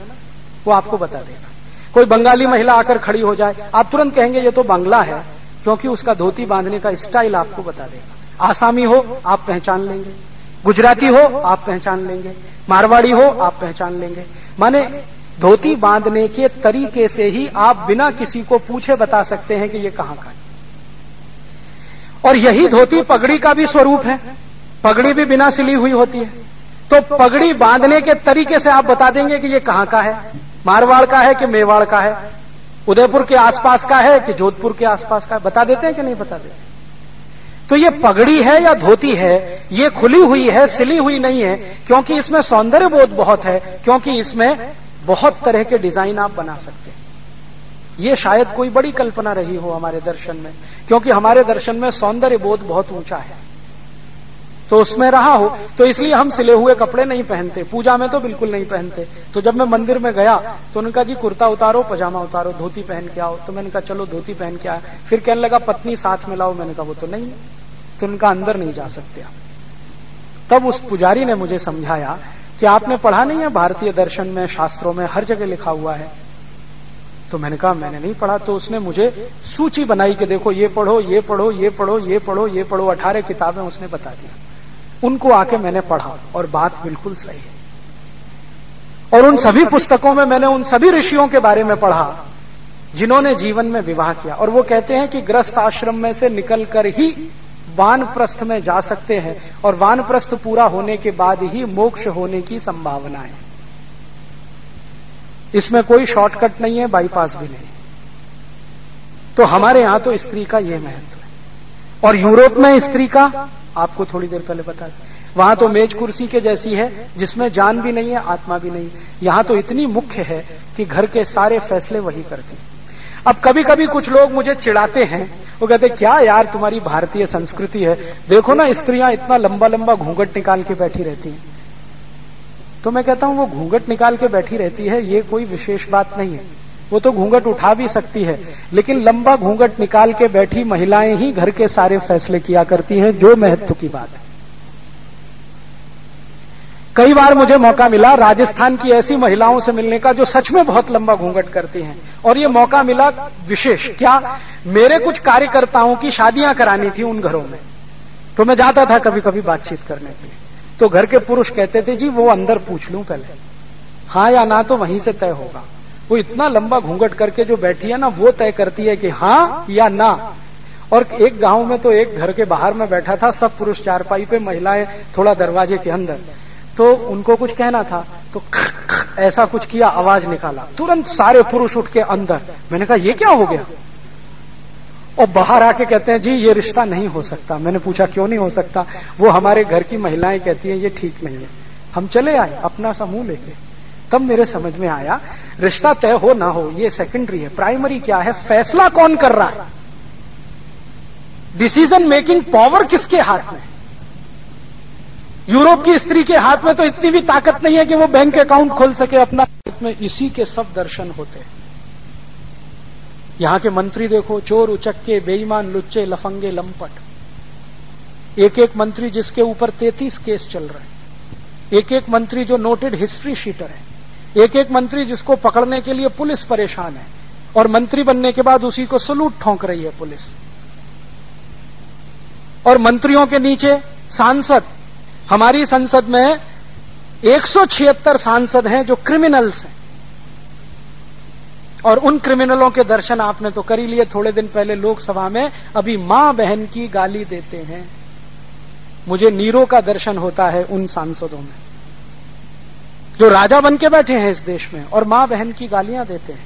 वो आपको बता देगा। कोई बंगाली महिला आकर खड़ी हो जाए, आप तुरंत कहेंगे, ये तो बांग्ला है, क्योंकि उसका धोती बांधने का स्टाइल आपको बता देगा। आसामी हो, आप पहचान लेंगे। गुजराती हो, आप पहचान लेंगे। मारवाड़ी हो, आप पहचान लेंगे। माने धोती बांधने के तरीके से ही आप बिना किसी को पूछे बता सकते हैं कि ये कहाँ का है। और यही धोती पगड़ी का भी स्वरूप है। पगड़ी भी बिना सिली हुई होती है। तो पगड़ी बांधने के तरीके से आप बता देंगे कि ये कहाँ का है। मारवाड़ का है कि मेवाड़ का है? उदयपुर के आसपास का है कि जोधपुर के आसपास का है? बता देते हैं कि नहीं बता देते? तो ये पगड़ी है या धोती है? ये खुली हुई है, सिली हुई नहीं है, क्योंकि इसमें सौंदर्य बोध बहुत है, क्योंकि इसमें बहुत तरह के डिज़ाइन आप बना सकते हैं। ये शायद कोई बड़ी कल्पना रही हो हमारे दर्शन में, क्योंकि हमारे दर्शन में सौंदर्य बोध बहुत ऊँचा है। तो उसमें रहा हो। तो इसलिए हम सिले हुए कपड़े नहीं पहनते, पूजा में तो बिल्कुल नहीं पहनते। तो जब मैं मंदिर में गया तो उनका जी, कुर्ता उतारो, पजामा उतारो, धोती पहन के आओ। तो मैंने कहा, चलो, धोती पहन के आया। फिर कहने लगा, पत्नी साथ में लाओ। मैंने कहा, वो तो नहीं तो उनका अंदर नहीं जा सकते तब उस पुजारी ने मुझे समझाया कि आपने पढ़ा नहीं है भारतीय दर्शन में, शास्त्रों में, हर जगह लिखा हुआ है? तो मैंने कहा, मैंने नहीं पढ़ा। तो उसने मुझे सूची बनाई कि देखो, ये पढ़ो ये पढ़ो ये पढ़ो ये पढ़ो ये पढ़ो, अठारह किताबें उसने बता दिया उनको आके मैंने पढ़ा, और बात बिल्कुल सही है। और उन सभी पुस्तकों में मैंने उन सभी ऋषियों के बारे में पढ़ा, जिन्होंने जीवन में विवाह किया। और वो कहते हैं कि ग्रस्त आश्रम में से निकलकर ही वानप्रस्थ में जा सकते हैं, और वानप्रस्थ पूरा होने के बाद ही मोक्ष होने की संभावना है। इसमें कोई शॉर्टकट नहीं है, बाईपास भी नहीं। तो हमारे यहाँ तो स्त्री का यह महत्व है। और यूरोप में स्त्री का आपको थोड़ी देर पहले बता दें वहाँ तो मेज कुर्सी के जैसी है, जिसमें जान भी नहीं है, आत्मा भी नहीं। यहाँ तो इतनी मुख्य है कि घर के सारे फैसले वही करती। अब कभी कभी कुछ लोग मुझे चिढ़ाते हैं। वो कहते, क्या यार, तुम्हारी भारतीय संस्कृति है। देखो ना, स्त्रियाँ इतना लंबा लंबा घूंघट निकाल के बैठी रहती हैं। तो मैं कहता हूँ, वो घूंघट निकाल के बैठी रहती है, ये कोई विशेष बात नहीं है। वो तो घूंघट उठा भी सकती है। लेकिन लंबा घूंघट निकाल के बैठी महिलाएँ ही घर के सारे फैसले किया करती हैं, जो महत्व की बात है। कई बार मुझे मौका मिला राजस्थान की ऐसी महिलाओं से मिलने का जो सच में बहुत लंबा घूंघट करती हैं। और ये मौका मिला विशेष। क्या मेरे कुछ कार्यकर्ताओं की शादियाँ करानी थी उन घरों में? तो मैं जाता था कभी कभी बातचीत करने के लिए। तो घर के पुरुष कहते थे, जी, वो अंदर पूछ लूँ पहले। हाँ या ना तो वहीं से तय होगा। वो इतना लंबा घूंघट करके जो बैठी है ना, वो तय करती है कि हाँ या ना। और एक गाँव में तो एक घर के बाहर में बैठा था, सब पुरुष चारपाई पे, महिलाएँ थोड़ा दरवाजे के अंदर। तो उनको कुछ कहना था तो ऐसा कुछ किया, आवाज़ निकाला। तुरंत सारे पुरुष उठ के अंदर। मैंने कहा, ये क्या हो गया? और बाहर आके कहते हैं, जी, ये रिश्ता नहीं हो सकता। मैंने पूछा, क्यों नहीं हो सकता? वो हमारे घर की महिलाएँ कहती हैं, ये ठीक नहीं है। हम चले आए, अपना समूह लेके। तब मेरे समझ में आया, रिश्ता तय हो ना हो, ये सेकेंडरी है। प्राइमरी क्या है? फैसला कौन कर रहा है? डिसीज़न मेकिंग पावर किसके हाथ में? यूरोप की स्त्री के हाथ में तो इतनी भी ताकत नहीं है कि वो बैंक अकाउंट खोल सके, अपना में इसी के सब दर्शन होते हैं। यहाँ के मंत्री देखो, चोर उचक्के, बेईमान, लुच्चे, लफंगे, लंपट। एक एक मंत्री जिसके ऊपर तैतीस केस चल रहे हैं। एक एक मंत्री जो नोटेड हिस्ट्री शीटर है। एक एक मंत्री जिसको पकड़ने के लिए पुलिस परेशान है और मंत्री बनने के बाद उसी को सलूट ठोंक रही है पुलिस। और मंत्रियों के नीचे सांसद, हमारी संसद में एक सौ छिहत्तर सांसद हैं जो क्रिमिनल्स हैं। और उन क्रिमिनलों के दर्शन आपने तो कर ही लिए, थोड़े दिन पहले लोकसभा में, अभी माँ बहन की गाली देते हैं। मुझे नीरो का दर्शन होता है उन सांसदों में। जो राजा बन के बैठे हैं इस देश में और माँ बहन की गालियाँ देते हैं।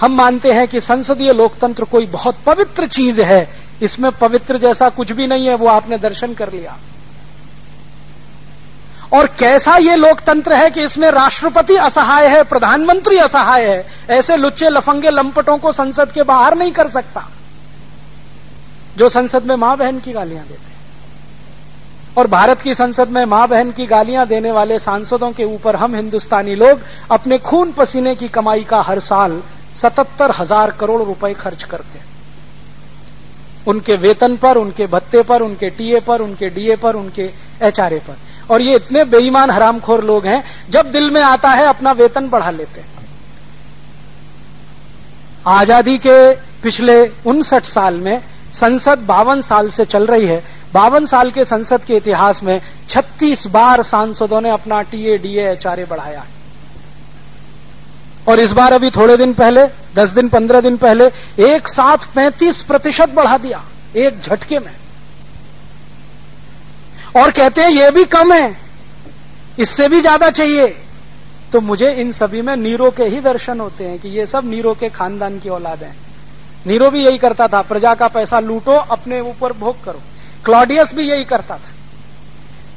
हम मानते हैं कि संसदीय लोकतंत्र कोई बहुत पवित्र चीज़ है। इसमें पवित्र जैसा कुछ भी नहीं है, वो आपने दर्शन कर लिया। और कैसा ये लोकतंत्र है कि इसमें राष्ट्रपति असहाय है, प्रधानमंत्री असहाय है, ऐसे लुच्चे लफंगे लंपटों को संसद के बाहर नहीं कर सकता, जो संसद में माँ बहन की गालियाँ देते और भारत की संसद में माँ बहन की गालियाँ देने वाले सांसदों के ऊपर हम हिंदुस्तानी लोग अपने खून पसीने की कमाई का हर साल सतहत्तर हज़ार करोड़ रुपए खर्च करते हैं। उनके वेतन पर, उनके भत्ते पर, उनके टीए पर, उनके डीए पर, उनके एचआरए पर। और ये इतने बेईमान हरामखोर लोग हैं, जब दिल में आता है अपना वेतन बढ़ा लेते हैं। आज़ादी के पिछले उनसठ साल में संसद बावन साल से चल रही है बावन साल के संसद के इतिहास में 36 बार सांसदों ने अपना टीए, डीए, एचआरए बढ़ाया और इस बार अभी थोड़े दिन पहले 10 दिन 15 दिन पहले, एक साथ 35 प्रतिशत बढ़ा दिया, एक झटके में। और कहते हैं यह भी कम है, इससे भी ज़्यादा चाहिए। तो मुझे इन सभी में नीरो के ही दर्शन होते हैं कि ये सब नीरो के खानदान की औलाद हैं। नीरो भी यही करता था, प्रजा का पैसा लूटो, अपने ऊपर भोग करो। क्लॉडियस भी यही करता था।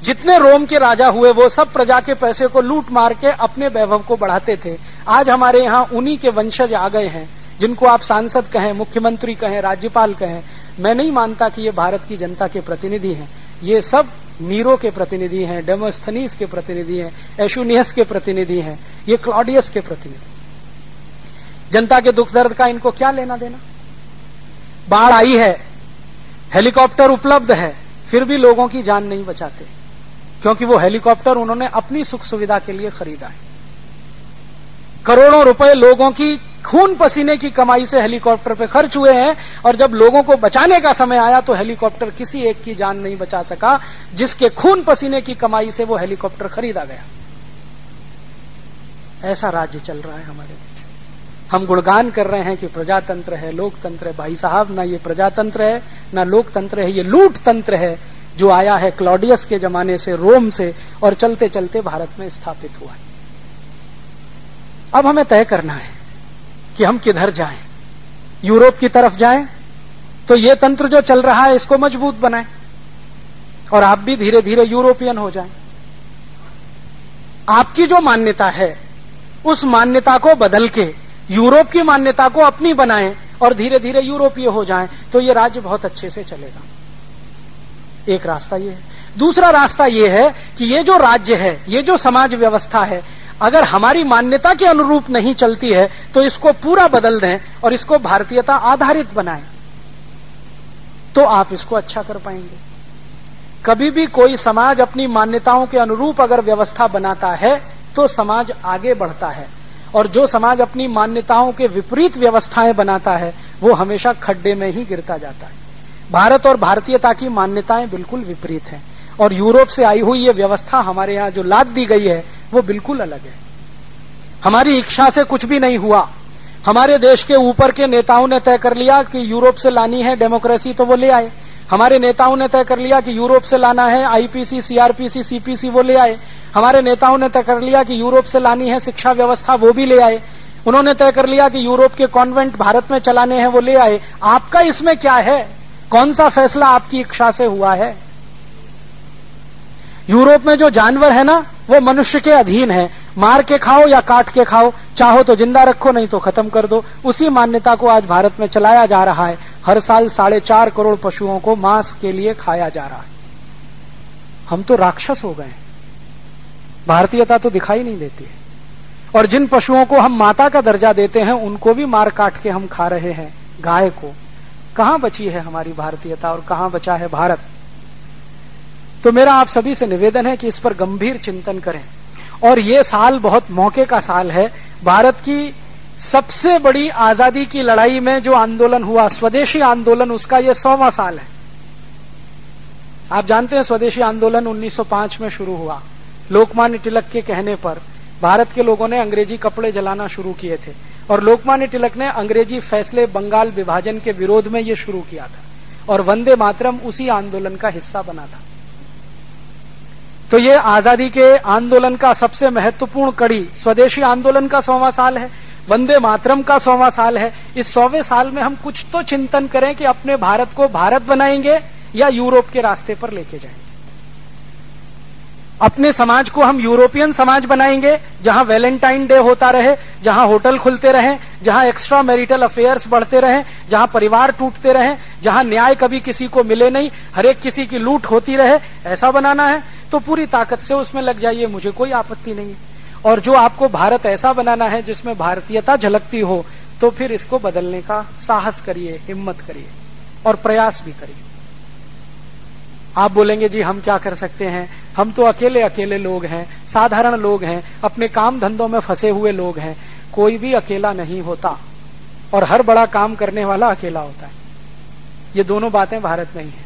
जितने रोम के राजा हुए, वो सब प्रजा के पैसे को लूट मार के अपने वैभव को बढ़ाते थे। आज हमारे यहाँ उन्हीं के वंशज आ गए हैं, जिनको आप सांसद कहें, मुख्यमंत्री कहें, राज्यपाल कहें। मैं नहीं मानता कि ये भारत की जनता के प्रतिनिधि हैं। ये सब नीरो के प्रतिनिधि हैं, डेमोस्थनीस के प्रतिनिधि हैं, एशुनियस के प्रतिनिधि हैं। ये क्लॉडियस के प्रतिनिधि। जनता के दुख दर्द का इनको क्या लेना देना? बाढ़ आई है हेलीकॉप्टर उपलब्ध है, फिर भी लोगों की जान नहीं बचाते। क्योंकि वो हेलीकॉप्टर उन्होंने अपनी सुख सुविधा के लिए खरीदा है। करोड़ों रुपए लोगों की, खून पसीने की कमाई से हेलीकॉप्टर पे खर्च हुए हैं, और जब लोगों को बचाने का समय आया तो हेलीकॉप्टर किसी एक की जान नहीं बचा सका, जिसके खून पसीने की कमाई से वो हेलीकॉप्टर खरीदा गया। ऐसा राज्य चल रहा है हमारे हम गुणगान कर रहे हैं कि प्रजातंत्र है, लोकतंत्र है। भाई साहब, ना ये प्रजातंत्र है, ना लोकतंत्र है, ये लूट तंत्र है, जो आया है क्लॉडियस के जमाने से, रोम से, और चलते चलते भारत में स्थापित हुआ है। अब हमें तय करना है कि हम किधर जाएँ। यूरोप की तरफ़ जाएँ तो ये तंत्र जो चल रहा है, इसको मज़बूत बनाएँ, और आप भी धीरे धीरे यूरोपियन हो जाएँ। आपकी जो मान्यता है, उस मान्यता को बदल के यूरोप की मान्यता को अपनी बनाएँ और धीरे धीरे यूरोपीय हो जाएँ तो ये राज्य बहुत अच्छे से चलेगा। एक रास्ता ये है। दूसरा रास्ता ये है कि ये जो राज्य है, ये जो समाज व्यवस्था है, अगर हमारी मान्यता के अनुरूप नहीं चलती है तो इसको पूरा बदल दें और इसको भारतीयता आधारित बनाएँ। तो आप इसको अच्छा कर पाएँगे। कभी भी कोई समाज अपनी मान्यताओं के अनुरूप अगर व्यवस्था बनाता है तो समाज आगे बढ़ता है। और जो समाज अपनी मान्यताओं के विपरीत व्यवस्थाएँ बनाता है, वो हमेशा खड्डे में ही गिरता जाता है। भारत और भारतीयता की मान्यताएँ बिल्कुल विपरीत हैं और यूरोप से आई हुई ये व्यवस्था हमारे यहाँ जो लाद दी गई है, वो बिल्कुल अलग है। हमारी इच्छा से कुछ भी नहीं हुआ। हमारे देश के ऊपर के नेताओं ने तय कर लिया कि यूरोप से लानी है डेमोक्रेसी तो वो ले आए। हमारे नेताओं ने तय कर लिया कि यूरोप से लाना है, आईपीसी, सीआरपीसी, सीपीसी वो ले आए। हमारे नेताओं ने तय कर लिया कि यूरोप से लानी है शिक्षा व्यवस्था वो भी ले आए। उन्होंने तय कर लिया कि यूरोप के कॉन्वेंट भारत में चलाने हैं वो ले आए। आपका इसमें क्या है? कौन सा फैसला आपकी इच्छा से हुआ है? यूरोप में जो जानवर है ना, वो मनुष्य के अधीन है। मार के खाओ या काट के खाओ, चाहो तो ज़िंदा रखो, नहीं तो खत्म कर दो। उसी मान्यता को आज भारत में चलाया जा रहा है। हर साल साढ़े चार करोड़ पशुओं को मांस के लिए खाया जा रहा है। हम तो राक्षस हो गए भारतीयता तो दिखाई नहीं देती है। और जिन पशुओं को हम माता का दर्जा देते हैं, उनको भी मार काट के हम खा रहे हैं। गाय को। कहाँ बची है हमारी भारतीयता और कहाँ बचा है भारत? तो मेरा आप सभी से निवेदन है कि इस पर गंभीर चिंतन करें। और ये साल बहुत मौके का साल है। भारत की सबसे बड़ी आज़ादी की लड़ाई में जो आंदोलन हुआ, स्वदेशी आंदोलन, उसका यह सौवा साल है। आप जानते हैं स्वदेशी आंदोलन 1905 में शुरू हुआ। लोकमान्य तिलक के कहने पर भारत के लोगों ने अंग्रेज़ी कपड़े जलाना शुरू किए थे और लोकमान्य तिलक ने अंग्रेज़ी फैसले बंगाल विभाजन के विरोध में ये शुरू किया था और वंदे मातरम उसी आंदोलन का हिस्सा बना था। तो ये आज़ादी के आंदोलन का सबसे महत्वपूर्ण कड़ी, स्वदेशी आंदोलन का सौवा साल है। वंदे मातरम का सौवा साल है। इस सौवे साल में हम कुछ तो चिंतन करें कि अपने भारत को भारत बनाएँगे या यूरोप के रास्ते पर लेके जाएँगे। अपने समाज को हम यूरोपियन समाज बनाएँगे, जहाँ वैलेंटाइन डे होता रहे, जहाँ होटल खुलते रहे, जहाँ एक्स्ट्रा मैरिटल अफेयर्स बढ़ते रहे, जहाँ परिवार टूटते रहे, जहाँ न्याय कभी किसी को मिले नहीं, हर एक किसी की लूट होती रहे, ऐसा बनाना है। तो पूरी ताकत से उसमें लग जाइए, मुझे कोई आपत्ति नहीं है। और जो आपको भारत ऐसा बनाना है जिसमें भारतीयता झलकती हो तो फिर इसको बदलने का साहस करिए, हिम्मत करिए और प्रयास भी करिए। आप बोलेंगे, जी, हम क्या कर सकते हैं? हम तो अकेले अकेले लोग हैं, साधारण लोग हैं, अपने काम धंधों में फंसे हुए लोग हैं। कोई भी अकेला नहीं होता, और हर बड़ा काम करने वाला अकेला होता है। ये दोनों बातें भारत में ही है।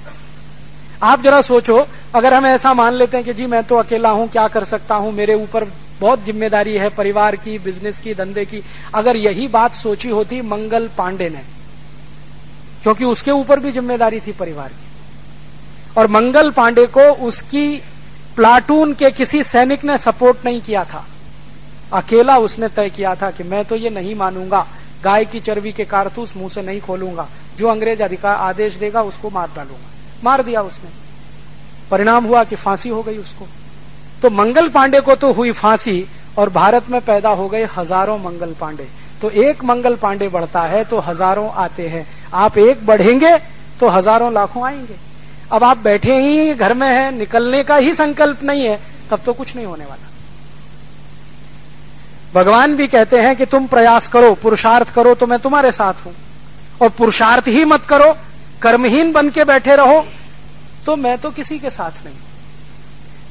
आप जरा सोचो, अगर हम ऐसा मान लेते हैं कि, जी, मैं तो अकेला हूँ, क्या कर सकता हूँ? मेरे ऊपर बहुत ज़िम्मेदारी है परिवार की बिज़नेस की, धंधे की। अगर यही बात सोची होती मंगल पांडे ने, क्योंकि उसके ऊपर भी ज़िम्मेदारी थी परिवार की। और मंगल पांडे को उसकी प्लाटून के किसी सैनिक ने सपोर्ट नहीं किया था। अकेला उसने तय किया था कि मैं तो ये नहीं मानूँगा। गाय की चर्बी के कारतूस मुँह से नहीं खोलूँगा। जो अंग्रेज़ अधिकार आदेश देगा उसको मार डालूँगा। मार दिया उसने। परिणाम हुआ कि फांसी हो गई उसको। तो मंगल पांडे को तो हुई फांसी और भारत में पैदा हो गए हज़ारों मंगल पांडे। तो एक मंगल पांडे बढ़ता है तो हज़ारों आते हैं। आप एक बढ़ेंगे तो हज़ारों लाखों आएँगे। अब आप बैठे ही घर में हैं, निकलने का ही संकल्प नहीं है, तब तो कुछ नहीं होने वाला। भगवान भी कहते हैं कि तुम प्रयास करो, पुरुषार्थ करो तो मैं तुम्हारे साथ हूँ। और पुरुषार्थ ही मत करो, कर्महीन बन के बैठे रहो तो मैं तो किसी के साथ नहीं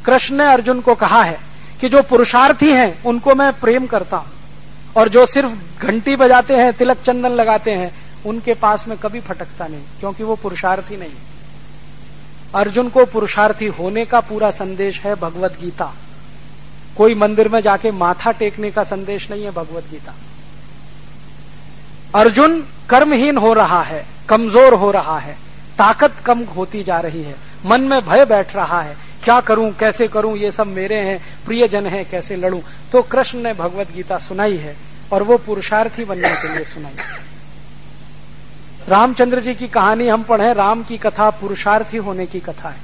कृष्ण ने अर्जुन को कहा है कि जो पुरुषार्थी हैं, उनको मैं प्रेम करता हूँ। और जो सिर्फ़ घंटी बजाते हैं, तिलक चंदन लगाते हैं, उनके पास में कभी फटकता नहीं, क्योंकि वो पुरुषार्थी नहीं। अर्जुन को पुरुषार्थी होने का पूरा संदेश है भगवत गीता। कोई मंदिर में जाके माथा टेकने का संदेश नहीं है भगवत गीता। अर्जुन कर्महीन हो रहा है, कमज़ोर हो रहा है, ताकत कम होती जा रही है, मन में भय बैठ रहा है क्या करूँ, कैसे करूँ, ये सब मेरे हैं, प्रियजन हैं, कैसे लड़ूं? तो कृष्ण ने भगवत गीता सुनाई है और वो पुरुषार्थी बनने के लिए सुनाई रामचंद्र जी की कहानी हम पढ़े, राम की कथा पुरुषार्थी होने की कथा है।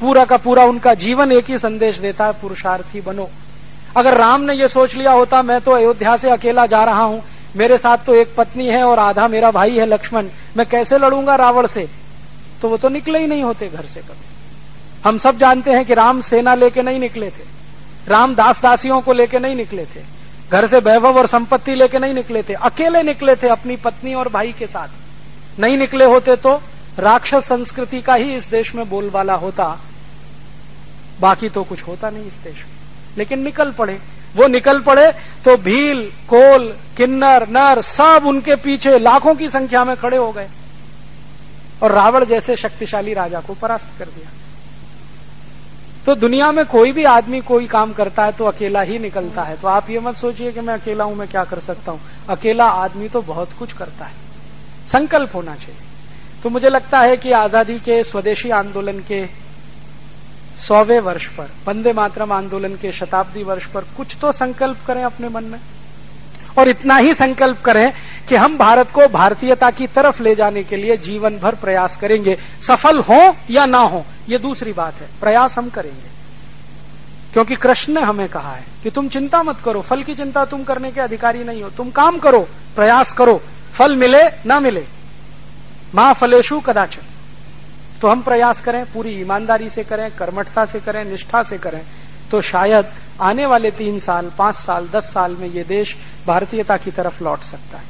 पूरा का पूरा उनका जीवन एक ही संदेश देता है, पुरुषार्थी बनो। अगर राम ने यह सोच लिया होता, मैं तो अयोध्या से अकेला जा रहा हूँ। मेरे साथ तो एक पत्नी है और आधा मेरा भाई है लक्ष्मण। मैं कैसे लड़ूँगा रावण से? तो वो तो निकले ही नहीं होते घर से कभी। हम सब जानते हैं कि राम सेना लेके नहीं निकले थे। राम दास दासियों को लेके नहीं निकले थे। घर से वैभव और संपत्ति लेके नहीं निकले थे। अकेले निकले थे अपनी पत्नी और भाई के साथ। नहीं निकले होते तो राक्षस संस्कृति का ही इस देश में बोलबाला होता। बाकी तो कुछ होता नहीं इस देश में। लेकिन निकल पड़े। वो निकल पड़े तो भील, कोल, किन्नर, नर सब उनके पीछे लाखों की संख्या में खड़े हो गए। और रावण जैसे शक्तिशाली राजा को परास्त कर दिया। तो दुनिया में कोई भी आदमी कोई काम करता है तो अकेला ही निकलता है। तो आप ये मत सोचिए कि मैं अकेला हूँ, मैं क्या कर सकता हूँ। अकेला आदमी तो बहुत कुछ करता है। संकल्प होना चाहिए। तो मुझे लगता है कि आज़ादी के स्वदेशी आंदोलन के सौवे वर्ष पर वंदे मातरम आंदोलन के शताब्दी वर्ष पर कुछ तो संकल्प करें अपने मन में। और इतना ही संकल्प करें कि हम भारत को भारतीयता की तरफ़ ले जाने के लिए जीवन भर प्रयास करेंगे। सफल हो या ना हो यह दूसरी बात है। प्रयास हम करेंगे। क्योंकि कृष्ण ने हमें कहा है कि तुम चिंता मत करो, फल की चिंता तुम करने के अधिकारी नहीं हो। तुम काम करो, प्रयास करो, फल मिले ना मिले। माँ फलेशु कदाचन तो हम प्रयास करें, पूरी ईमानदारी से करें, कर्मठता से करें, निष्ठा से करें। तो शायद आने वाले तीन साल, पाँच साल, दस साल में ये देश भारतीयता की तरफ़ लौट सकता है।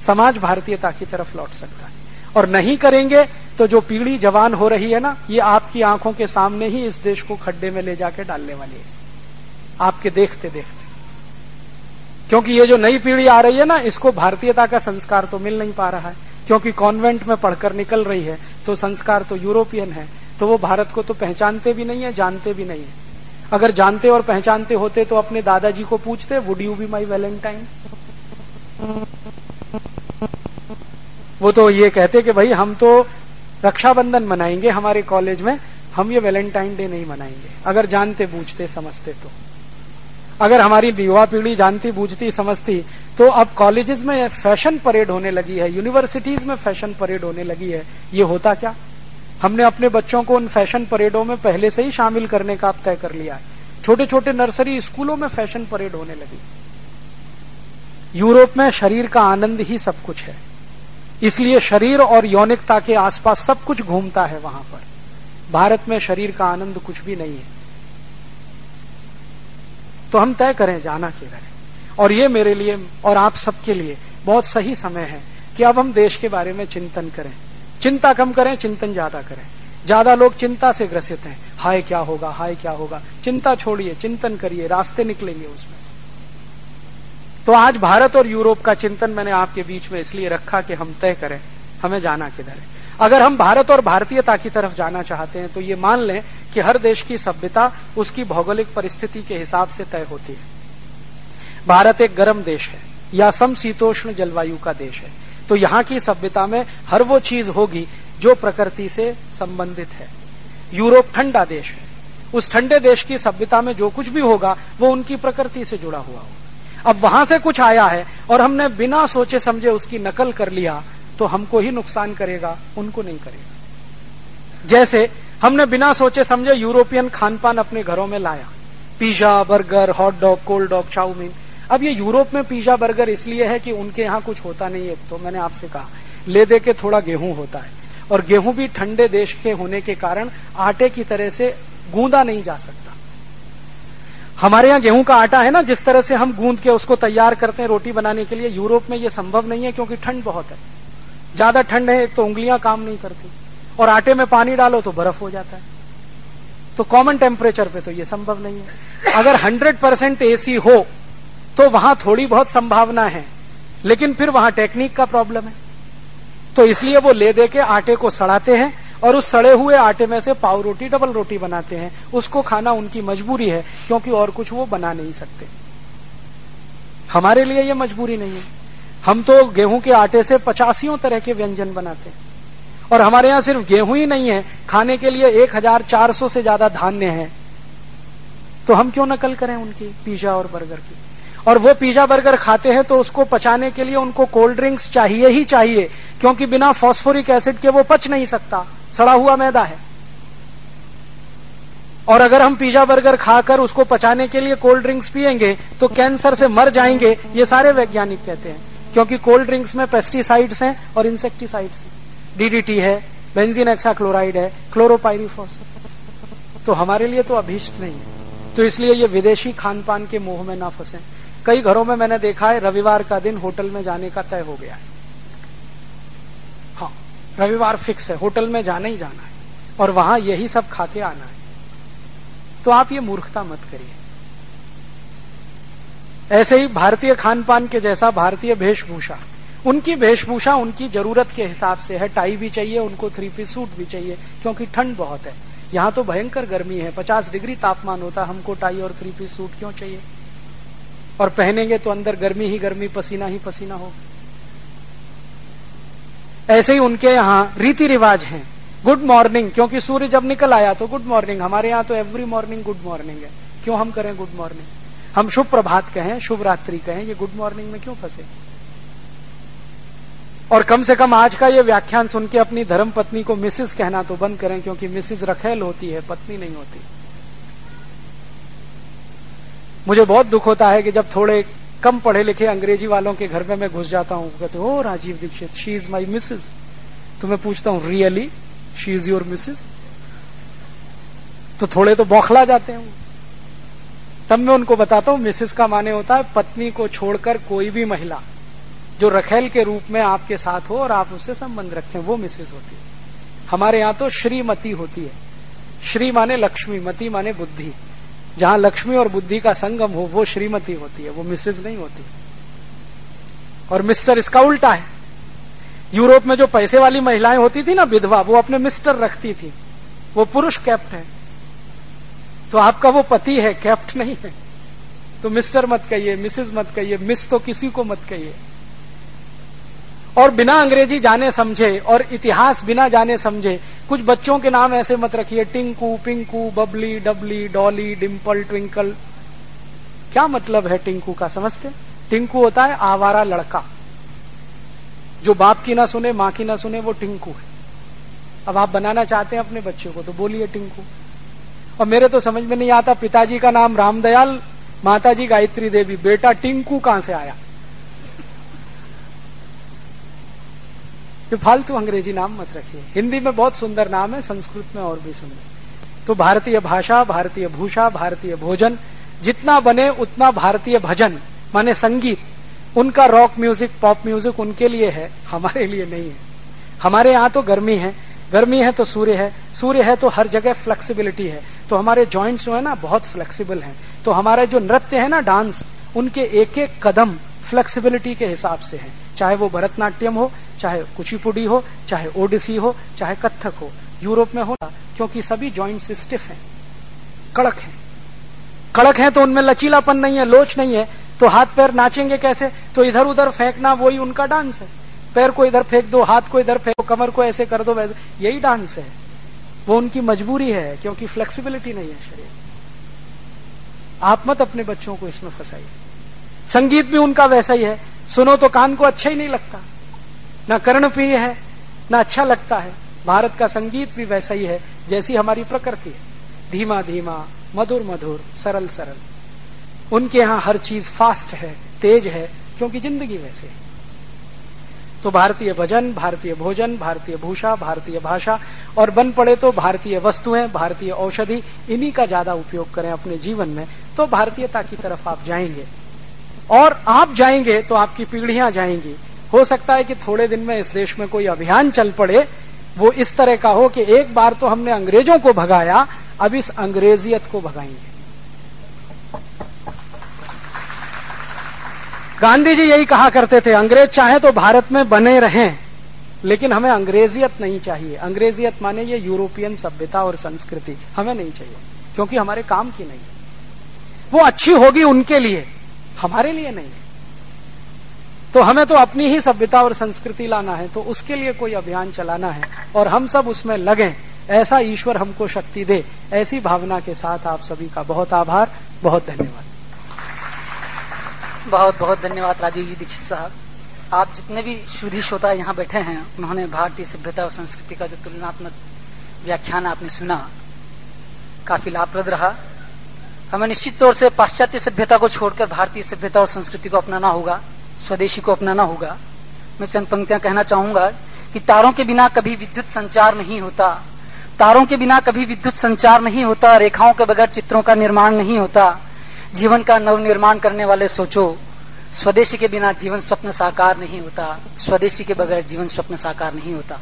समाज भारतीयता की तरफ़ लौट सकता है। और नहीं करेंगे तो जो पीढ़ी जवान हो रही है ना, ये आपकी आँखों के सामने ही इस देश को खड्डे में ले जाके डालने वाली है। आपके देखते देखते। क्योंकि ये जो नई पीढ़ी आ रही है ना, इसको भारतीयता का संस्कार तो मिल नहीं पा रहा है। क्योंकि कॉन्वेंट में पढ़कर निकल रही है तो संस्कार तो यूरोपियन है तो वो भारत को तो पहचानते भी नहीं है, जानते भी नहीं है। अगर जानते और पहचानते होते तो अपने दादाजी को पूछते would you be my valentine वो तो ये कहते कि भाई, हम तो रक्षाबंधन मनाएँगे हमारे कॉलेज में, हम ये वैलेंटाइन डे नहीं मनाएँगे। अगर जानते, बूझते, समझते तो। अगर हमारी युवा पीढ़ी जानती, बूझती, समझती तो अब कॉलेजेस में फ़ैशन परेड होने लगी है, यूनिवर्सिटीज में फ़ैशन परेड होने लगी है। ये होता क्या? हमने अपने बच्चों को उन फ़ैशन परेडों में पहले से ही शामिल करने का तय कर लिया है। छोटे छोटे नर्सरी स्कूलों में फ़ैशन परेड होने लगी। यूरोप में शरीर का आनंद ही सब कुछ है। इसलिए शरीर और यौनिकता के आसपास सब कुछ घूमता है वहाँ पर। भारत में शरीर का आनंद कुछ भी नहीं है। तो हम तय करें, जाना किधर है? और ये मेरे लिए और आप सबके लिए बहुत सही समय है कि अब हम देश के बारे में चिंतन करें। चिंता कम करें, चिंतन ज़्यादा करें। ज़्यादा लोग चिंता से ग्रसित हैं। हाय, क्या होगा, हाय, क्या होगा। चिंता छोड़िए, चिंतन करिए, रास्ते निकलेंगे उसमें से। तो आज भारत और यूरोप का चिंतन मैंने आपके बीच में इसलिए रखा कि हम तय करें, हमें जाना किधर है। अगर हम भारत और भारतीयता की तरफ़ जाना चाहते हैं तो ये मान लें कि हर देश की सभ्यता उसकी भौगोलिक परिस्थिति के हिसाब से तय होती है। भारत एक गर्म देश है, या समशीतोष्ण जलवायु का देश है। तो यहाँ की सभ्यता में हर वो चीज़ होगी जो प्रकृति से संबंधित है। यूरोप ठंडा देश है। उस ठंडे देश की सभ्यता में जो कुछ भी होगा, वो उनकी प्रकृति से जुड़ा हुआ होगा। अब वहाँ से कुछ आया है और हमने बिना सोचे समझे उसकी नकल कर लिया तो हमको ही नुकसान करेगा, उनको नहीं करेगा। जैसे हमने बिना सोचे समझे यूरोपियन खान पान अपने घरों में लाया। Pizza, burger, hot dog, cold dog, chowmein. अब ये यूरोप में पिज्जा बर्गर इसलिए है कि उनके यहाँ कुछ होता नहीं है तो मैंने आपसे कहा, ले दे के थोड़ा गेहूँ होता है। और गेहूँ भी ठंडे देश के होने के कारण आटे की तरह से गूंदा नहीं जा सकता। हमारे यहाँ गेहूँ का आटा है ना, जिस तरह से हम गूंद के उसको तैयार करते हैं रोटी बनाने के लिए, यूरोप में यह संभव नहीं है क्योंकि ठंड बहुत है। ज़्यादा ठंड है तो उंगलियाँ काम नहीं करती। और आटे में पानी डालो तो बर्फ़ हो जाता है। तो कॉमन टेम्परेचर पे तो ये संभव नहीं है। अगर 100 परसेंट एसी हो तो वहाँ थोड़ी बहुत संभावना है, लेकिन फिर वहाँ टेक्निक का प्रॉब्लम है। तो इसलिए वो ले दे के आटे को सड़ाते हैं और उस सड़े हुए आटे में से पाव रोटी डबल रोटी बनाते हैं। उसको खाना उनकी मजबूरी है, क्योंकि और कुछ वो बना नहीं सकते। हमारे लिए ये मजबूरी नहीं है। हम तो गेहूँ के आटे से पचासियों तरह के व्यंजन बनाते हैं। और हमारे यहाँ सिर्फ़ गेहूँ ही नहीं है, खाने के लिए एक हज़ार चार सौ से ज़्यादा धान्य है। तो हम क्यों नकल करें उनकी पिज्जा और बर्गर की? और वो पिज्जा बर्गर खाते हैं तो उसको पचाने के लिए उनको कोल्ड ड्रिंक्स चाहिए ही चाहिए, क्योंकि बिना फॉस्फोरिक एसिड के वो पच नहीं सकता। सड़ा हुआ मैदा है। और अगर हम पिज्जा बर्गर खाकर उसको पचाने के लिए कोल्ड ड्रिंक्स पिएँगे तो कैंसर से मर जाएँगे, ये सारे वैज्ञानिक कहते हैं। क्योंकि कोल्ड ड्रिंक्स में पेस्टिसाइड्स हैं और इंसेक्टिसाइड्स हैं। डीडीटी है बेंजीन एक्साक्लोराइड है क्लोरोपायरीफॉस तो हमारे लिए तो अभीष्ट नहीं है। तो इसलिए ये विदेशी खान पान के मोह में ना फंसे। कई घरों में मैंने देखा है, रविवार का दिन होटल में जाने का तय हो गया है। हाँ रविवार फिक्स है, होटल में जाना ही जाना है, और वहाँ यही सब खा के आना है। तो आप ये मूर्खता मत करिए। ऐसे ही भारतीय खान पान के जैसा भारतीय वेशभूषा, उनकी वेशभूषा उनकी ज़रूरत के हिसाब से है। टाई भी चाहिए, उनको थ्री पीस सूट भी चाहिए, क्योंकि ठंड बहुत है। यहाँ तो भयंकर गर्मी है, पचास डिग्री तापमान होता, हमको टाई और थ्री पीस सूट क्यों चाहिए? और पहनेंगे तो अंदर गर्मी ही गर्मी, पसीना ही पसीना हो। ऐसे ही उनके यहाँ रीति रिवाज हैं। गुड मॉर्निंग क्योंकि सूर्य जब निकल आया तो गुड मॉर्निंग हमारे यहाँ तो एवरी मॉर्निंग गुड मॉर्निंग है। क्यों हम करें गुड मॉर्निंग हम शुभ प्रभात कहें, शुभ रात्रि कहें, ये गुड मॉर्निंग में क्यों फंसे? और कम से कम आज का ये व्याख्यान सुन के अपनी धर्म पत्नी को मिसिस कहना तो बंद करें, क्योंकि मिसिस रखेल होती है, पत्नी नहीं होती। मुझे बहुत दुख होता है कि जब थोड़े कम पढ़े लिखे अंग्रेज़ी वालों के घर में मैं घुस जाता हूँ, कहते हो Rajiv Dixit she is my Mrs तो मैं पूछता हूँ really she is your Mrs तो थोड़े तो बौखला जाते हैं। तब मैं उनको बताता हूँ मिसेस का माने होता है, पत्नी को छोड़कर कोई भी महिला, जो रखेल के रूप में आपके साथ हो और आप उससे संबंध रखें, वो मिसेस होती है। हमारे यहाँ तो श्रीमती होती है। श्री माने लक्ष्मी, मती माने बुद्धि। जहाँ लक्ष्मी और बुद्धि का संगम हो, वो श्रीमती होती है, वो मिसेज नहीं होती। और मिस्टर इसका उल्टा है। यूरोप में जो पैसे वाली महिलाएँ होती थी ना, विधवा, वो अपने मिस्टर रखती थी। वो पुरुष कैप्ट है। तो आपका वो पति है, कैप्ट नहीं है। तो मिस्टर मत कहिए मिसेज मत कहिए, मिस तो किसी को मत कहिए। और बिना अंग्रेज़ी जाने समझे, और इतिहास बिना जाने समझे, कुछ बच्चों के नाम ऐसे मत रखिए, Tinku, Pinku, Babli, Dabli, Dolly Dimple Twinkle. क्या मतलब है टिंकू का, समझते? टिंकू होता है आवारा लड़का। जो बाप की ना सुने, माँ की ना सुने, वो टिंकू है। अब आप बनाना चाहते हैं अपने बच्चे को तो बोलिए टिंकू। और मेरे तो समझ में नहीं आता, पिताजी का नाम रामदयाल, माताजी गायत्री देवी, बेटा टिंकू कहाँ से आया? ये फालतू अंग्रेज़ी नाम मत रखिए। हिंदी में बहुत सुंदर नाम है, संस्कृत में और भी सुंदर। तो भारतीय भाषा, भारतीय भूषा, भारतीय भोजन, जितना बने उतना भारतीय भजन, माने संगीत, उनका रॉक म्यूज़िक पॉप म्यूज़िक उनके लिए है, हमारे लिए नहीं है। हमारे यहाँ तो गर्मी है गर्मी है तो सूर्य है सूर्य है तो हर जगह फ्लेक्सिबिलिटी है। तो हमारे जॉइंट्स जो है ना, बहुत फ्लेक्सिबल हैं। तो हमारे जो नृत्य है ना डांस उनके एक एक कदम फ्लेक्सिबिलिटी के हिसाब से है। चाहे वो भरतनाट्यम हो, चाहे कुचिपुड़ी हो, चाहे ओडिसी हो, चाहे कत्थक हो, यूरोप में हो क्योंकि सभी ज्वाइंट स्टिफ हैं, कड़क हैं। कड़क है तो उनमें लचीलापन नहीं है, लोच नहीं है तो हाथ पैर नाचेंगे कैसे? तो इधर उधर फेंकना वही उनका डांस है। पैर को इधर फेंक दो, हाथ को इधर फेंको कमर को ऐसे कर दो, वैसे, यही डांस है। वो उनकी मजबूरी है, क्योंकि फ्लेक्सिबिलिटी नहीं है शरीर आप मत अपने बच्चों को इसमें फंसाइए। संगीत भी उनका वैसा ही है सुनो तो कान को अच्छा ही नहीं लगता। ना कर्ण प्रिय है, ना अच्छा लगता है। भारत का संगीत भी वैसा ही है, जैसी हमारी प्रकृति है। धीमा धीमा, मधुर मधुर, सरल सरल। उनके यहाँ हर चीज़ फास्ट है, तेज है, क्योंकि ज़िंदगी वैसे है। तो भारतीय भजन, भारतीय भोजन, भारतीय भूषा, भारतीय भाषा, और बन पड़े तो भारतीय वस्तुएँ, भारतीय औषधि, इन्हीं का ज़्यादा उपयोग करें अपने जीवन में तो भारतीयता की तरफ़ आप जाएँगे। और आप जाएँगे तो आपकी पीढ़ियाँ जाएँगी। हो सकता है कि थोड़े दिन में इस देश में कोई अभियान चल पड़े, वो इस तरह का हो कि एक बार तो हमने अंग्रेज़ों को भगाया, अब इस अंग्रेजियत को भगाएँगे। गांधी जी यही कहा करते थे, अंग्रेज़ चाहे तो भारत में बने रहें, लेकिन हमें अंग्रेजियत नहीं चाहिए। अंग्रेजियत माने ये यूरोपियन सभ्यता और संस्कृति, हमें नहीं चाहिए, क्योंकि हमारे काम की नहीं वो अच्छी होगी उनके लिए हमारे लिए नहीं है। तो हमें तो अपनी ही सभ्यता और संस्कृति लाना है तो उसके लिए कोई अभियान चलाना है, और हम सब उसमें लगे। ऐसा ईश्वर हमको शक्ति दे। ऐसी भावना के साथ आप सभी का बहुत आभार, बहुत धन्यवाद। बहुत बहुत धन्यवाद राजीव जी दीक्षित साहब। आप जितने भी शुद्धि श्रोता यहाँ बैठे हैं, उन्होंने भारतीय सभ्यता और संस्कृति का जो तुलनात्मक व्याख्यान आपने सुना, काफ़ी लाभप्रद रहा। हमें निश्चित तौर से पाश्चात्य सभ्यता को छोड़कर भारतीय सभ्यता और संस्कृति को अपनाना होगा, स्वदेशी को अपनाना होगा। मैं चंद पंक्तियाँ कहना चाहूँगा कि तारों के बिना कभी विद्युत संचार नहीं होता। तारों के बिना कभी विद्युत संचार नहीं होता, रेखाओं के बगैर चित्रों का निर्माण नहीं होता। जीवन का नव निर्माण करने वाले सोचो, स्वदेशी के बिना जीवन स्वप्न साकार नहीं होता। स्वदेशी के बगैर जीवन स्वप्न साकार नहीं होता।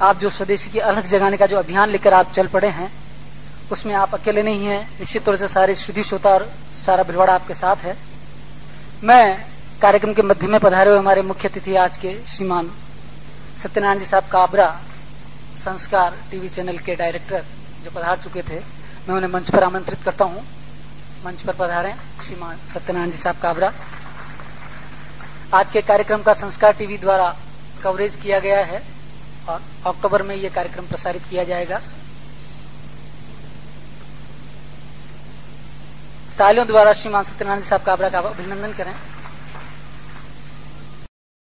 आप जो स्वदेशी की अलग जगाने का जो अभियान लेकर आप चल पड़े हैं उसमें आप अकेले नहीं हैं। निश्चित तौर से सारे शुद्धि श्रोता और सारा भिलवाड़ा आपके साथ है। मैं कार्यक्रम के मध्य में पधारे हुए हमारे मुख्य अतिथि आज के श्रीमान सत्यनारायण जी साहब काबरा संस्कार टीवी चैनल के डायरेक्टर जो पधार चुके थे, मैं उन्हें मंच पर आमंत्रित करता हूँ। मंच पर पधारे श्रीमान सत्यनारायण जी साहब काबरा। आज के कार्यक्रम का संस्कार टीवी द्वारा कवरेज किया गया है और अक्टूबर में यह कार्यक्रम प्रसारित किया जाएगा। तालियों द्वारा श्रीमान सत्यनारायण जी साहब काबरा का अभिनंदन करें।